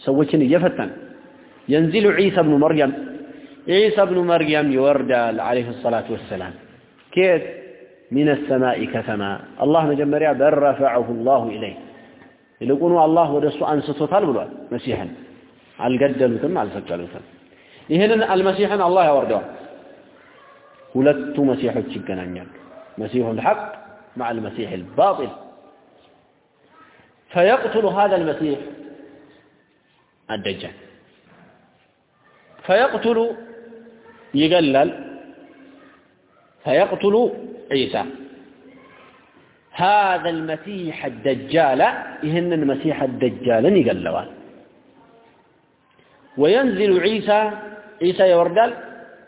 ሰዎችን እየፈተነ ينزل عيسى بن مريم عيسى بن مريم يوردال عليه الصلاة والسلام كيف من السماء كسماء الله مجمريا بل رفعه الله إليه ይልቁኑ አላህ ወደ እሱ አንስቶታል ብሏል መሲሕን አልገደሉትም አልሰቀሉትም ይህንን አልመሲሕን አላህ ያወርደዋል ሁለቱ መሲሖች ይገናኛሉ መሲሑ ልሐቅ مع المسيح الباطل فيقتل هذا المسيح الدجال فيقتل يقلل. فيقتل عيسى. هذا المسيح الدجال يهن المسيح الدجال يقلوان وينزل عيسى عيسى يوردال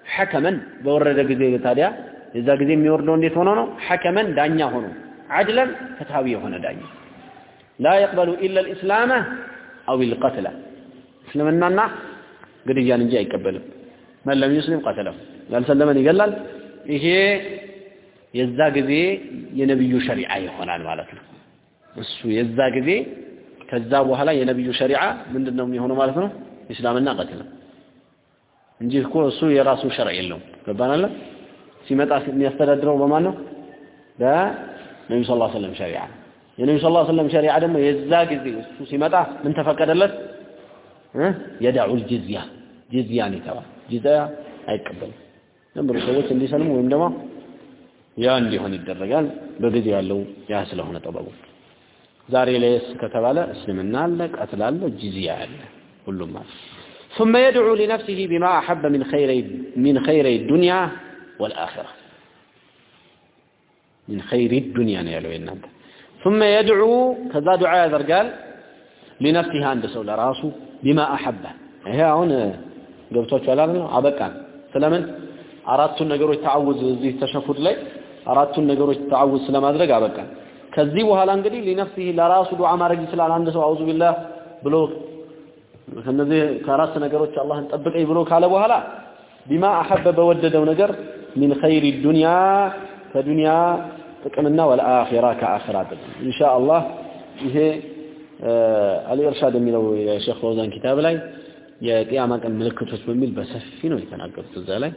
حكما. بورد قزي تاليا إذا قزي يوردون ديت هنا حكما دانيا هنا عدلا فتاوي هنا دانيا. لا يقبل إلا الإسلام أو القتل. اسلمنا ግድያን እንጂ አይቀበልም። መለም ዩስሊም ቀተለም ያልሰለመን ይገላል። ይሄ የዛ ጊዜ የነብዩ ሸሪዓ ይሆናል ማለት ነው። እሱ የዛ ጊዜ ከዛ በኋላ የነብዩ ሸሪዓ ምንድነው የሚሆነው ማለት ነው? እስላምና ቀትል እንጂ እኮ እሱ የራሱ ሸርዕ የለውም። ገባናለ ሲመጣ የሚያስተዳድረው በማን ነው? በነቢዩ ስ ላ ስለም ሸሪዓ የነቢዩ ስ ላ ስለም ሸሪዓ ደግሞ የዛ ጊዜ እሱ ሲመጣ ምን ተፈቀደለት? የዳዑል ጅዝያ ጅዝያን ይተዋል። ጅዝያ አይቀበልም። ዝም ብሎ ሰዎች እንዲሰልሙ ወይም ደግሞ ያ እንዲሆን ይደረጋል። በጊዜ ያለው ያ ስለሆነ ጠበቡ ዛሬ ላይስ ከተባለ እስልምና አለ፣ ቀትል አለ፣ ጂዚያ አለ፣ ሁሉም አለ። ثم يدعو لنفسه بما أحب من خير من خير الدنيا والآخرة من خير الدنيا يالو ينام ثم يدعو كذا دعاء ذرقال لنفسه عند سول راسه بما أحبه هي هون አላል ነው አበቃን። ስለምን? አራቱን ነገሮች ተዓውዝ እዚህ ተሸፉድ ላይ አራቱን ነገሮች ተዓውዝ ስለማድረግ አበቃን። ከዚህ በኋላ እንግዲህ ሊነፍሲህ ለራሱ ዱዓ ማድረግ ይችላል አንድ ሰው አውዙ ቢላህ ብሎ ከነዚህ ከአራት ነገሮች አላህን ጠብቀኝ ብሎ ካለ በኋላ ቢማ አሐበ በወደደው ነገር ሚን ኸይሪ ዱንያ ከዱንያ ጥቅምና ወልአኺራ ከአኺራ ጥቅም። ኢንሻአላህ ይሄ አልኢርሻድ የሚለው የሼክ ፈውዛን ኪታብ ላይ የቅያማ ቀን ምልክቶች በሚል በሰፊ ነው የተናገሩት እዛ ላይ።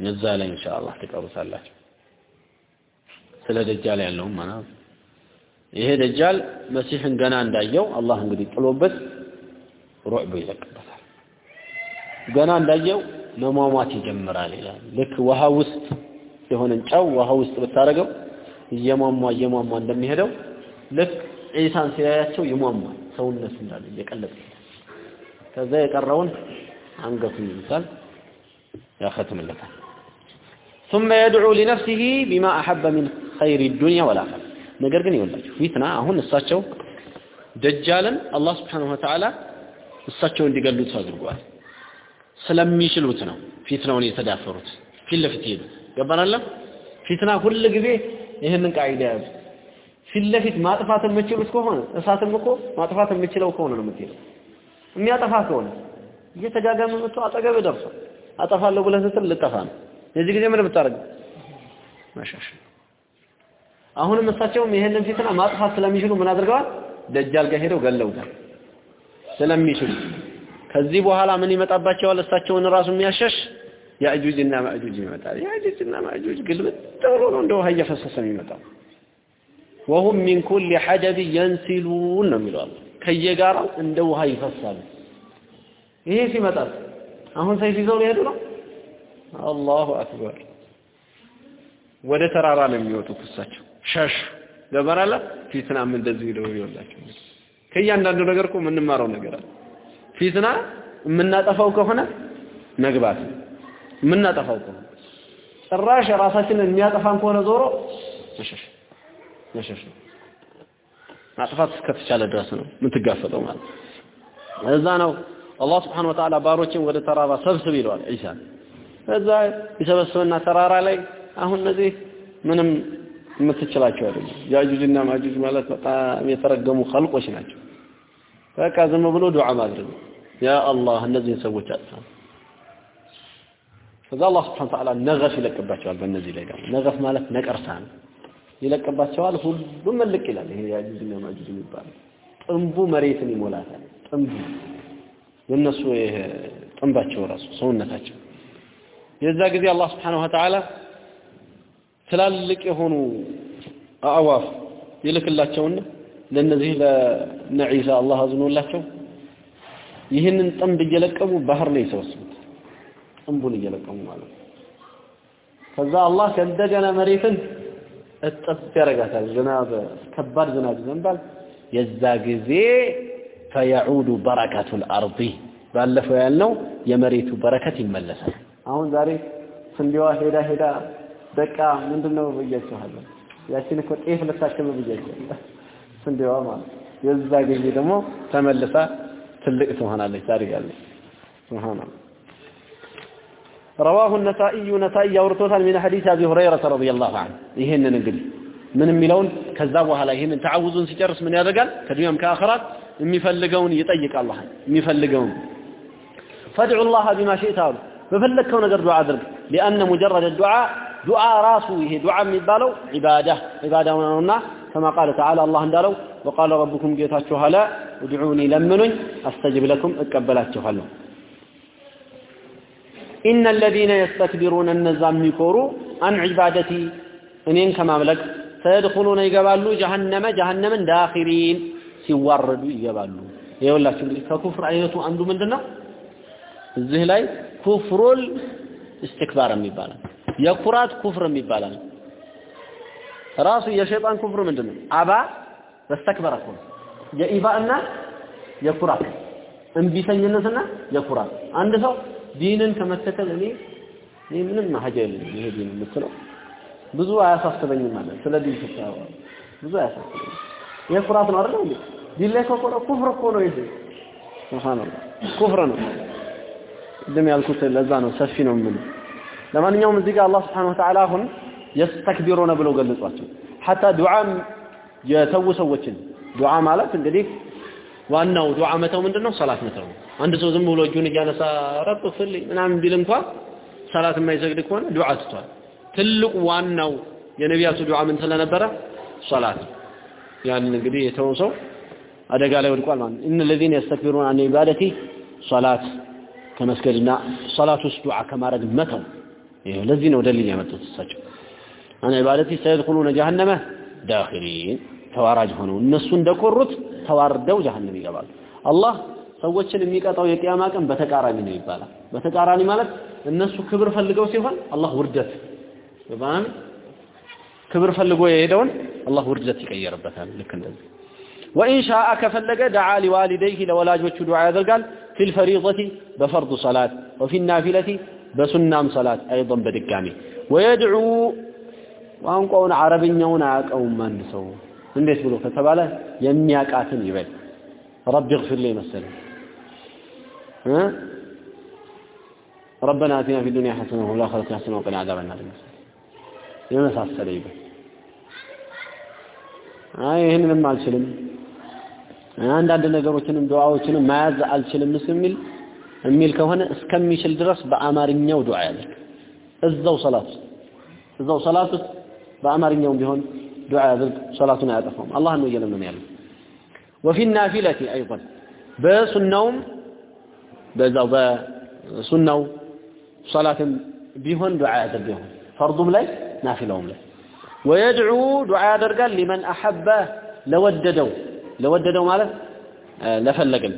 እነዛ ላይ ኢንሻአላህ ትቀሩታላችሁ። ስለ ደጃል ያለውም ማለት ይሄ ደጃል መሲህን ገና እንዳየው አላህ እንግዲህ ጥሎበት ሩዕብ ይለቅበታል። ገና እንዳየው መሟሟት ይጀምራል ይላል። ልክ ውሃ ውስጥ የሆነን ጨው ውሃ ውስጥ ብታረገው እየሟሟ እየሟሟ እንደሚሄደው ልክ ዒሳን ሲያያቸው ይሟሟል። ሰውነቱ እንዳለ እየቀለጠ ከዛ የቀረውን አንገቱን ይይዛል ያختምለታል ثم يدعو لنفسه بما احب من خير الدنيا والاخره ነገር ግን ይወላችሁ ፊትና አሁን እሳቸው ደጃልን አላህ Subhanahu Wa እሳቸው እንዲገሉት አድርጓል። ስለሚችሉት ነው ፊትናውን የተዳፈሩት። ፊት ለፊት ይሄዱ። ገባናል ፊትና ሁል ጊዜ ይህንን ቃይዳ ያዙ ፊት ለፊት ማጥፋት የምችሉት ከሆነ እሳትም እኮ ማጥፋት የምችለው ከሆነ ነው የምትሄደው። የሚያጠፋ ከሆነ እየተጋጋመ መጥቶ አጠገብ ደርሷል። አጠፋለሁ ብለህ ስትል ልጠፋ ነው። የዚህ ጊዜ ምን ብታደርግ መሻሽ አሁንም እሳቸውም ይሄንን ፊትና ማጥፋት ስለሚችሉ ምን አድርገዋል? ደጃል ጋር ሄደው ገለውታል። ስለሚችሉ ከዚህ በኋላ ምን ይመጣባቸዋል? እሳቸውን ራሱ የሚያሸሽ ያእጁጅና ማእጁጅ ይመጣል። ያእጁጅና ማእጁጅ ግልብጥ ብሎ ነው እንደ ውሃ እየፈሰሰ የሚመጣው። ወሁም ሚን ኩል ሐደብ የንሲሉን ነው የሚለው አላህ። ከየጋራው እንደ ውሃ ይፈሳሉ። ይሄ ሲመጣል አሁን ሰይፍ ይዘው ሊሄዱ ነው። አላሁ አክበር። ወደ ተራራ ነው የሚወጡት እሳቸው ሸሽ ገበራላ ፊትናም እንደዚህ ነው ይወላቸው። ከእያንዳንዱ ነገር እኮ የምንማረው ነገር አለ። ፊትና የምናጠፋው ከሆነ መግባት የምናጠፋው ከሆነ ጭራሽ ራሳችንን የሚያጠፋን ከሆነ ዞሮ መሸሽ መሸሽ ነው። ማጥፋት እስከተቻለ ድረስ ነው የምትጋፈጠው ማለት እዛ ነው አላህ ስብሓነሁ ወተዓላ ባሮችን ወደ ተራራ ሰብስብ ይለዋል ዒሳን። እዛ ይሰበስብና ተራራ ላይ አሁን እነዚህ ምንም የምትችላቸው አይደለም። ያጁጅና ማጁጅ ማለት በጣም የተረገሙ ኸልቆች ናቸው። በቃ ዝም ብሎ ዱዓ ማድረግ ያ አላህ እነዚህን ሰዎች አጥፋ። ከዛ አላህ ስብሐነ ወተዓላ ነገፍ ይለቅባቸዋል። በእነዚህ ላይ ደግሞ ነገፍ ማለት ነቀርሳ ነው። ይለቅባቸዋል። ሁሉም መልቅ ይላል። ይሄ ያጁጅና ማጁጅ የሚባለው ጥንቡ መሬትን ይሞላታል። ጥንቡ የእነሱ ጥንባቸው ራሱ ሰውነታቸው የዛ ጊዜ አላህ ስብሐነሁ ወተዓላ ትላልቅ የሆኑ አዕዋፍ ይልክላቸውና ለነዚህ ለነ አላህ አዝኖላቸው ይህንን ጥንብ እየለቀሙ ባህር ላይ ይሰበስቡት ጥንቡን እየለቀሙ ማለት ነው። ከዛ አላህ ከእንደገና መሬትን እጥፍ ያደርጋታል። ዝናብ ከባድ ዝናብ ይዘንባል። የዛ ጊዜ ፈየዑዱ በረከቱል አርዲ ባለፈው ያልነው የመሬቱ በረከት ይመለሳል። አሁን ዛሬ ስንዴዋ ሄዳ ሄዳ በቃ ምንድነው ብያችኋለሁ። ያችን እኮ ጤፍ ልታክም ብያችኋለሁ። ስንዴዋ ማለት የዛ ጊዜ ደግሞ ተመልሳ ትልቅ ትሆናለች። ዛሬ ያለች ሱብሃንአላህ رواه النسائي نسائي ያወርቶታል من حديث ابي هريره رضي الله عنه ይሄንን እንግዲህ ምን የሚለውን ከዛ በኋላ ይሄንን ተዓውዙን ሲጨርስ ምን ያደርጋል ከዱንያም ከአኺራት የሚፈልገውን ይጠይቃል አላህ የሚፈልገውን فادعوا الله بما شئت አሉ በፈለግከው ነገር ዱዓ አድርግ لأن مجرد الدعاء ዱዓ ራሱ ይሄ ዱዓ የሚባለው ዒባዳ ዒባዳ ነውና كما قال تعالى الله እንዳለው وقال ربكم ጌታችሁ አለ ادعوني ለምኑኝ አስተጅብ ለኩም እቀበላችኋለሁ ኢነ ለዚነ የስተክቢሩን እነዛ የሚኮሩ አን ዒባደቲ እኔን ከማምለክ ሰየድኹሉነ ይገባሉ ጀሀነመ ጀሃነምን ዳኺሪን ሲዋረዱ ይገባሉ። ይኸውላችሁ እንግዲህ ከኩፍር አይነቱ አንዱ ምንድን ነው? እዚህ ላይ ኩፍሩል እስትክባር የሚባላል የኩራት ኩፍር የሚባላል። ራሱ የሸይጣን ኩፍር ምንድን ነው? አባ በስተክበረ እኮ የኢባእና የኩራት እምቢተኝነትና የኩራት አንድ ሰው ዲንን ከመከተል እኔ እኔ ምንም ሀጃ የለኝም ይሄ ዲን የምትለው። ብዙ አያሳስበኝም ማለት ስለ ዲን ስታወራ። ብዙ አያሳስበኝም። ይሄ ኩራት ነው አይደል እንዴ? ዲን ላይ ከኮረ ኩፍር እኮ ነው ይሄ። ሱብሃንአላህ። ኩፍር ነው። ቅድም ያልኩት ለዛ ነው። ሰፊ ነው የምልህ። ለማንኛውም እዚህ ጋር አላህ Wa Ta'ala አሁን የስተክቢሩነ ብለው ገለጿቸው። ሐታ ዱዓም የተዉ ሰዎችን። ዱዓ ማለት እንግዲህ ዋናው ዱዓ መተው ምንድነው ሰላት መተው አንድ ሰው ዝም ብሎ እጁን እያነሳ ረብ ፍልኝ ምናምን ቢል እንኳን ሰላት የማይሰግድ ከሆነ ዱዓ ትቷል ትልቁ ዋናው የነቢያቱ ዱዓ ምን ስለነበረ ሰላት ያንን እንግዲህ የተወው ሰው አደጋ ላይ ወድቋል ማለት ነው እነ الذين يستكبرون عن عبادتي صلاه ከመስገድና ሰላት ውስጥ ዱዓ ከማድረግ መተው ይሄው ለዚህ ነው ደሊል ያመጡት እሳቸው አነ ኢባደቲ ሰይድኹሉነ ጀሀነመ ዳኺሊን ተዋራጅ ሆነው እነሱ እንደኮሩት ተዋርደው ጀሃነም ይገባሉ። አላህ ሰዎችን የሚቀጣው የቂያማ ቀን በተቃራኒ ነው ይባላል። በተቃራኒ ማለት እነሱ ክብር ፈልገው ሲሆን አላህ ውርደት በጣም ክብር ፈልጎ የሄደውን አላህ ውርደት ይቀየርበታል። ልክ እንደዚህ ወኢን ሻአ ከፈለገ ደዓ ሊዋሊደይህ ለወላጆቹ ዱዓ ያደርጋል። ፊል ፈሪḍati በፈርዱ ሰላት ወፊ ናፊለቲ በሱናም ሰላት አይضን በድጋሚ ወየድዑ ቋንቋውን አረብኛውን አያውቀውም አንድ ሰው እንዴት ብሎ ከተባለ የሚያቃትን ይበል። ረቢ እግፊር ሊ መሰለኝ። ረበና አቲና ፊ ዱንያ ሐሰነ ወፊል አኺረቲ ሐሰነ ወቂና ዐዛበ ናር የመሳሰለ ይበል። አይ ይህንንም አልችልም። አንዳንድ ነገሮችንም ዱዓዎችንም መያዝ አልችልም የሚል የሚል ከሆነ እስከሚችል ድረስ በአማርኛው ዱዓ ያደርግ እዛው ሰላት እዛው ሰላት በአማርኛውም ቢሆን دعاء ذلك صلاتنا أدفهم الله أنه يجلنا من يلم وفي النافلة أيضا. بسنوم بزو بسنو صلاة بهم دعاء ذلك بيهن. فرضهم لي نافلهم لي. ويدعو دعاء ذلك لمن أحبه لوددوا. لوددوا ماله آه، لفلقل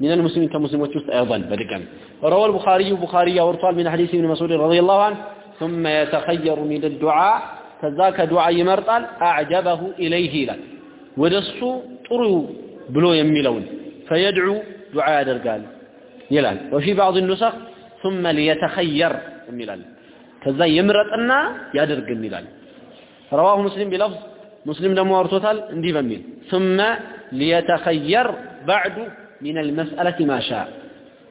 من المسلمين كمسلم وسط أيضا بدقم روى البخاري بخاري ورطال من حديث ابن مسعود رضي الله عنه ثم يتخير من الدعاء كذا كدعاء يمرطال اعجبه اليه لا ودسو طرو بلو يميلون فيدعو دعاء درقال يلان وفي بعض النسخ ثم ليتخير يميلان كذا يمرطنا يدرق يميلان رواه مسلم بلفظ مسلم دمو ارتوتال اندي بميل ثم ليتخير بعد من المسألة ما شاء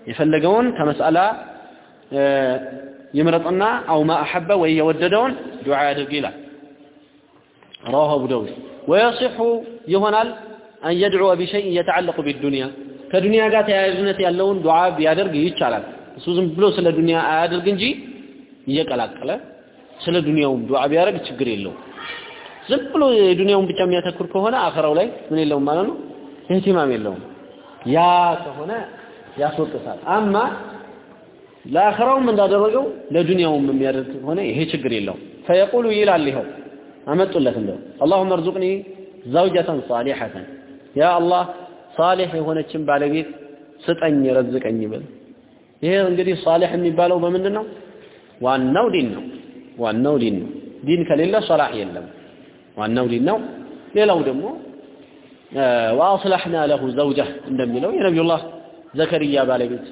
يفلقون كمسألة يمرطنا أو ما احب ويودون دعاء درقيلان رواه أبو داود ويصح يهنال أن يدعو بشيء يتعلق بالدنيا كدنيا قات يازنة يالون دعاء بيادرق يتشالك سوزن بلو سلا دنيا آدرق انجي يقلق ስለ ዱንያውም ዱዓ ቢያደርግ ችግር የለውም ዝም ብሎ የዱንያውን ብቻ የሚያተኩር ከሆነ አኸራው ላይ ምን የለውም ማለት ነው ኢህቲማም የለውም ያ ከሆነ ያስወቅሳል አማ ለአኸራውም እንዳደረገው ለዱንያውም የሚያደርግ ከሆነ ይሄ ችግር የለውም ፈየቁሉ ይላል ይኸው አመጡለት እንደው። اللهم ارزقني زوجة صالحة يا الله صالح የሆነችን ባለቤት ስጠኝ ረዝቀኝ ብል ይሄ እንግዲህ صالح የሚባለው በምንድን ነው ዋናው ዲን ነው። ዋናው ዲን ነው። ዲን ከሌለ ሶላህ የለም። ዋናው ዲን ነው። ሌላው ደግሞ وأصلحنا له زوجه እንደሚለው የነቢዩላህ ዘከርያ ባለቤት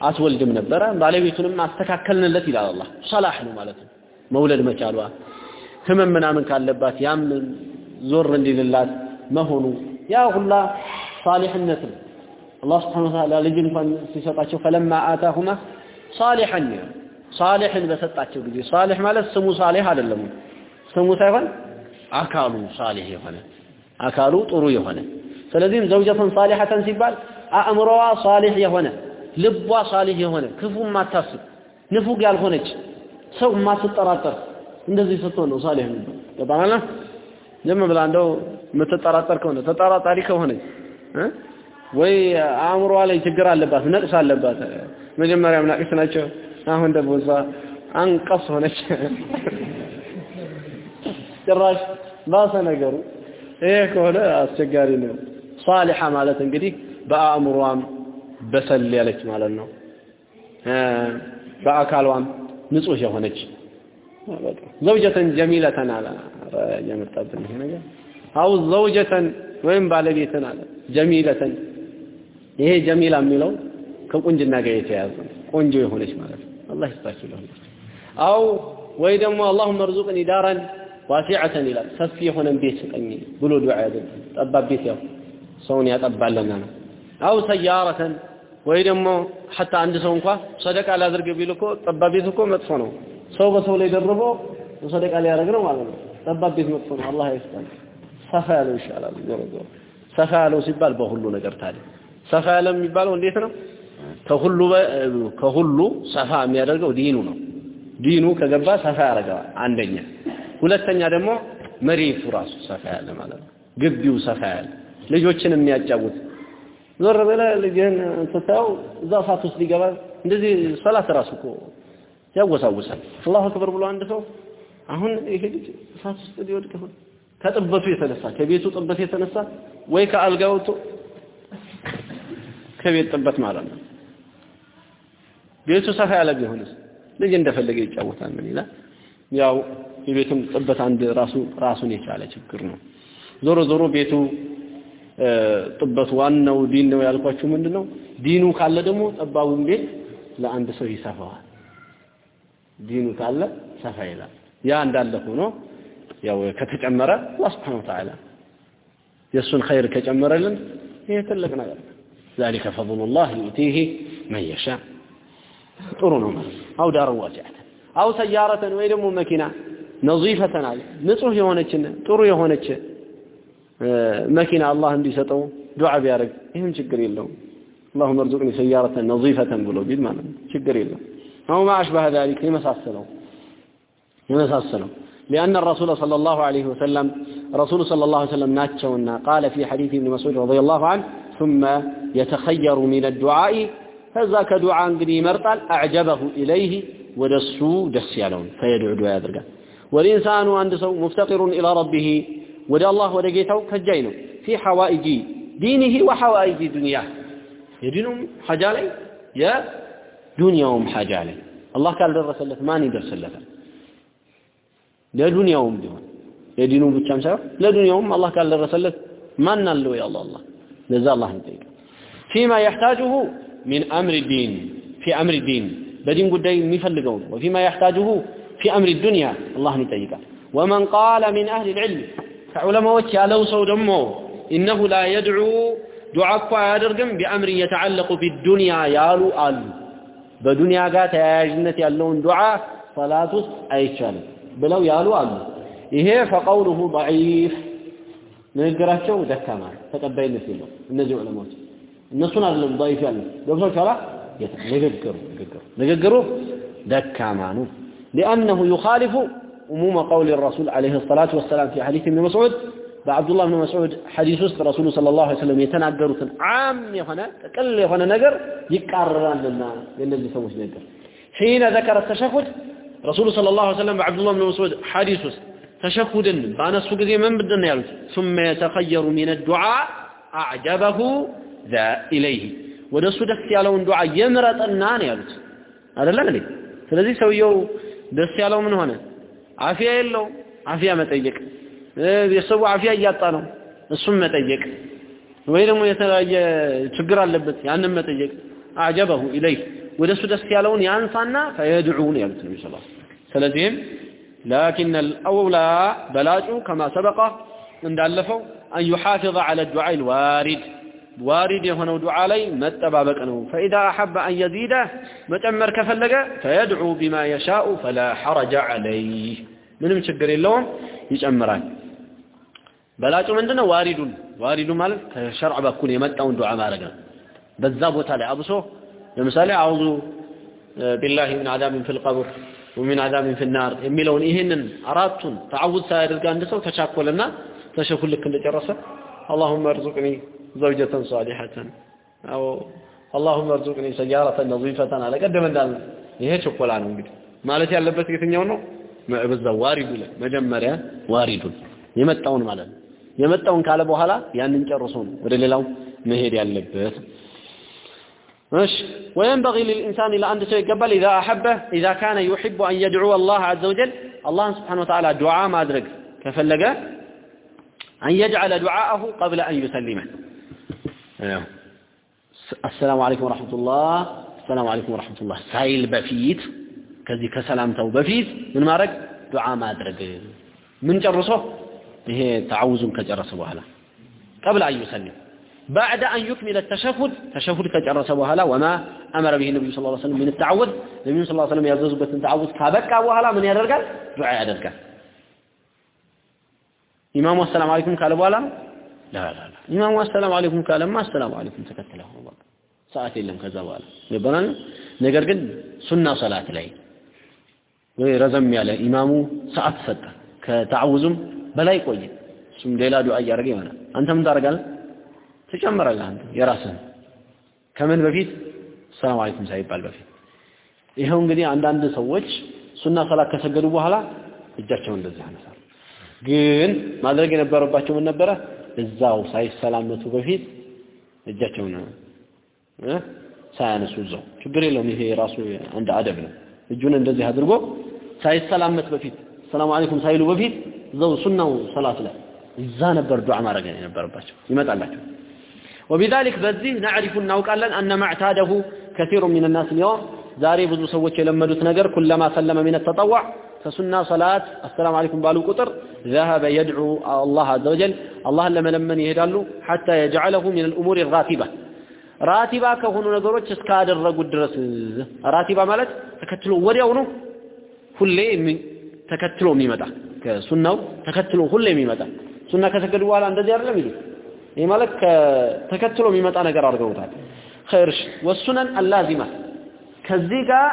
አትወልድም ነበረ። ባለቤቱንም አስተካከልንለት ይላል አላህ። ሰላህ ነው ማለት ነው። መውለድ መቻሏ ህመም ምናምን ካለባት ያም ዞር እንዲልላት መሆኑ ያ ሁላ ሳሊሕነት ነው። አላህ ስብሓን ወተዓላ ልጅ እንኳን ሲሰጣቸው ፈለማ አታሁማ ሳሊሐን ነው ሳሊሕን በሰጣቸው ጊዜ ሳሊሕ ማለት ስሙ ሳሊሕ አይደለም። ስሙ ሳይሆን አካሉ ሳሊሕ የሆነ አካሉ ጥሩ የሆነ። ስለዚህም ዘውጀተን ሳሊሐተን ሲባል አእምሮዋ ሳሊሕ የሆነ ልቧ ሳሊሕ የሆነ ክፉ ማታስብ ንፉግ ያልሆነች ሰው ማትጠራጠር እንደዚህ ስትሆን ነው የሚባል። ገባና ዝም ብላ እንደው የምትጠራጠር ከሆነ ተጠራጣሪ ከሆነች ወይ አእምሮዋ ላይ ችግር አለባት ነቅስ አለባት። መጀመሪያም ናቅስ ናቸው አሁን ደግሞ እሷ አንቀስ ሆነች። ጭራሽ ባሰ ነገሩ ይሄ ከሆነ አስቸጋሪ ነው። ሳሊሐ ማለት እንግዲህ በአእምሯም በሰል ያለች ማለት ነው። በአካሏም ንጹህ የሆነች ዘውጀተን ጀሚለተን አለ የመጣብን ይሄ ነገር። አው ዘውጀተን ወይም ባለቤትን አለ ጀሚለተን። ይሄ ጀሚላ የሚለው ከቁንጅና ጋር የተያያዘ ቆንጆ የሆነች ማለት ነው። አላህ ይስጣችሁ ለሁሉ አው ወይ ደግሞ አላሁመ እርዙቅኒ ዳራን ዋሲዐተን ይላል። ሰፊ የሆነን ቤት ስጠኝ ብሎ ዱዓ ያደርግ ጠባብ ቤት ያው ሰውን ያጠባለና ነው። አው ሰያረተን ወይ ደግሞ ሐታ አንድ ሰው እንኳ ሰደቃ ላድርግ ቢል እኮ ጠባብ ቤት እኮ መጥፎ ነው ሰው በሰው ላይ ደርቦ ሰደቃ ሊያደርግ ነው ማለት ነው። ጠባብ ቤት መጥፎ ነው። አላህ ይስጣል ሰፋ ያለው ይሻላል። ዞሮ ሰፋ ያለው ሲባል በሁሉ ነገር ታዲያ ሰፋ ያለ የሚባለው እንዴት ነው? ከሁሉ ከሁሉ ሰፋ የሚያደርገው ዲኑ ነው። ዲኑ ከገባ ሰፋ ያደርገዋል አንደኛ። ሁለተኛ ደግሞ መሬቱ ራሱ ሰፋ ያለ ማለት ነው። ግቢው ሰፋ ያለ ልጆችን የሚያጫውት ዞር ብለህ ልጅህን ስታየው እዛ እሳት ውስጥ ሊገባ እንደዚህ ሰላት ራሱ እኮ ያወሳውሳል። አላሁ አክበር ብሎ አንድ ሰው አሁን ይሄ ልጅ እሳት ውስጥ ሊወድቅ ከጥበቱ የተነሳ ከቤቱ ጥበት የተነሳ ወይ ከአልጋው ከቤት ጥበት ማለት ነው። ቤቱ ሰፋ ያለ ቢሆንስ? ልጅ እንደፈለገ ይጫወታል። ምን ይላል? ያው የቤቱም ጥበት አንድ ራሱ ራሱን የቻለ ችግር ነው። ዞሮ ዞሮ ቤቱ ጥበቱ ዋናው ዲን ነው ያልኳችሁ ምንድነው? ዲኑ ካለ ደግሞ ጠባቡን ቤት ለአንድ ሰው ይሰፋዋል ዲኑ ካለ ሰፋ ይላል ያ እንዳለ ሆኖ ያው ከተጨመረ አላህ Subhanahu Ta'ala የእሱን ኸይር ከጨመረልን ይሄ ትልቅ ነገር ذلك فضل الله يؤتيه من يشاء ጥሩ ነው ማለት አው ዳረን ዋሲዐተን አው ሰያረተን ወይ ደግሞ መኪና ነዚፈተን አለ ንጹህ የሆነችን ጥሩ የሆነች መኪና አላህ እንዲሰጠው ዱዓ ቢያደርግ ይህም ችግር የለውም اللهم ارزقني سيارة نظيفة ብሎ ቢል ማለት ነው ችግር የለም أو ما أشبه ذلك لما سأصلوا لما سأصلوا لأن الرسول صلى الله عليه وسلم رسول صلى الله عليه وسلم ناتشونا قال في حديث ابن مسعود رضي الله عنه ثم يتخير من الدعاء فذاك دعاء قدي مرطل أعجبه إليه ودسو دس يالون فيدعو دعاء ذلك والإنسان عند سو مفتقر إلى ربه ودى الله ودقيته كجينه في حوائج دينه وحوائج دنياه. يدينهم حجالي يا دنياوم حاجة عليه. الله قال درس لك ما لا دنيا وم دون. يدينو بتشام سبب؟ لدنياوم الله قال درس لك ما نالو يا الله الله؟ لذا الله يطيق فيما يحتاجه من أمر الدين في أمر الدين. بدين قد مفلقون وفيما يحتاجه في أمر الدنيا الله يطيق ومن قال من أهل العلم فعلماء وكالو سو أمه إنه لا يدعو دعاء يدرقم بأمر يتعلق بالدنيا يالو آلو በዱንያ ጋር ተያያዥነት ያለውን ዱዓ ሰላት ውስጥ አይቻልም ብለው ያሉ አሉ ይሄ ፈቀውሉሁ ضعيف ንግግራቸው ደካማ ተቀባይነት የለው እነዚህ ዑለማዎች እነሱን አይደለም ضعيف ያለ ገብቶሻል ንግግሩ ንግግሩ ንግግሩ ደካማ ነው لأنه يخالف عموم قول الرسول عليه الصلاة والسلام في حديث ابن مسعود በአብዱላህ ብን መስዑድ ሐዲስ ውስጥ ረሱሉ ሰለላሁ ዐለይሂ ወሰለም የተናገሩትን ዓም የሆነ ጥቅል የሆነ ነገር ይቃረናልና የእነዚህ ሰዎች ነገር ሒነ ዘከረ ተሸሁድ ረሱሉ ሰለላሁ ዐለይሂ ወሰለም በአብዱላህ ብን መስዑድ ሐዲስ ውስጥ ተሸሁድን ባነሱ ጊዜ ምን ምንድን ነው ያሉት ثم يتخير من الدعاء أعجبه ذا إليه ወደ እሱ ደስ ያለውን ዱዓ የምረጥና ነው ያሉት አይደለም እንዴ ስለዚህ ሰውየው ደስ ያለው ምን ሆነ አፊያ የለው አፊያ መጠየቅ የሰው አፊያ እያጣ ነው እሱም መጠየቅ ወይ ደግሞ የተለያየ ችግር አለበት ያንን መጠየቅ አጀበሁ ኢለይህ ወደ እሱ ደስ ያለውን ያንሳና ፈየድዑን ያሉት ነቢ ስ ስለዚህም ላኪን አልአውላ በላጩ ከማ ሰበቀ እንዳለፈው አን ዩሓፊظ ዐለ ዱዓ ልዋሪድ وارد የሆነው ዱዓ ላይ መጠባበቅ ነው فإذا أحب أن يزيد መጨመር ከፈለገ فيدعو بما يشاء فلا حرج عليه ምንም ችግር የለውም ይጨምራል በላጩ ምንድነው ዋሪዱን ዋሪዱ ማለት ከሸርዕ በኩል የመጣውን ዱዓ ማድረግ ነው በዛ ቦታ ላይ አብሶ ለምሳሌ አውዙ ቢላሂ ምን አዛብን ፊል ቀብር ወሚን አዛብን ፊል ናር የሚለውን ይህንን አራቱን ተዓውዝ ሳያደርግ አንድ ሰው ተቻኮለና ተሸኩል ልክ እንደጨረሰ اللهم ارزقني زوجة صالحة أو اللهم ارزقني سيارة نظيفة على قدم እንዳል ይሄ ችኮላ ነው እንግዲህ ማለት ያለበት የትኛው ነው በዛ ዋሪዱ ላይ መጀመሪያ ዋሪዱን የመጣውን ማለት ነው የመጣውን ካለ በኋላ ያንን ጨርሶ ነው ወደ ሌላው መሄድ ያለበት እሺ وينبغي للإنسان إلى أن يقبل إذا أحبه إذا كان يحب أن يدعو الله عز وجل الله سبحانه وتعالى دعاء ما أدرك كفلق أن يجعل دعاءه قبل أن يسلمه السلام عليكم ورحمة الله السلام عليكم ورحمة الله سايل بفيت ከዚህ ከሰላምታው በፊት ምን ማድረግ ዱዓ ማድረግ ምን ጨርሶ ይሄ ተዓውዙን ከጨረሰ በኋላ ቀብለ አን ባዕደ አን ዩክሚለ ተሸሁድ ተሸሁድ ከጨረሰ በኋላ ወማ አመረ ብህ ነቢዩ ስ ሰለም ምን ተዓውዝ? ነቢዩ ስ ሰለም ያዘዙበትን ተዓውዝ ካበቃ በኋላ ምን ያደርጋል? ዱዓ ያደርጋል። ኢማሙ አሰላም አለይኩም ካለ በኋላ ላላላ ኢማሙ አሰላም አለይኩም ካለማ አሰላም አለይኩም ተከትለ ሰዓት የለም ከዛ በኋላ ይባላል ነገር ግን ሱና ሰላት ላይ ወይ ረዘም ያለ ኢማሙ ሰዓት ሰጠ። ከተዓውዙም በላይ ቆየ እሱም ሌላ ዱዓ እያደረገ ይሆናል። አንተ ምን ታደርጋለህ? ትጨምራለህ አንተ የራስህን ከምን በፊት? ሰላም አለይኩም ሳይባል በፊት። ይኸው እንግዲህ አንዳንድ ሰዎች ሱና ሰላት ከሰገዱ በኋላ እጃቸውን እንደዚህ ያነሳሉ። ግን ማድረግ የነበረባቸው ምን ነበረ? እዛው ሳይሰላመቱ በፊት እጃቸውን ሳያነሱ እዛው። ችግር የለውም። ይሄ ራሱ አንድ አደብ ነው። እጁን እንደዚህ አድርጎ ሳይሰላመት በፊት ሰላም አለይኩም ሳይሉ በፊት እዛው ሱናው ሰላት ላይ እዛ ነበር ዱዓ ማድረግ የነበረባቸው ይመጣላቸው وبذلك በዚህ نعرف እናውቃለን أن ما اعتاده كثير من الناس اليوم ዛሬ ብዙ ሰዎች የለመዱት ነገር ኩለማ ሰለመ من التطوع ከሱና ሰላት አሰላሙ አለይኩም ባሉ ቁጥር ذهب يدعو الله عز وجل አላህን ለመለመን ይሄዳሉ حتى يجعله من الامور الراتبه ራቲባ ከሆኑ ነገሮች እስካደረጉት ድረስ ራቲባ ማለት ተከትሎ ወዲያውኑ ሁሌ ተከትሎ የሚመጣ ከሱናው ተከትሎ ሁሌ የሚመጣ ሱና ከሰገዱ በኋላ እንደዚህ አይደለም ይሉ ይሄ ማለት ተከትሎ የሚመጣ ነገር አድርገውታል ኸይርሽ ወሱነን አላዚማ ከዚህ ጋር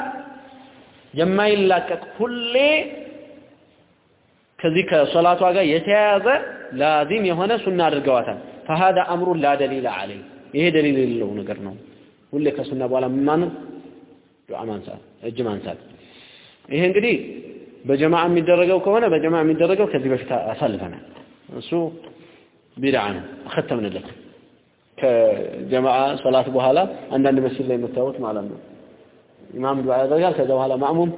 የማይላቀቅ ሁሌ ከዚህ ከሶላቷ ጋር የተያያዘ ላዚም የሆነ ሱና አድርገዋታል فهذا امر لا دليل عليه ይሄ ደሊል የሌለው ነገር ነው ሁሌ ከሱና በኋላ ማን ዱዓ ማንሳት እጅ ማንሳት ይሄ እንግዲህ በጀማዓ የሚደረገው ከሆነ በጀማዓ የሚደረገው ከዚህ በፊት አሳልፈናል እሱ ቢድዓ ነው አከተምንለት ከጀማዓ ሶላት በኋላ አንዳንድ መስጊድ ላይ የምታዩት ማለት ነው ኢማም ዱዓ ያደርጋል ከዛ በኋላ ማእሙም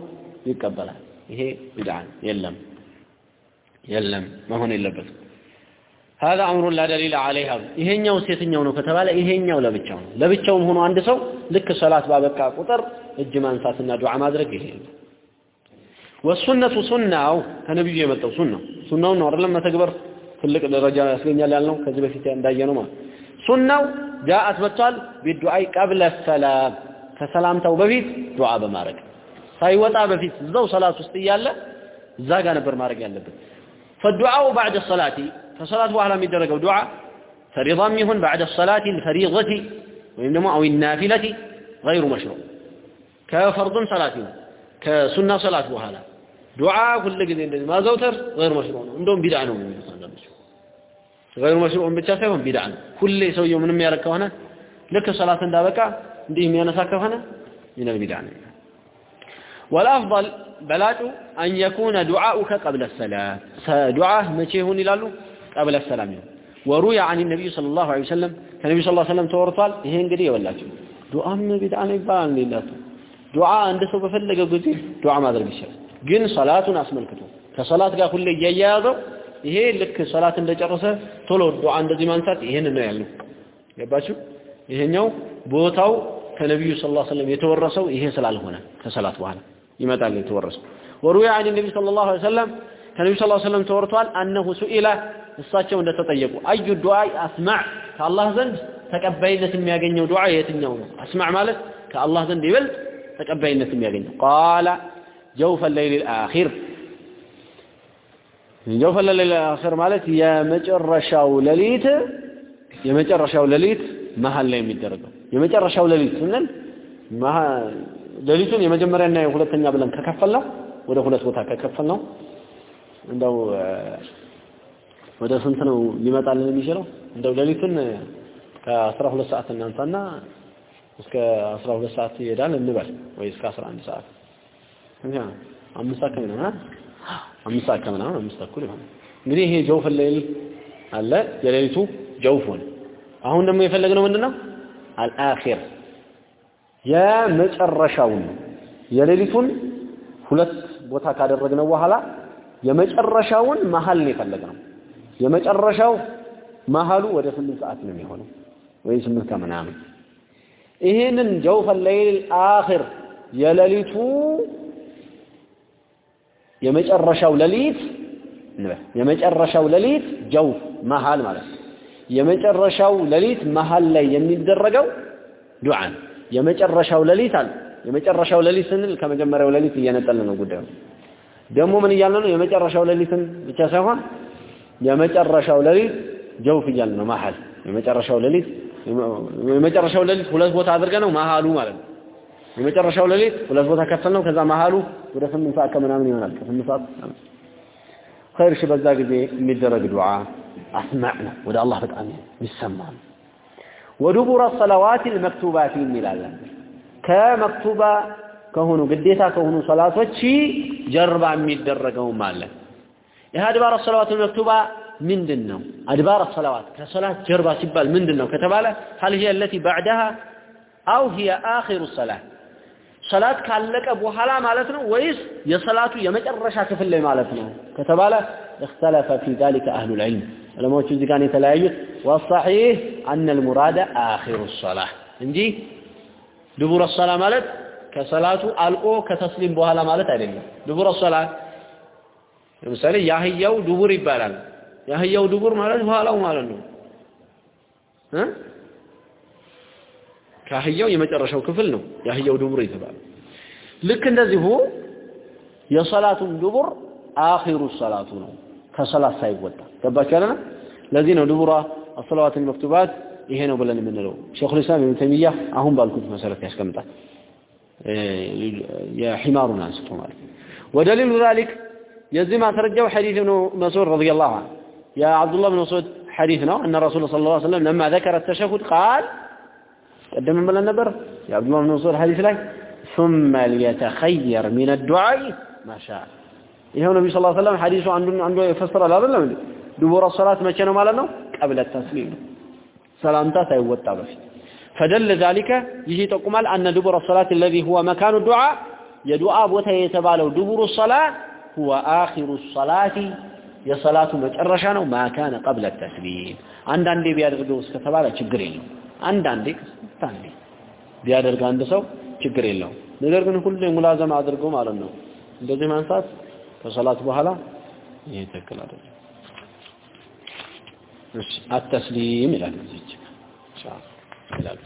ይቀበላል ይሄ ቢድዓ የለም የለም መሆን የለበትም هذا امر لا دليل عليه ይሄኛው የትኛው ነው ከተባለ ይሄኛው ለብቻው ነው ለብቻውም ሆኖ አንድ ሰው ልክ ሶላት ባበቃ ቁጥር እጅ ማንሳትና ዱዓ ማድረግ ይሄ ነው ወሱነቱ ሱናው ከነብዩ የመጣው ሱናው ሱናው ነው አይደለም መተግበር ትልቅ ደረጃ ያስገኛል ያልነው ከዚህ በፊት እንዳየነው ማለት ሱናው ጃአት መጥቷል ቢዱዓይ ቀብለ ሰላም ከሰላምታው በፊት ዱዓ በማድረግ ሳይወጣ በፊት እዛው ሰላት ውስጥ እያለ እዛ ጋር ነበር ማድረግ ያለበት فالدعاء بعد الصلاه فصلاه በኋላ የሚደረገው ዱዓ فريضا يهون بعد الصلاه الفريضه ወይም ደግሞ او النافله غير مشروع ከፈርዱም ሰላት ይሁን ከሱና ሰላት በኋላ ዱዓ ሁል ጊዜ እንደዚህ ማዘውተር ገይር መሽሩዕ ነው። እንደውም ቢድዓ ነው የሚሉት አንዳንዶች። ገይር መሽሩዕን ብቻ ሳይሆን ቢድዓ ነው። ሁሌ ሰውየው ምንም ያደረግ ከሆነ ልክ ሰላት እንዳበቃ እንዲህ የሚያነሳ ከሆነ ይነል ቢድዓ ነው። ወልአፍضል በላጩ አን የኩነ ዱዓኡከ ቀብለ ሰላም ዱዓህ መቼ ይሁን ይላሉ? ቀብለ ሰላም ይሁን። ወሩያ አን ነቢዩ ሰለላሁ ዐለይሂ ወሰለም ከነቢዩ ሰለላሁ ዐለይሂ ወሰለም ተወርቷል። ይሄ እንግዲህ የበላችሁ ዱዓም ቢድዓ ነው ይባላል። ዱዓ አንድ ሰው በፈለገው ጊዜ ዱዓ ማድረግ ይችላል። ግን ሰላቱን አስመልክቶ ከሰላት ጋር ሁሌ እያያያዘው ይሄ ልክ ሰላት እንደጨረሰ ቶሎ ዱዓ እንደዚህ ማንሳት ይሄን ነው ያለው። ገባችሁ? ይሄኛው ቦታው ከነቢዩ ስ ሰለም የተወረሰው ይሄ ስላልሆነ ከሰላት በኋላ ይመጣል የተወረሰው። وروي عن النبي صلى الله عليه وسلم ከነቢ صلى الله عليه وسلم ተወርቷል። أنه سئل እሳቸው እንደተጠየቁ أي الدعاء أسمع? ከአላህ ዘንድ ተቀባይነት የሚያገኘው ዱዓ የትኛው ነው? أسمع ማለት ከአላህ ዘንድ ይበልጥ ተቀባይነት የሚያገኘው። قال جوف الليل الآخر جوف الليل الآخر ማለት የመጨረሻው ሌሊት የመጨረሻው ሌሊት መሀል ላይ የሚደረገው። የመጨረሻው ሌሊት ስንል ሌሊቱን የመጀመሪያና የሁለተኛ ብለን ከከፈልነው ወደ ሁለት ቦታ ከከፈልነው እንደው ወደ ስንት ነው ሊመጣልን የሚችለው? እንደው ሌሊቱን ከአስራ ሁለት ሰዓት እናንሳና እስከ አስራ ሁለት ሰዓት ይሄዳል እንበል ወይ እስከ አስራ አንድ ሰዓት እንጃ አምስት ሰዓት ከምናምን አምስት ከምናምን አምስት ተኩል ይሆናል። እንግዲህ ይሄ ጀውፍ ሌሊል አለ የሌሊቱ ጀውፍ ሆነ። አሁን ደግሞ የፈለግነው ምንድነው? አልአኺር የመጨረሻውን የሌሊቱን ሁለት ቦታ ካደረግነው በኋላ የመጨረሻውን መሀል ነው የፈለግነው። የመጨረሻው መሀሉ ወደ ስምንት ሰዓት ነው የሚሆነው ወይ ስምንት ከምናምን። ይህንን ጀውፈ ሌይል አኺር የሌሊቱ የመጨረሻው ሌሊት የመጨረሻው ሌሊት ጀውፍ መሀል ማለት ነው። የመጨረሻው ሌሊት መሀል ላይ የሚደረገው ዱዓ የመጨረሻው ሌሊት አለ። የመጨረሻው ሌሊት ስንል ከመጀመሪያው ሌሊት እየነጠልን ነው ጉዳዩ። ደግሞ ምን እያልን ነው? የመጨረሻው ሌሊትን ብቻ ሳይሆን የመጨረሻው ሌሊት ጀውፍ እያልን ነው። መሀል የመጨረሻው ሌሊት የመጨረሻው ሌሊት ሁለት ቦታ አድርገ ነው መሀሉ ማለት ነው። የመጨረሻው ሌሊት ሁለት ቦታ ከፈል ነው። ከዛ መሀሉ ወደ ስምንት ሰዓት ከምናምን ይሆናል። ከስምንት ሰዓት ኸይር ሺ በዛ ጊዜ የሚደረግ ዱዓ አስማዕ ነው። ወደ አላህ በጣም ይሰማ ነው። ወዱቡረ ሰለዋት ልመክቱባት የሚላለን ከመክቱባ ከሆኑ ግዴታ ከሆኑ ሰላቶች ጀርባ የሚደረገውም አለ። ይህ አድባር ሰለዋት መክቱባ ምንድን ነው? አድባር ሰለዋት ከሰላት ጀርባ ሲባል ምንድን ነው ከተባለ ሀል ሂየ አለቲ ባዕደሃ አው ሂየ አኺሩ ሰላት ሰላት ካለቀ በኋላ ማለት ነው ወይስ የሰላቱ የመጨረሻ ክፍል ላይ ማለት ነው ከተባለ اختلف في ذلك أهل العلم ዑለማዎቹ እዚህ ጋር የተለያዩት والصحيح أن المراد آخر الصلاة እንጂ ድቡረ ሰላ ማለት ከሰላቱ አልቆ ከተስሊም በኋላ ማለት አይደለም። ድቡረ ሰላ ለምሳሌ ያህያው ዱቡር ይባላል። ያህያው ዱቡር ማለት ኋላው ማለት ነው እ ከአህያው የመጨረሻው ክፍል ነው የአህያው ዱቡር የተባለው። ልክ እንደዚሁ የሰላቱም ዱቡር አኺሩ ሰላቱ ነው ከሰላት ሳይወጣ ገባችሁ አይደል? ለዚህ ነው ዱቡራ አሰላዋት መክቱባት ይሄ ነው ብለን የምንለው። ሸይኹል ኢስላም ኢብኑ ተይሚያ አሁን ባልኩት መሰረት ያስቀምጣል። የሒማሩን አንስቶ ማለት ወደሊሉ ዛሊክ የዚህ ማስረጃው ሐዲስ ኢብኑ መስዑድ ረዲየላሁ ዐንሁ የአብዱላህ ብን መስዑድ ሐዲስ ነው እነ ረሱል ሰለላሁ ዐለይሂ ወሰለም ለማ ذكر التشهد قال ቀደም ብለን ነበር የአብዱላህ ብን መስዑድ ሐዲስ ላይ ثم ليتخير من الدعاء ما شاء ይሄው ነብዩ ሰለላሁ ዐለይሂ ወሰለም ሐዲሱ አንዱን አንዱ ይፈስራል አይደለም እንዴ ዱቡረ ሰላት መቼ ነው ማለት ነው ቀብለ ተስሊም ነው ሰላምታ ሳይወጣ በፊት فدل ذلك ይህ ይጠቁማል أن دبر الصلاة الذي هو مكان الدعاء የዱዓ ቦታ የተባለው ድቡሩ الصلاة هو آخر الصلاة የሰላቱ መጨረሻ ነው ما كان قبل التسليم አንዳንዴ ቢያደርገው እስከተባለ ችግር የለውም አንዳንዴ ከስታንዴ ቢያደርግ አንድ ሰው ችግር የለውም። ነገር ግን ሁሌ ሙላዘም አድርገው ማለት ነው። እንደዚህ ማንሳት ከሰላት በኋላ ይሄ ትክክል አይደለም። እሺ አተስሊም ይላል እዚህ ይላል